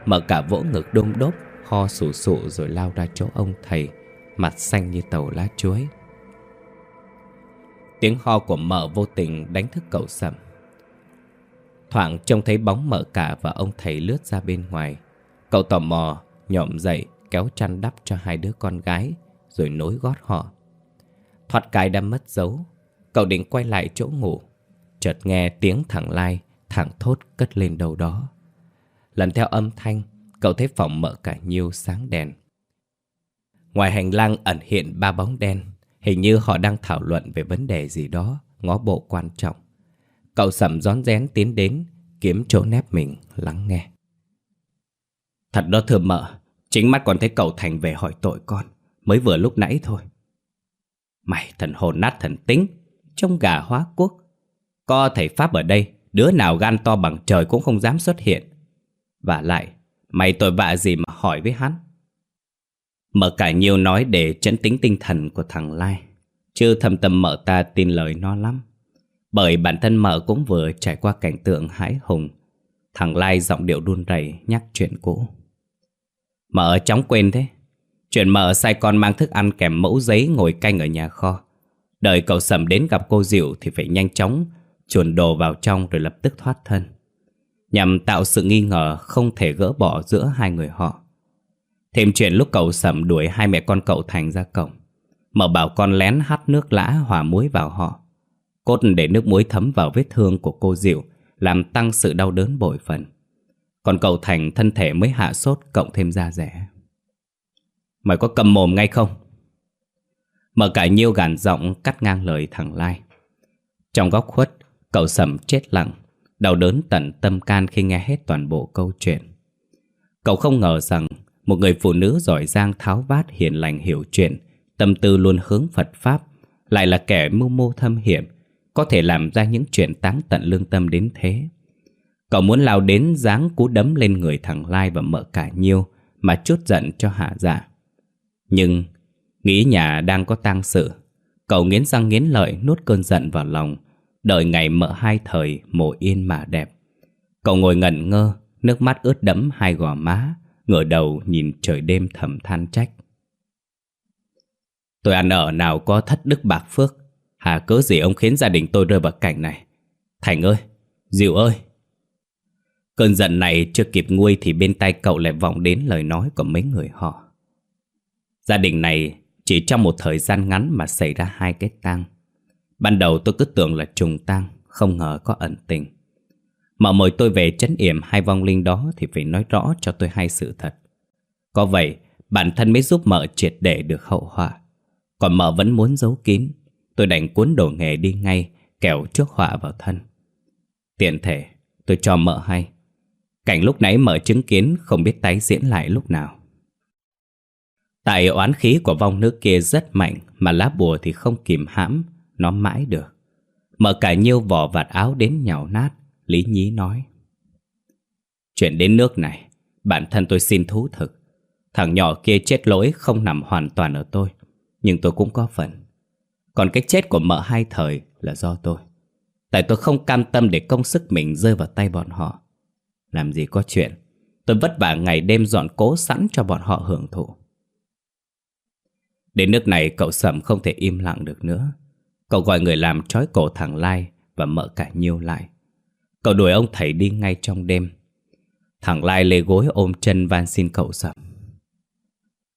Speaker 1: mở cả vỗ ngực đôm đốp, Ho sù sụ rồi lao ra chỗ ông thầy, Mặt xanh như tàu lá chuối. Tiếng ho của mợ vô tình đánh thức cậu sầm. Thoảng trông thấy bóng mợ cả và ông thầy lướt ra bên ngoài, Cậu tò mò nhộm dậy kéo chăn đắp cho hai đứa con gái, Rồi nối gót họ. Thoát cái đã mất dấu, Cậu định quay lại chỗ ngủ. Chợt nghe tiếng thằng Lai Thẳng thốt cất lên đâu đó. Lần theo âm thanh, Cậu thấy phòng mở cả nhiêu sáng đèn. Ngoài hành lang ẩn hiện ba bóng đen, Hình như họ đang thảo luận về vấn đề gì đó, Ngó bộ quan trọng. Cậu sầm rón rén tiến đến, Kiếm chỗ nép mình lắng nghe. Thật đó thưa mợ Chính mắt còn thấy cậu Thành về hỏi tội con. Mới vừa lúc nãy thôi. Mày thần hồn nát thần tính, Trông gà hóa quốc. Có thầy Pháp ở đây, Đứa nào gan to bằng trời cũng không dám xuất hiện. Và lại, Mày tội vạ gì mà hỏi với hắn? Mở cả nhiều nói để chấn tính tinh thần của thằng Lai. Chứ thầm tâm mở ta tin lời nó lắm. Bởi bản thân mở cũng vừa trải qua cảnh tượng hãi hùng. Thằng Lai giọng điệu đun rẩy nhắc chuyện cũ. Mở chóng quên thế. Chuyện mở sai con mang thức ăn kèm mẫu giấy ngồi canh ở nhà kho. Đợi cậu sầm đến gặp cô Diệu thì phải nhanh chóng chuồn đồ vào trong rồi lập tức thoát thân. Nhằm tạo sự nghi ngờ không thể gỡ bỏ giữa hai người họ. Thêm chuyện lúc cậu sầm đuổi hai mẹ con cậu Thành ra cổng Mở bảo con lén hắt nước lã hòa muối vào họ. Cốt để nước muối thấm vào vết thương của cô Diệu Làm tăng sự đau đớn bội phần. Còn cậu Thành thân thể mới hạ sốt cộng thêm da rẻ. Mày có cầm mồm ngay không? Mở cả nhiêu gàn giọng cắt ngang lời thằng Lai. Trong góc khuất, Cậu sầm chết lặng, Đau đớn tận tâm can khi nghe hết toàn bộ câu chuyện. Cậu không ngờ rằng Một người phụ nữ giỏi giang tháo vát hiền lành hiểu chuyện, Tâm tư luôn hướng Phật Pháp, Lại là kẻ mưu mô thâm hiểm, Có thể làm ra những chuyện táng tận lương tâm đến thế. Cậu muốn lao đến giáng cú đấm lên người thằng Lai và mợ cả nhiêu Mà chút giận cho hạ dạ. Nhưng, Nghĩ nhà đang có tang sự, Cậu nghiến răng nghiến lợi nuốt cơn giận vào lòng, Đợi ngày mợ hai thời mộ yên mà đẹp. Cậu ngồi ngẩn ngơ, Nước mắt ướt đẫm hai gò má, Ngửa đầu nhìn trời đêm thầm than trách. Tôi ăn ở nào có thất đức bạc phước, Hà cớ gì ông khiến gia đình tôi rơi vào cảnh này? Thành ơi, Diệu ơi! Cơn giận này chưa kịp nguôi Thì bên tai cậu lại vọng đến lời nói của mấy người họ. Gia đình này chỉ trong một thời gian ngắn mà xảy ra hai cái tang. Ban đầu tôi cứ tưởng là trùng tang, Không ngờ có ẩn tình. Mà mời tôi về chấn yểm hai vong linh đó Thì phải nói rõ cho tôi hai sự thật. Có vậy, Bản thân mới giúp mợ triệt để được hậu họa. Còn mợ vẫn muốn giấu kín, Tôi đành cuốn đồ nghề đi ngay, Kẻo trước họa vào thân. Tiện thể, tôi cho mợ hay. Cảnh lúc nãy mở chứng kiến, Không biết tái diễn lại lúc nào. Tại oán khí của vong nữ kia rất mạnh, Mà lá bùa thì không kìm hãm, Nó mãi được. Mở cả nhiêu vỏ vạt áo đến nhào nát, Lý nhí nói. Chuyện đến nước này, Bản thân tôi xin thú thực. Thằng nhỏ kia chết lỗi không nằm hoàn toàn ở tôi, Nhưng tôi cũng có phần. Còn cái chết của mợ hai thời là do tôi. Tại tôi không cam tâm để công sức mình rơi vào tay bọn họ. Làm gì có chuyện. Tôi vất vả ngày đêm dọn cố sẵn cho bọn họ hưởng thụ. Đến nước này, cậu Sầm không thể im lặng được nữa. Cậu gọi người làm trói cổ thằng Lai Và mợ cả nhiêu lại. Cậu đuổi ông thầy đi ngay trong đêm. Thằng Lai lê gối ôm chân van xin cậu Sầm.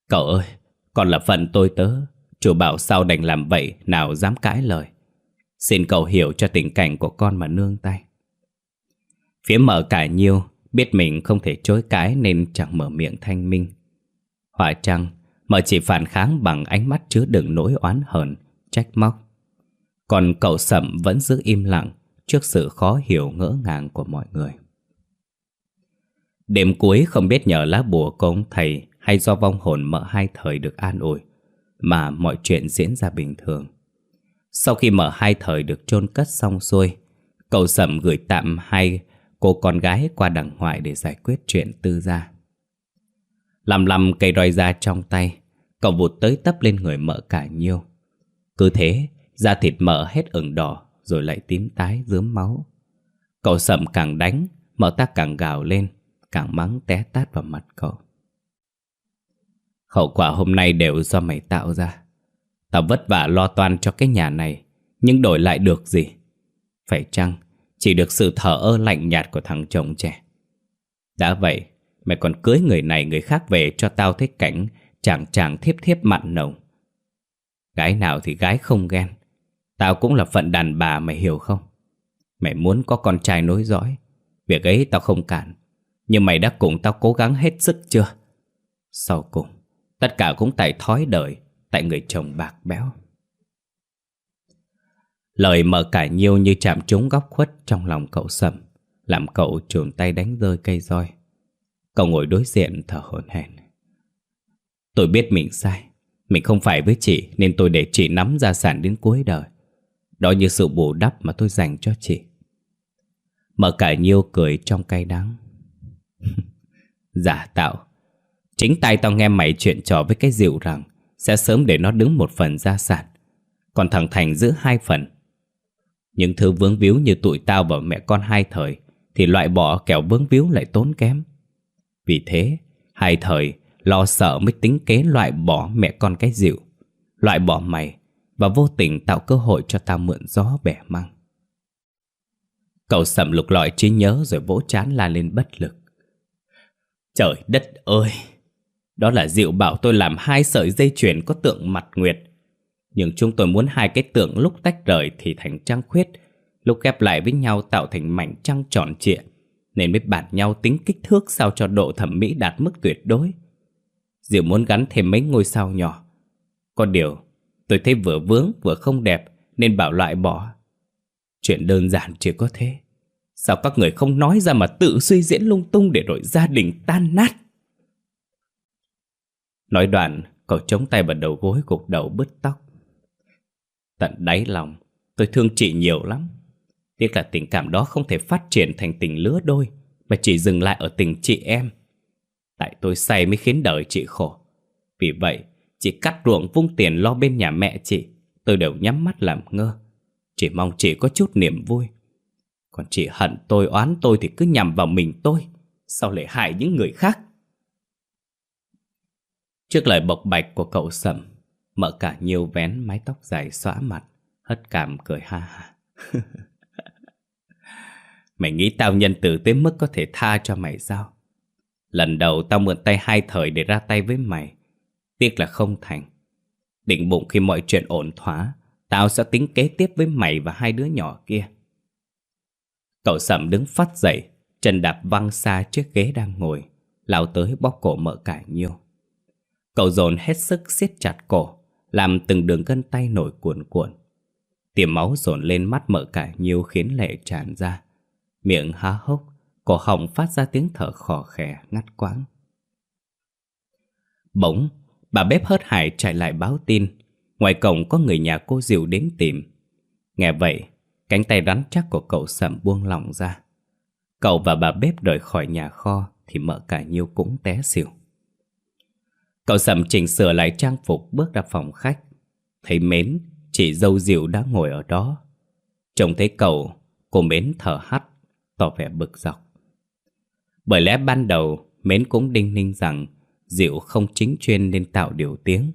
Speaker 1: Cậu ơi, Còn là phận tôi tớ. Chủ bảo sao đành làm vậy, Nào dám cãi lời. Xin cậu hiểu cho tình cảnh của con mà nương tay. Phía mở cải nhiêu Biết mình không thể chối cãi Nên chẳng mở miệng thanh minh. Hỏa trăng Mở chỉ phản kháng bằng ánh mắt chứa đựng nỗi oán hờn, Trách móc. Còn cậu sẩm vẫn giữ im lặng Trước sự khó hiểu ngỡ ngàng của mọi người. Đêm cuối không biết nhờ lá bùa của ông thầy Hay do vong hồn mợ hai thời được an ủi Mà mọi chuyện diễn ra bình thường. Sau khi mở hai thời được chôn cất xong xuôi, Cậu sẩm gửi tạm hai cô con gái qua đằng ngoại để giải quyết chuyện tư gia. Làm lầm cây roi da trong tay, Cậu vụt tới tấp lên người mợ cả nhiêu. Cứ thế, Da thịt mợ hết ửng đỏ, Rồi lại tím tái dướm máu. Cậu sầm càng đánh, Mợ ta càng gào lên, Càng mắng té tát vào mặt cậu. Hậu quả hôm nay đều do mày tạo ra. Tao vất vả lo toan cho cái nhà này, Nhưng đổi lại được gì? Phải chăng chỉ được sự thở ơ lạnh nhạt của thằng chồng trẻ. Đã vậy, Mày còn cưới người này người khác về cho tao thấy cảnh Chàng chàng thiếp thiếp mặn nồng. Gái nào thì gái không ghen. Tao cũng là phận đàn bà, mày hiểu không? Mày muốn có con trai nối dõi. Việc ấy tao không cản. Nhưng mày đã cùng tao cố gắng hết sức chưa? Sau cùng, Tất cả cũng tại thói đời, Tại người chồng bạc béo. Lời mở cải nhiêu như chạm trúng góc khuất Trong lòng cậu sầm, Làm cậu trường tay đánh rơi cây roi. Cậu ngồi đối diện thở hổn hển. Tôi biết mình sai, Mình không phải với chị Nên tôi để chị nắm gia sản đến cuối đời. Đó như sự bù đắp mà tôi dành cho chị. Mở cải nhiêu cười trong cay đắng. (laughs) Giả tạo, Chính tay tao nghe mày chuyện trò với cái dịu rằng Sẽ sớm để nó đứng một phần gia sản, Còn thằng Thành giữ hai phần. Những thứ vướng víu như tụi tao và mẹ con hai thời Thì loại bỏ kẻo vướng víu lại tốn kém. Vì thế, Hai thời Lo sợ mới tính kế loại bỏ mẹ con cái dịu, Loại bỏ mày Và vô tình tạo cơ hội cho tao mượn gió bẻ măng. Cậu sầm lục lọi trí nhớ rồi vỗ chán la lên bất lực. Trời đất ơi! Đó là dịu bảo tôi làm hai sợi dây chuyền có tượng mặt nguyệt nhưng chúng tôi muốn hai cái tượng lúc tách rời thì thành trăng khuyết, Lúc ghép lại với nhau tạo thành mảnh trăng tròn trịa, Nên mới bàn nhau tính kích thước sao cho độ thẩm mỹ đạt mức tuyệt đối. Diệu muốn gắn thêm mấy ngôi sao nhỏ. Có điều, Tôi thấy vừa vướng vừa không đẹp, Nên bảo loại bỏ. Chuyện đơn giản chỉ có thế. Sao các người không nói ra mà tự suy diễn lung tung Để rồi gia đình tan nát? Nói đoạn, Cậu chống tay vào đầu gối cục đầu bứt tóc. Tận đáy lòng. Tôi thương chị nhiều lắm. Tiếc là tình cảm đó không thể phát triển thành tình lứa đôi, Mà chỉ dừng lại ở tình chị em. Tại tôi say mới khiến đời chị khổ. Vì vậy, Chị cắt ruộng vung tiền lo bên nhà mẹ chị, Tôi đều nhắm mắt làm ngơ. Chỉ mong chị có chút niềm vui. Còn chị hận tôi, oán tôi Thì cứ nhằm vào mình tôi. Sao lại hại những người khác? Trước lời bộc bạch của cậu sầm Mợ cả nhiều vén mái tóc dài xõa mặt, Hất cảm cười ha ha. (laughs) Mày nghĩ tao nhân từ tới mức có thể tha cho mày sao? Lần đầu tao mượn tay hai thời để ra tay với mày. Tiếc là không thành. Định bụng khi mọi chuyện ổn thỏa, Tao sẽ tính kế tiếp với mày và hai đứa nhỏ kia. Cậu sầm đứng phát dậy, Chân đạp văng xa chiếc ghế đang ngồi, lao tới bóp cổ mợ cả nhiêu Cậu dồn hết sức siết chặt cổ làm từng đường gân tay nổi cuồn cuộn Tiềm máu dồn lên mắt mở cả nhiêu khiến lệ tràn ra Miệng há hốc Cổ họng phát ra tiếng thở khò khè ngắt quãng Bỗng Bà bếp hớt hải chạy lại báo tin Ngoài cổng có người nhà cô Diệu đến tìm Nghe vậy, cánh tay rắn chắc của cậu sầm buông lỏng ra. Cậu và bà bếp rời khỏi nhà kho thì mợ cả nhiêu cũng té xỉu. Cậu sầm chỉnh sửa lại trang phục bước ra phòng khách. Thấy Mến, chị dâu dịu đã ngồi ở đó. Trông thấy cậu, cô Mến thở hắt, tỏ vẻ bực dọc. Bởi lẽ ban đầu, Mến cũng đinh ninh rằng Diệu không chính chuyên nên tạo điều tiếng.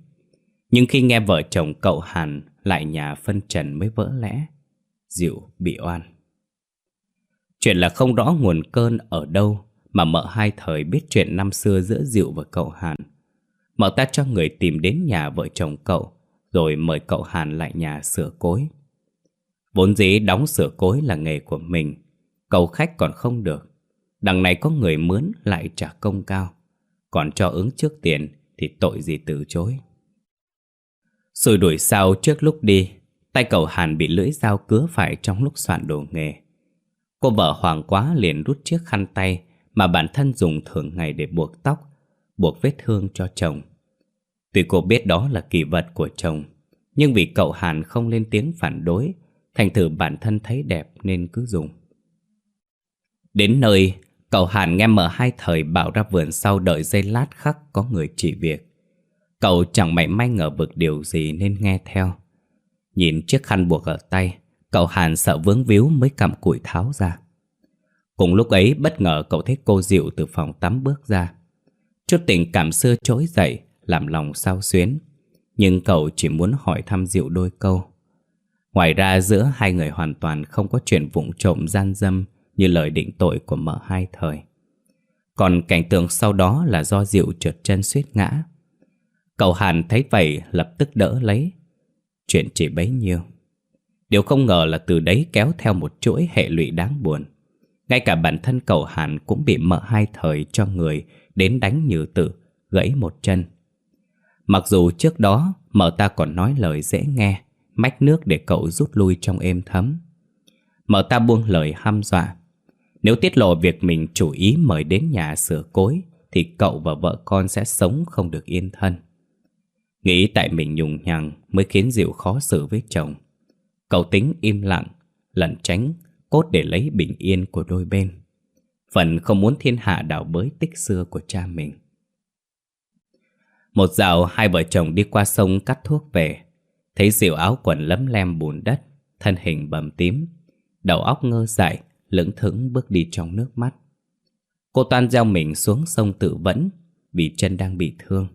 Speaker 1: Nhưng khi nghe vợ chồng cậu Hàn lại nhà phân trần mới vỡ lẽ, Diệu bị oan. Chuyện là không rõ nguồn cơn ở đâu mà mợ hai thời biết chuyện năm xưa giữa Diệu và cậu Hàn. Mợ ta cho người tìm đến nhà vợ chồng cậu, rồi mời cậu Hàn lại nhà sửa cối. Vốn dĩ đóng sửa cối là nghề của mình, cầu khách còn không được. Đằng này có người mướn lại trả công cao, còn cho ứng trước tiền thì tội gì từ chối. Rồi đuổi sau trước lúc đi, tay cậu Hàn bị lưỡi dao cứa phải trong lúc soạn đồ nghề. Cô vợ hoàng quá liền rút chiếc khăn tay mà bản thân dùng thường ngày để buộc tóc, buộc vết thương cho chồng. Tuy cô biết đó là kỳ vật của chồng, nhưng vì cậu Hàn không lên tiếng phản đối, thành thử bản thân thấy đẹp nên cứ dùng. Đến nơi, cậu Hàn nghe mở hai thời bảo ra vườn sau đợi giây lát khắc có người chỉ việc. Cậu chẳng mảy may ngờ vực điều gì nên nghe theo. Nhìn chiếc khăn buộc ở tay, cậu Hàn sợ vướng víu mới cầm củi tháo ra. Cùng lúc ấy bất ngờ cậu thấy cô Diệu từ phòng tắm bước ra. Chút tình cảm xưa trỗi dậy, làm lòng sao xuyến. Nhưng cậu chỉ muốn hỏi thăm Diệu đôi câu. Ngoài ra giữa hai người hoàn toàn không có chuyện vụng trộm gian dâm như lời định tội của mợ hai thời. Còn cảnh tượng sau đó là do Diệu trượt chân suýt ngã. Cậu Hàn thấy vậy lập tức đỡ lấy. Chuyện chỉ bấy nhiêu. Điều không ngờ là từ đấy kéo theo một chuỗi hệ lụy đáng buồn. Ngay cả bản thân cậu Hàn cũng bị mợ hai thời cho người đến đánh như tử, gãy một chân. Mặc dù trước đó mợ ta còn nói lời dễ nghe, mách nước để cậu rút lui trong êm thấm. Mợ ta buông lời hăm dọa. Nếu tiết lộ việc mình chủ ý mời đến nhà sửa cối, thì cậu và vợ con sẽ sống không được yên thân. Nghĩ tại mình nhùng nhằng mới khiến Diệu khó xử với chồng. Cậu tính im lặng, lẩn tránh, cốt để lấy bình yên của đôi bên. Phần không muốn thiên hạ đảo bới tích xưa của cha mình. Một dạo hai vợ chồng đi qua sông cắt thuốc về. Thấy Diệu áo quần lấm lem bùn đất, thân hình bầm tím, đầu óc ngơ dại, lững thững bước đi trong nước mắt. Cô toan gieo mình xuống sông tự vẫn vì chân đang bị thương.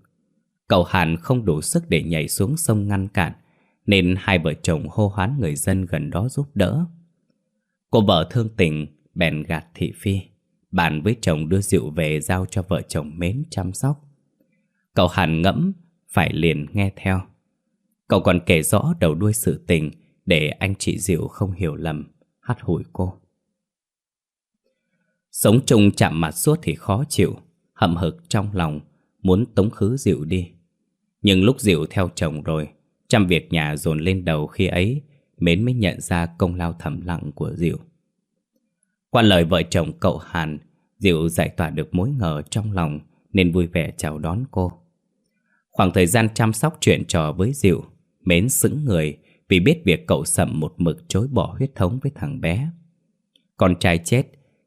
Speaker 1: Cậu Hàn không đủ sức để nhảy xuống sông ngăn cản, nên hai vợ chồng hô hoán người dân gần đó giúp đỡ. Cô vợ thương tình, bèn gạt thị phi, bàn với chồng đưa rượu về giao cho vợ chồng mến chăm sóc. Cậu Hàn ngẫm, phải liền nghe theo. Cậu còn kể rõ đầu đuôi sự tình để anh chị Diệu không hiểu lầm, hắt hủi cô. Sống chung chạm mặt suốt thì khó chịu, hậm hực trong lòng, muốn tống khứ Diệu đi. Nhưng lúc Diệu theo chồng rồi, trăm việc nhà dồn lên đầu khi ấy, Mến mới nhận ra công lao thầm lặng của Diệu. Qua lời vợ chồng cậu Hàn, Diệu giải tỏa được mối ngờ trong lòng nên vui vẻ chào đón cô. Khoảng thời gian chăm sóc chuyện trò với Diệu, Mến sững người vì biết việc cậu sậm một mực chối bỏ huyết thống với thằng bé. Con trai chết,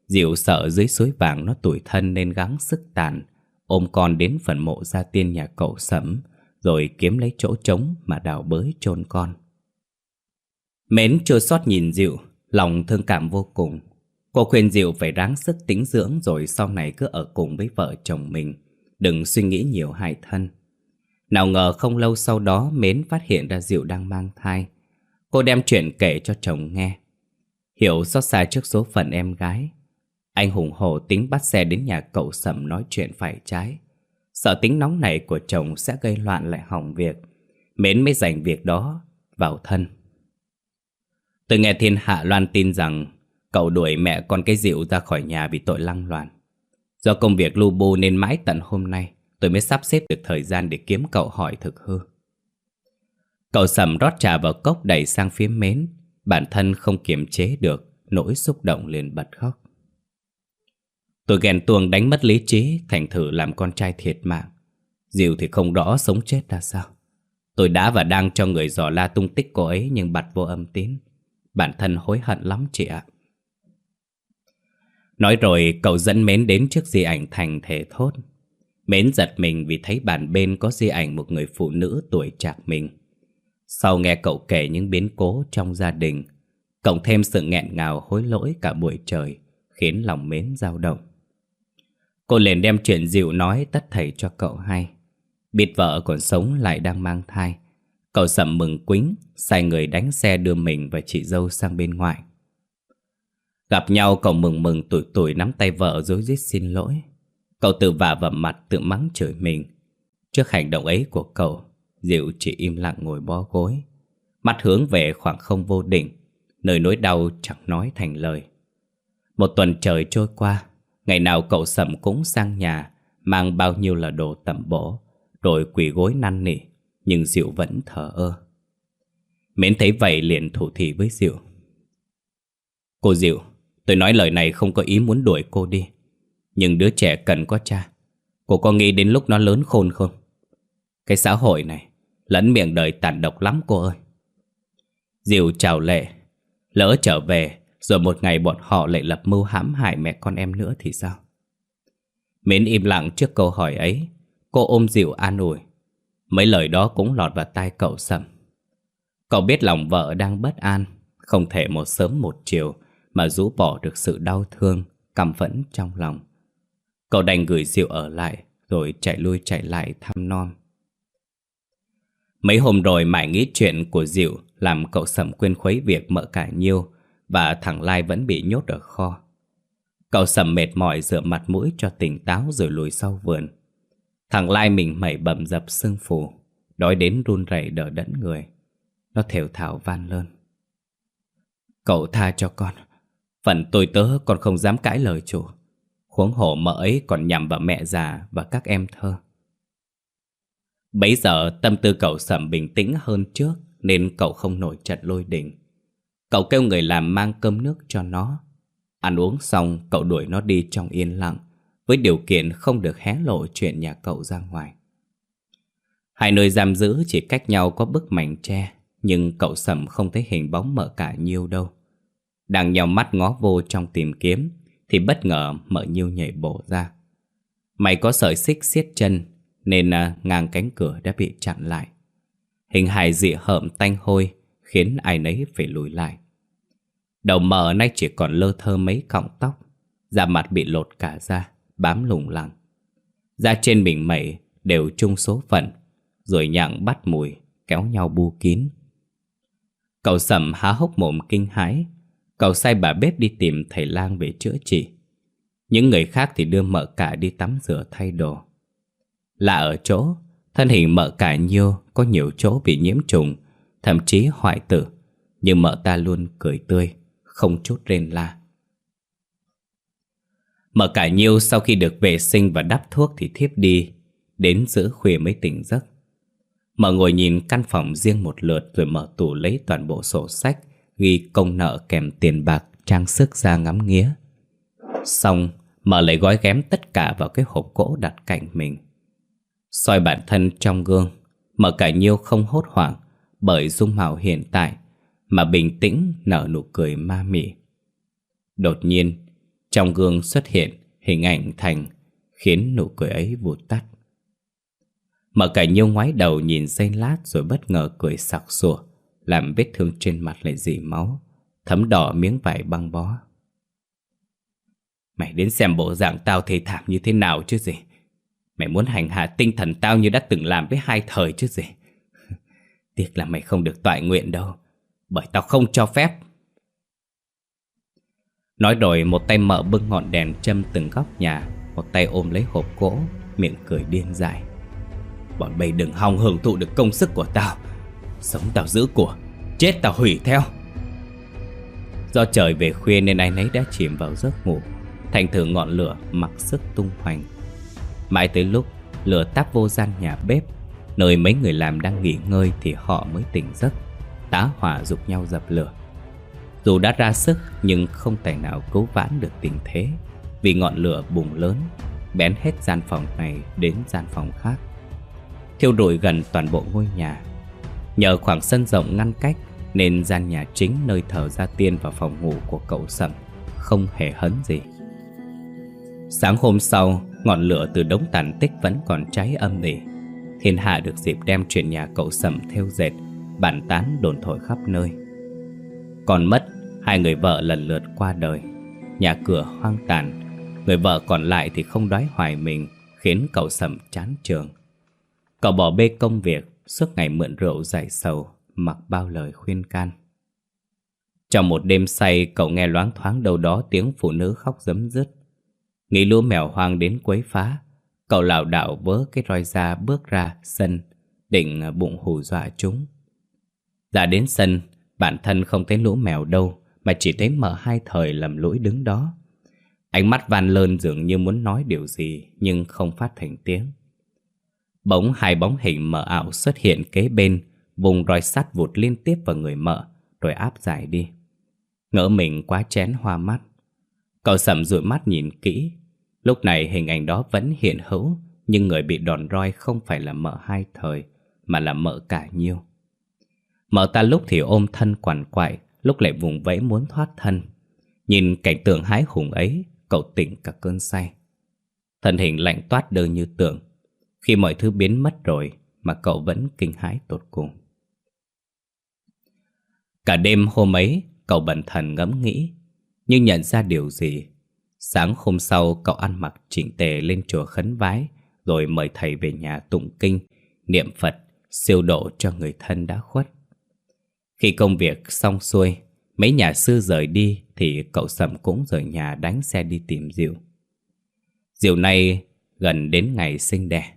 Speaker 1: Diệu sợ dưới suối vàng nó tủi thân nên gắng sức tàn, ôm con đến phần mộ gia tiên nhà cậu sẫm, rồi kiếm lấy chỗ trống mà đào bới chôn con. Mến chưa sót nhìn Diệu, lòng thương cảm vô cùng. Cô khuyên Diệu phải ráng sức tính dưỡng rồi sau này cứ ở cùng với vợ chồng mình, đừng suy nghĩ nhiều hại thân. Nào ngờ không lâu sau đó Mến phát hiện ra Diệu đang mang thai. Cô đem chuyện kể cho chồng nghe. Hiểu xót xa trước số phận em gái. Anh hùng hổ tính bắt xe đến nhà cậu Sầm nói chuyện phải trái. Sợ tính nóng này của chồng sẽ gây loạn lại hỏng việc. Mến mới dành việc đó vào thân. Tôi nghe thiên hạ loan tin rằng cậu đuổi mẹ con cái dịu ra khỏi nhà vì tội lăng loạn. Do công việc lu bu nên mãi tận hôm nay tôi mới sắp xếp được thời gian để kiếm cậu hỏi thực hư. Cậu sầm rót trà vào cốc đẩy sang phía mến, bản thân không kiềm chế được, nỗi xúc động liền bật khóc. Tôi ghen tuông đánh mất lý trí, thành thử làm con trai thiệt mạng. Diệu thì không rõ sống chết ra sao. Tôi đã và đang cho người dò la tung tích cô ấy nhưng bặt vô âm tín. Bản thân hối hận lắm chị ạ Nói rồi cậu dẫn Mến đến trước di ảnh thành thể thốt. Mến giật mình vì thấy bàn bên có di ảnh một người phụ nữ tuổi trạc mình. Sau nghe cậu kể những biến cố trong gia đình, Cộng thêm sự nghẹn ngào hối lỗi cả buổi trời, Khiến lòng Mến dao động. Cô liền đem chuyện dịu nói tất thảy cho cậu hay. Biết vợ còn sống lại đang mang thai, Cậu sầm mừng quính, Sai người đánh xe đưa mình và chị dâu sang bên ngoài Gặp nhau cậu mừng mừng tuổi tuổi nắm tay vợ dối rít xin lỗi. Cậu tự vả vào mặt tự mắng chửi mình. Trước hành động ấy của cậu, Diệu chỉ im lặng ngồi bó gối. Mắt hướng về khoảng không vô định Nơi nỗi đau chẳng nói thành lời. Một tuần trời trôi qua, Ngày nào cậu sầm cũng sang nhà, Mang bao nhiêu là đồ tẩm bổ, Rồi quỳ gối năn nỉ, Nhưng Diệu vẫn thở ơ. Mến thấy vậy liền thủ thị với Diệu. Cô Diệu Tôi nói lời này không có ý muốn đuổi cô đi. Nhưng đứa trẻ cần có cha. Cô có nghĩ đến lúc nó lớn khôn không? Cái xã hội này, Lẫn miệng đời tàn độc lắm cô ơi. Diệu chào lệ. Lỡ trở về, Rồi một ngày bọn họ lại lập mưu hãm hại mẹ con em nữa thì sao? Mến im lặng trước câu hỏi ấy. Cô ôm Diệu an ủi. Mấy lời đó cũng lọt vào tai cậu sầm. Cậu biết lòng vợ đang bất an, Không thể một sớm một chiều mà rũ bỏ được sự đau thương cảm phẫn trong lòng. Cậu đành gửi Diệu ở lại, Rồi chạy lui chạy lại thăm non. Mấy hôm rồi mãi nghĩ chuyện của Diệu Làm cậu sầm quên khuấy việc mợ cả nhiêu Và thằng Lai vẫn bị nhốt ở kho. Cậu sầm mệt mỏi rửa mặt mũi cho tỉnh táo rồi lùi sau vườn. Thằng Lai mình mẩy bầm dập sưng phù, Đói đến run rẩy đỡ đẫn người. Nó thều thảo van lơn. Cậu tha cho con Phần tôi tớ còn không dám cãi lời chủ. Huống hổ mợ ấy còn nhằm vào mẹ già và các em thơ. Bấy giờ tâm tư cậu sầm bình tĩnh hơn trước, Nên cậu không nổi trận lôi đình. Cậu kêu người làm mang cơm nước cho nó. Ăn uống xong, cậu đuổi nó đi trong yên lặng, Với điều kiện không được hé lộ chuyện nhà cậu ra ngoài. Hai nơi giam giữ chỉ cách nhau có bức mảnh tre, Nhưng cậu sầm không thấy hình bóng mợ cả nhiêu đâu. Đang nhau mắt ngó vô trong tìm kiếm, Thì bất ngờ mợ nhiêu nhảy bổ ra. Mày có sợi xích xiết chân, Nên à, ngang cánh cửa đã bị chặn lại. Hình hài dị hợm tanh hôi, Khiến ai nấy phải lùi lại. Đầu mờ nay chỉ còn lơ thơ mấy cọng tóc, Da mặt bị lột cả ra Bám lủng lẳng. Da trên mình mẩy đều chung số phận, Rồi nhặng bắt mùi, Kéo nhau bu kín. Cậu sầm há hốc mồm kinh hãi Cậu sai bà bếp đi tìm thầy lang về chữa trị. Những người khác thì đưa mợ cả đi tắm rửa thay đồ. Lạ ở chỗ, Thân hình mợ cả nhiêu Có nhiều chỗ bị nhiễm trùng, Thậm chí hoại tử, Nhưng mợ ta luôn cười tươi, Không chút rên la. Mợ cả nhiêu sau khi được vệ sinh và đắp thuốc thì thiếp đi, Đến giữa khuya mới tỉnh giấc. Mợ ngồi nhìn căn phòng riêng một lượt Rồi mở tủ lấy toàn bộ sổ sách Ghi công nợ kèm tiền bạc, Trang sức ra ngắm nghía. Xong mở lại gói ghém tất cả vào cái hộp gỗ đặt cạnh mình. Soi bản thân trong gương mở cả nhiêu không hốt hoảng Bởi dung mạo hiện tại Mà bình tĩnh nở nụ cười ma mị. Đột nhiên, Trong gương xuất hiện hình ảnh Thành, Khiến nụ cười ấy vụt tắt. Mở cả nhiêu ngoái đầu nhìn dây lát Rồi bất ngờ cười sặc sủa làm vết thương trên mặt lại dỉ máu, Thấm đỏ miếng vải băng bó. Mày đến xem bộ dạng tao thê thảm như thế nào chứ gì? Mày muốn hành hạ tinh thần tao như đã từng làm với hai thời chứ gì? (laughs) Tiếc là mày không được tọa nguyện đâu, Bởi tao không cho phép. Nói rồi một tay mở bưng ngọn đèn châm từng góc nhà, Một tay ôm lấy hộp gỗ, Miệng cười điên dại. Bọn bay đừng hòng hưởng thụ được công sức của tao. Sống tao giữ của Chết tao hủy theo. Do trời về khuya nên ai nấy đã chìm vào giấc ngủ. Thành thử ngọn lửa mặc sức tung hoành. Mãi tới lúc lửa táp vô gian nhà bếp, Nơi mấy người làm đang nghỉ ngơi thì họ mới tỉnh giấc, Tá hỏa dục nhau dập lửa. Dù đã ra sức nhưng không tài nào cứu vãn được tình thế, Vì ngọn lửa bùng lớn, Bén hết gian phòng này đến gian phòng khác. Thiêu rụi gần toàn bộ ngôi nhà Nhờ khoảng sân rộng ngăn cách Nên gian nhà chính nơi thờ gia tiên và phòng ngủ của cậu Sầm Không hề hấn gì. Sáng hôm sau, Ngọn lửa từ đống tàn tích vẫn còn cháy âm ỉ. Thiên hạ được dịp đem chuyện nhà cậu Sầm theo dệt Bản tán đồn thổi khắp nơi. Còn mất, Hai người vợ lần lượt qua đời. Nhà cửa hoang tàn, Người vợ còn lại thì không đói hoài mình, Khiến cậu Sầm chán trường Cậu bỏ bê công việc Suốt ngày mượn rượu giải sầu, Mặc bao lời khuyên can. Trong một đêm say, Cậu nghe loáng thoáng đâu đó Tiếng phụ nữ khóc dấm dứt. Nghĩ lũ mèo hoang đến quấy phá, Cậu lảo đảo vớ cái roi ra bước ra sân, Định à, bụng hù dọa chúng. Ra đến sân, Bản thân không thấy lũ mèo đâu, Mà chỉ thấy mở hai thời lầm lũi đứng đó. Ánh mắt van lơn dường như muốn nói điều gì, Nhưng không phát thành tiếng. Bỗng hai bóng hình mờ ảo xuất hiện kế bên, Vùng roi sắt vụt liên tiếp vào người mợ, Rồi áp giải đi. Ngỡ mình quá chén hoa mắt. Cậu sầm rụi mắt nhìn kỹ. Lúc này hình ảnh đó vẫn hiện hữu, Nhưng người bị đòn roi không phải là mợ hai thời, Mà là mợ cả nhiêu. Mợ ta lúc thì ôm thân quằn quại, Lúc lại vùng vẫy muốn thoát thân. Nhìn cảnh tượng hái hùng ấy, Cậu tỉnh cả cơn say. Thân hình lạnh toát đơ như tượng khi mọi thứ biến mất rồi Mà cậu vẫn kinh hãi tột cùng. Cả đêm hôm ấy, Cậu bần thần ngẫm nghĩ, Nhưng nhận ra điều gì. Sáng hôm sau, cậu ăn mặc chỉnh tề lên chùa khấn vái, Rồi mời thầy về nhà tụng kinh, Niệm Phật, Siêu độ cho người thân đã khuất. Khi công việc xong xuôi, Mấy nhà sư rời đi Thì cậu Sầm cũng rời nhà đánh xe đi tìm Diệu. Diệu nay gần đến ngày sinh đẻ.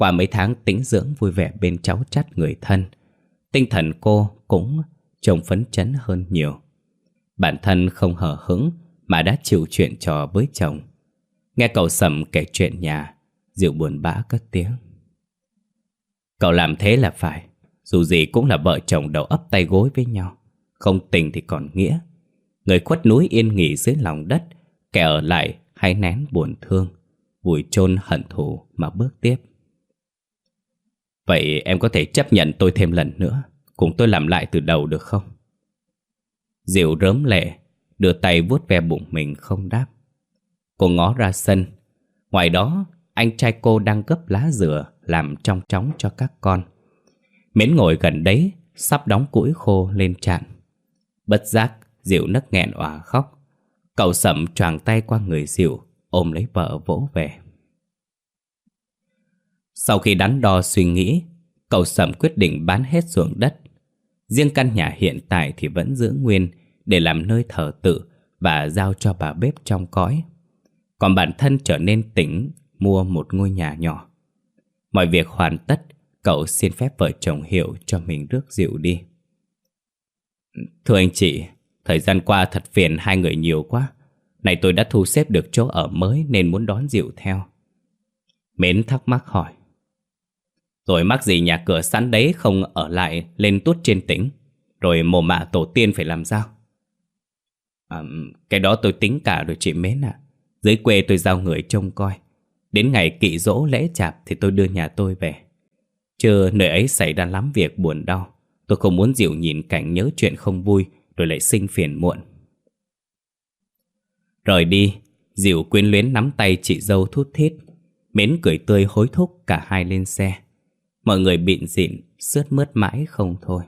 Speaker 1: Qua mấy tháng tĩnh dưỡng vui vẻ bên cháu chắt người thân, Tinh thần cô cũng trông phấn chấn hơn nhiều. Bản thân không hờ hững Mà đã chịu chuyện trò với chồng. Nghe cậu Sầm kể chuyện nhà, Diệu buồn bã cất tiếng. Cậu làm thế là phải, Dù gì cũng là vợ chồng đầu ấp tay gối với nhau. Không tình thì còn nghĩa. Người khuất núi yên nghỉ dưới lòng đất, Kẻ ở lại hay nén buồn thương. Vùi chôn hận thù mà bước tiếp. Vậy em có thể chấp nhận tôi thêm lần nữa Cùng tôi làm lại từ đầu được không? Diệu rớm lệ Đưa tay vuốt ve bụng mình không đáp Cô ngó ra sân Ngoài đó Anh trai cô đang gấp lá dừa Làm trong chóng cho các con Mến ngồi gần đấy Sắp đóng củi khô lên chạn Bất giác, Diệu nấc nghẹn òa khóc. Cậu sậm choàng tay qua người Diệu, ôm lấy vợ vỗ về. Sau khi đắn đo suy nghĩ, cậu sầm quyết định bán hết ruộng đất. Riêng căn nhà hiện tại thì vẫn giữ nguyên để làm nơi thờ tự và giao cho bà bếp trong cõi. Còn bản thân trở nên tỉnh mua một ngôi nhà nhỏ. Mọi việc hoàn tất, cậu xin phép vợ chồng hiểu cho mình rước Diệu đi. Thưa anh chị, thời gian qua thật phiền hai người nhiều quá. Này tôi đã thu xếp được chỗ ở mới nên muốn đón Diệu theo. Mến thắc mắc hỏi. Rồi mắc gì nhà cửa sẵn đấy không ở lại lên tuốt trên tỉnh. Rồi mồ mạ tổ tiên phải làm sao? À, cái đó tôi tính cả rồi chị Mến ạ. Dưới quê tôi giao người trông coi. Đến ngày kỵ dỗ lễ chạp thì tôi đưa nhà tôi về. Chưa nơi ấy xảy ra lắm việc buồn đau. Tôi không muốn Diệu nhìn cảnh nhớ chuyện không vui Rồi lại sinh phiền muộn Rời đi Diệu quyến luyến nắm tay chị dâu thút thít Mến cười tươi hối thúc cả hai lên xe Mọi người bịn dịn, Sướt mướt mãi không thôi.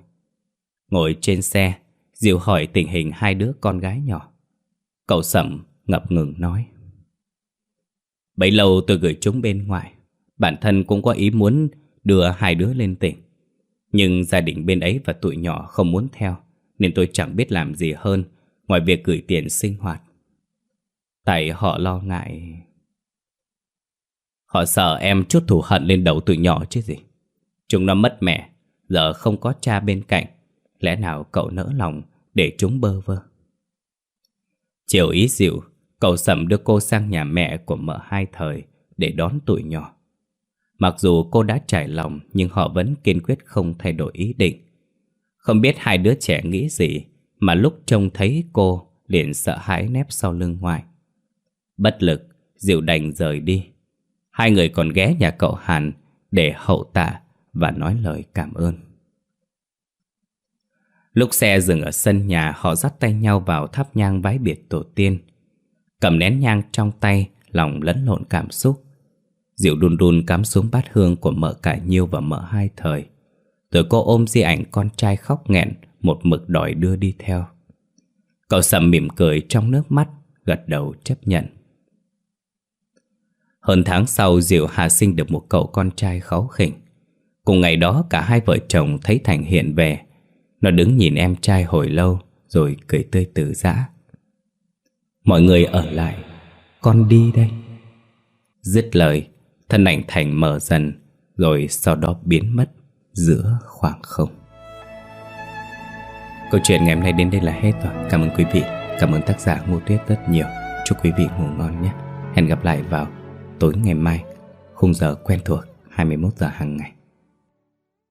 Speaker 1: Ngồi trên xe Diệu hỏi tình hình hai đứa con gái nhỏ. Cậu sẩm ngập ngừng nói. Bấy lâu tôi gửi chúng bên ngoài. Bản thân cũng có ý muốn đưa hai đứa lên tỉnh. Nhưng gia đình bên ấy và tụi nhỏ không muốn theo, Nên tôi chẳng biết làm gì hơn Ngoài việc gửi tiền sinh hoạt. Tại họ lo ngại. Họ sợ em chút thù hận lên đầu tụi nhỏ chứ gì. Chúng nó mất mẹ Giờ không có cha bên cạnh Lẽ nào cậu nỡ lòng Để chúng bơ vơ Chiều ý dịu Cậu sầm đưa cô sang nhà mẹ của mợ hai thời Để đón tuổi nhỏ Mặc dù cô đã trải lòng nhưng họ vẫn kiên quyết không thay đổi ý định. Không biết hai đứa trẻ nghĩ gì mà lúc trông thấy cô liền sợ hãi nép sau lưng ngoài. Bất lực, Diệu đành rời đi. Hai người còn ghé nhà cậu Hàn để hậu tạ và nói lời cảm ơn. Lúc xe dừng ở sân nhà, Họ dắt tay nhau vào thắp nhang vái biệt tổ tiên. Cầm nén nhang trong tay, Lòng lẫn lộn cảm xúc. Diệu đun đun cắm xuống bát hương Của mợ cả nhiêu và mợ hai thời. Rồi cô ôm di ảnh con trai khóc nghẹn, Một mực đòi đưa đi theo. Cậu sầm mỉm cười trong nước mắt, Gật đầu chấp nhận. Hơn tháng sau, Diệu hạ sinh được một cậu con trai kháu khỉnh. Cùng ngày đó cả hai vợ chồng thấy Thành hiện về. Nó đứng nhìn em trai hồi lâu, Rồi cười tươi từ giã. Mọi người ở lại, Con đi đây. Dứt lời, Thân ảnh Thành mở dần, Rồi sau đó biến mất Giữa khoảng không. Câu chuyện ngày hôm nay đến đây là hết rồi. Cảm ơn quý vị, Cảm ơn tác giả Ngô Tuyết rất nhiều. Chúc quý vị ngủ ngon nhé. Hẹn gặp lại vào tối ngày mai, Khung giờ quen thuộc 21 giờ hàng ngày.